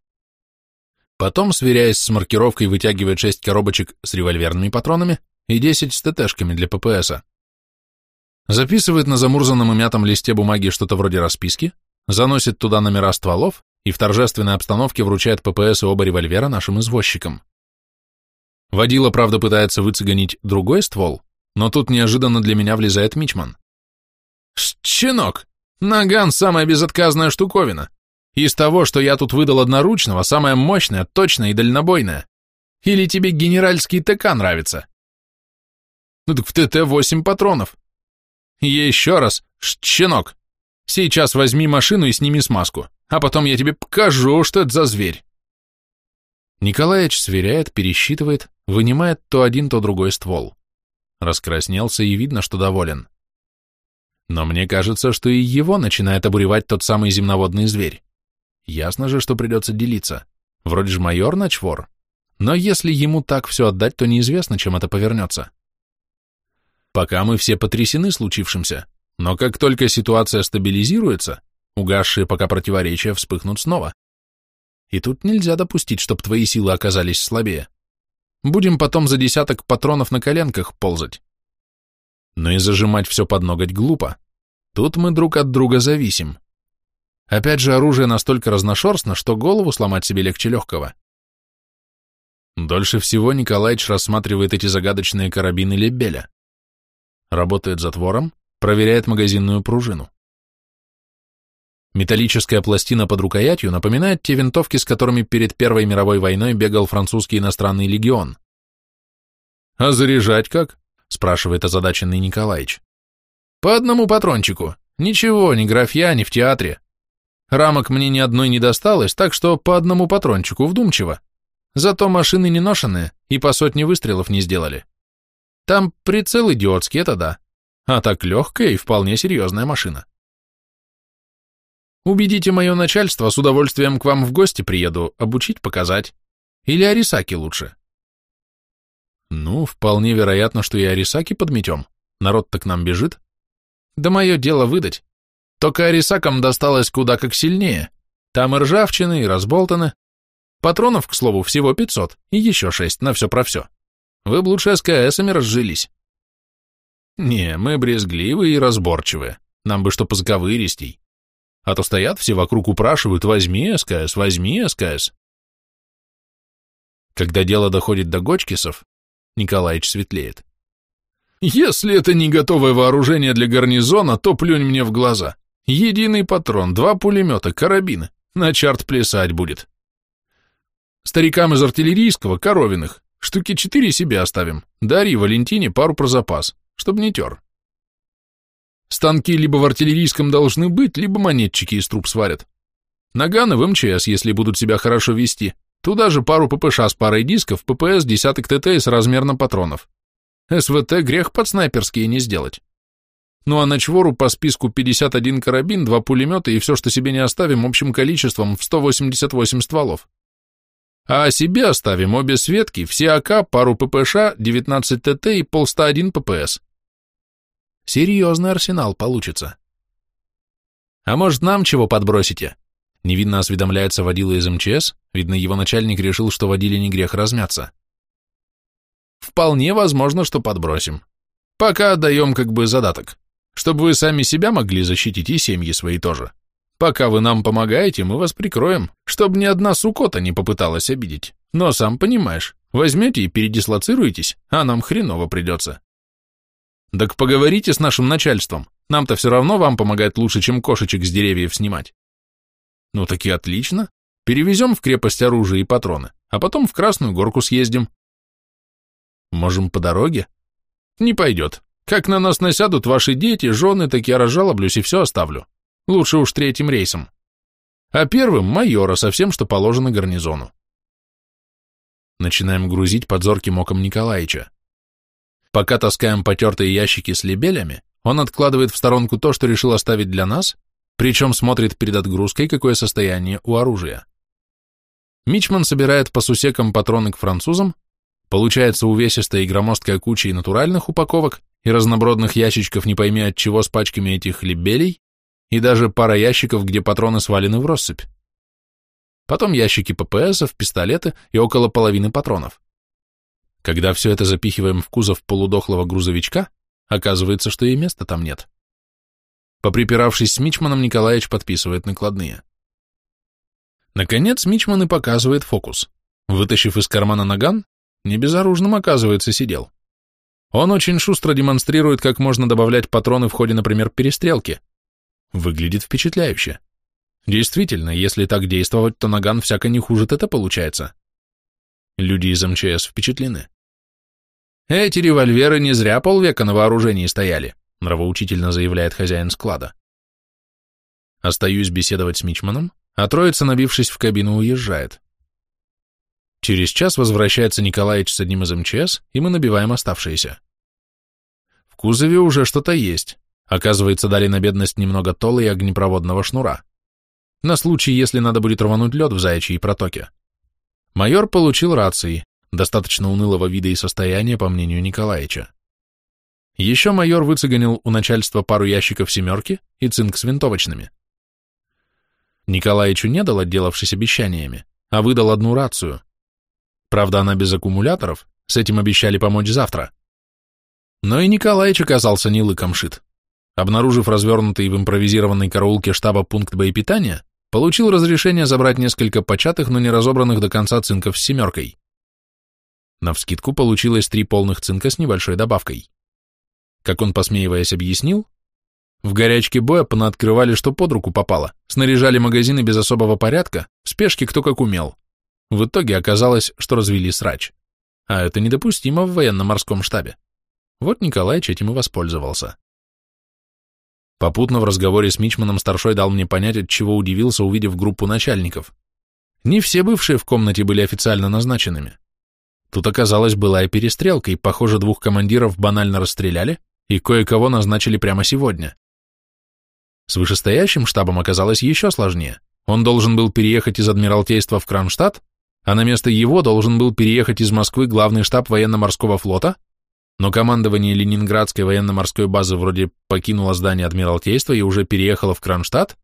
Потом, сверяясь с маркировкой, вытягивает шесть коробочек с револьверными патронами и десять с ТТшками для ППСа. Записывает на замурзанном и мятом листе бумаги что-то вроде расписки, заносит туда номера стволов и в торжественной обстановке вручает ППС и оба револьвера нашим извозчикам. Водила, правда, пытается выцегонить другой ствол, но тут неожиданно для меня влезает Мичман. «Щенок! Наган — самая безотказная штуковина. Из того, что я тут выдал одноручного, самая мощная, точная и дальнобойная. Или тебе генеральский ТК нравится?» «Ну так в ТТ восемь патронов. Еще раз, щенок, сейчас возьми машину и сними смазку а потом я тебе покажу, что это за зверь. Николаевич сверяет, пересчитывает, вынимает то один, то другой ствол. Раскраснелся и видно, что доволен. Но мне кажется, что и его начинает обуревать тот самый земноводный зверь. Ясно же, что придется делиться. Вроде же майор начвор. Но если ему так все отдать, то неизвестно, чем это повернется. Пока мы все потрясены случившимся, но как только ситуация стабилизируется, угасшие пока противоречия вспыхнут снова. И тут нельзя допустить, чтобы твои силы оказались слабее. Будем потом за десяток патронов на коленках ползать. Но и зажимать все под ноготь глупо. Тут мы друг от друга зависим. Опять же, оружие настолько разношерстно, что голову сломать себе легче легкого. Дольше всего Николаич рассматривает эти загадочные карабины Лебеля. Работает затвором, проверяет магазинную пружину. Металлическая пластина под рукоятью напоминает те винтовки, с которыми перед Первой мировой войной бегал французский иностранный легион. «А заряжать как?» – спрашивает озадаченный Николаич. «По одному патрончику. Ничего, ни графья, ни в театре. Рамок мне ни одной не досталось, так что по одному патрончику вдумчиво. Зато машины не ношеные и по сотне выстрелов не сделали. Там прицел идиотский, это да. А так легкая и вполне серьезная машина. Убедите мое начальство, с удовольствием к вам в гости приеду, обучить, показать. Или Арисаки лучше. Ну, вполне вероятно, что и Арисаки подметем. Народ-то к нам бежит. Да мое дело выдать. Только Арисакам досталось куда как сильнее. Там и ржавчины, и разболтаны. Патронов, к слову, всего 500, и еще 6 на все про все. Вы б лучше СКСами разжились. Не, мы брезгливые и разборчивые. Нам бы что позаковыристей. А то стоят все вокруг упрашивают «возьми СКС, возьми СКС». Когда дело доходит до Гочкисов, Николаич светлеет. Если это не готовое вооружение для гарнизона, то плюнь мне в глаза. Единый патрон, два пулемета, карабины. На чарт плясать будет. Старикам из артиллерийского, коровиных, штуки четыре себе оставим. Дарье, Валентине пару про запас, чтоб не тер. Станки либо в артиллерийском должны быть, либо монетчики из труб сварят. Наганы в МЧС, если будут себя хорошо вести. Туда же пару ППШ с парой дисков, ППС, десяток ТТ и с размерно патронов. СВТ грех под снайперские не сделать. Ну а на чвору по списку 51 карабин, два пулемета и все, что себе не оставим, общим количеством в 188 стволов. А себе оставим обе светки, все АК, пару ППШ, 19 ТТ и полста-1 ППС. Серьезный арсенал получится. А может, нам чего подбросите? Невинно осведомляется водила из МЧС, видно, его начальник решил, что водили не грех размяться. Вполне возможно, что подбросим. Пока отдаем как бы задаток, чтобы вы сами себя могли защитить и семьи свои тоже. Пока вы нам помогаете, мы вас прикроем, чтобы ни одна сукота не попыталась обидеть. Но сам понимаешь, возьмете и передислоцируетесь, а нам хреново придется. Так поговорите с нашим начальством. Нам-то все равно вам помогает лучше, чем кошечек с деревьев снимать. Ну таки отлично. Перевезем в крепость оружие и патроны, а потом в Красную Горку съездим. Можем по дороге? Не пойдет. Как на нас насядут ваши дети, жены, так я разжалоблюсь и все оставлю. Лучше уж третьим рейсом. А первым майора со всем, что положено гарнизону. Начинаем грузить под зорким оком Николаича. Пока таскаем потертые ящики с лебелями, он откладывает в сторонку то, что решил оставить для нас, причем смотрит перед отгрузкой, какое состояние у оружия. Мичман собирает по сусекам патроны к французам, получается увесистая и громоздкая куча и натуральных упаковок, и разнобродных ящичков не пойми от чего с пачками этих лебелей, и даже пара ящиков, где патроны свалены в россыпь. Потом ящики ППСов, пистолеты и около половины патронов. Когда все это запихиваем в кузов полудохлого грузовичка, оказывается, что и места там нет. Поприпиравшись с Мичманом, Николаевич подписывает накладные. Наконец Мичман и показывает фокус. Вытащив из кармана наган, небезоружным, оказывается, сидел. Он очень шустро демонстрирует, как можно добавлять патроны в ходе, например, перестрелки. Выглядит впечатляюще. Действительно, если так действовать, то наган всяко не хуже это получается. Люди из МЧС впечатлены. Эти револьверы не зря полвека на вооружении стояли, нравоучительно заявляет хозяин склада. Остаюсь беседовать с Мичманом, а троица, набившись в кабину, уезжает. Через час возвращается Николаевич с одним из МЧС, и мы набиваем оставшиеся. В кузове уже что-то есть. Оказывается, дали на бедность немного тола и огнепроводного шнура. На случай, если надо будет рвануть лед в заячьей протоке. Майор получил рации, достаточно унылого вида и состояния, по мнению Николаевича. Еще майор выцеганил у начальства пару ящиков «семерки» и цинк с винтовочными. Николаевичу не дал, отделавшись обещаниями, а выдал одну рацию. Правда, она без аккумуляторов, с этим обещали помочь завтра. Но и Николаевич оказался не лыком шит. Обнаружив развернутый в импровизированной караулке штаба пункт боепитания, получил разрешение забрать несколько початых, но не разобранных до конца цинков с семеркой. Навскидку получилось три полных цинка с небольшой добавкой. Как он, посмеиваясь, объяснил, в горячке боя понаоткрывали, что под руку попало, снаряжали магазины без особого порядка, в спешке кто как умел. В итоге оказалось, что развели срач. А это недопустимо в военно-морском штабе. Вот Николаевич этим и воспользовался. Попутно в разговоре с Мичманом старшой дал мне понять, от чего удивился, увидев группу начальников. Не все бывшие в комнате были официально назначенными. Тут оказалось была и перестрелка, и, похоже, двух командиров банально расстреляли, и кое-кого назначили прямо сегодня. С вышестоящим штабом оказалось еще сложнее. Он должен был переехать из Адмиралтейства в Кронштадт, а на место его должен был переехать из Москвы главный штаб военно-морского флота, но командование Ленинградской военно-морской базы вроде покинуло здание Адмиралтейства и уже переехало в Кронштадт,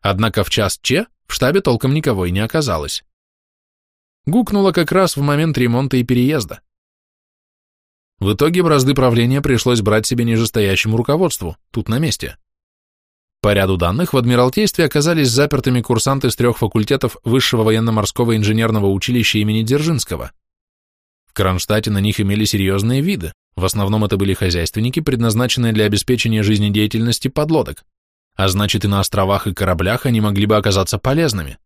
однако в час Че в штабе толком никого и не оказалось. Гукнуло как раз в момент ремонта и переезда. В итоге бразды правления пришлось брать себе нижестоящему руководству, тут на месте. По ряду данных в Адмиралтействе оказались запертыми курсанты с трех факультетов Высшего военно-морского инженерного училища имени Дзержинского. В Кронштадте на них имели серьезные виды, в основном это были хозяйственники, предназначенные для обеспечения жизнедеятельности подлодок, а значит и на островах и кораблях они могли бы оказаться полезными.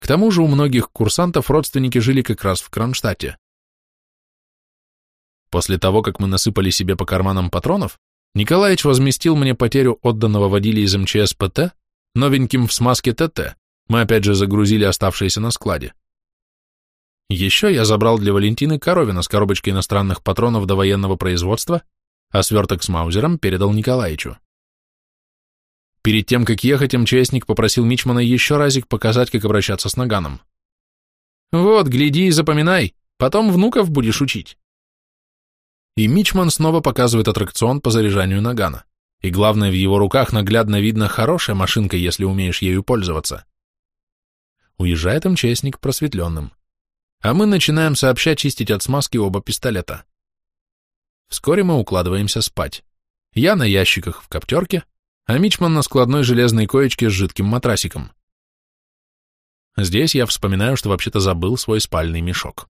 К тому же у многих курсантов родственники жили как раз в Кронштадте. После того, как мы насыпали себе по карманам патронов, Николаевич возместил мне потерю отданного водили из МЧС ПТ новеньким в смазке ТТ. Мы опять же загрузили оставшиеся на складе. Еще я забрал для Валентины коровина с коробочкой иностранных патронов до военного производства, а сверток с маузером передал Николаевичу. Перед тем, как ехать, МЧСник попросил Мичмана еще разик показать, как обращаться с наганом. «Вот, гляди и запоминай, потом внуков будешь учить». И Мичман снова показывает аттракцион по заряжанию нагана. И главное, в его руках наглядно видно хорошая машинка, если умеешь ею пользоваться. Уезжает МЧСник просветленным. А мы начинаем сообща чистить от смазки оба пистолета. Вскоре мы укладываемся спать. Я на ящиках в коптерке, а Мичман на складной железной коечке с жидким матрасиком. Здесь я вспоминаю, что вообще-то забыл свой спальный мешок.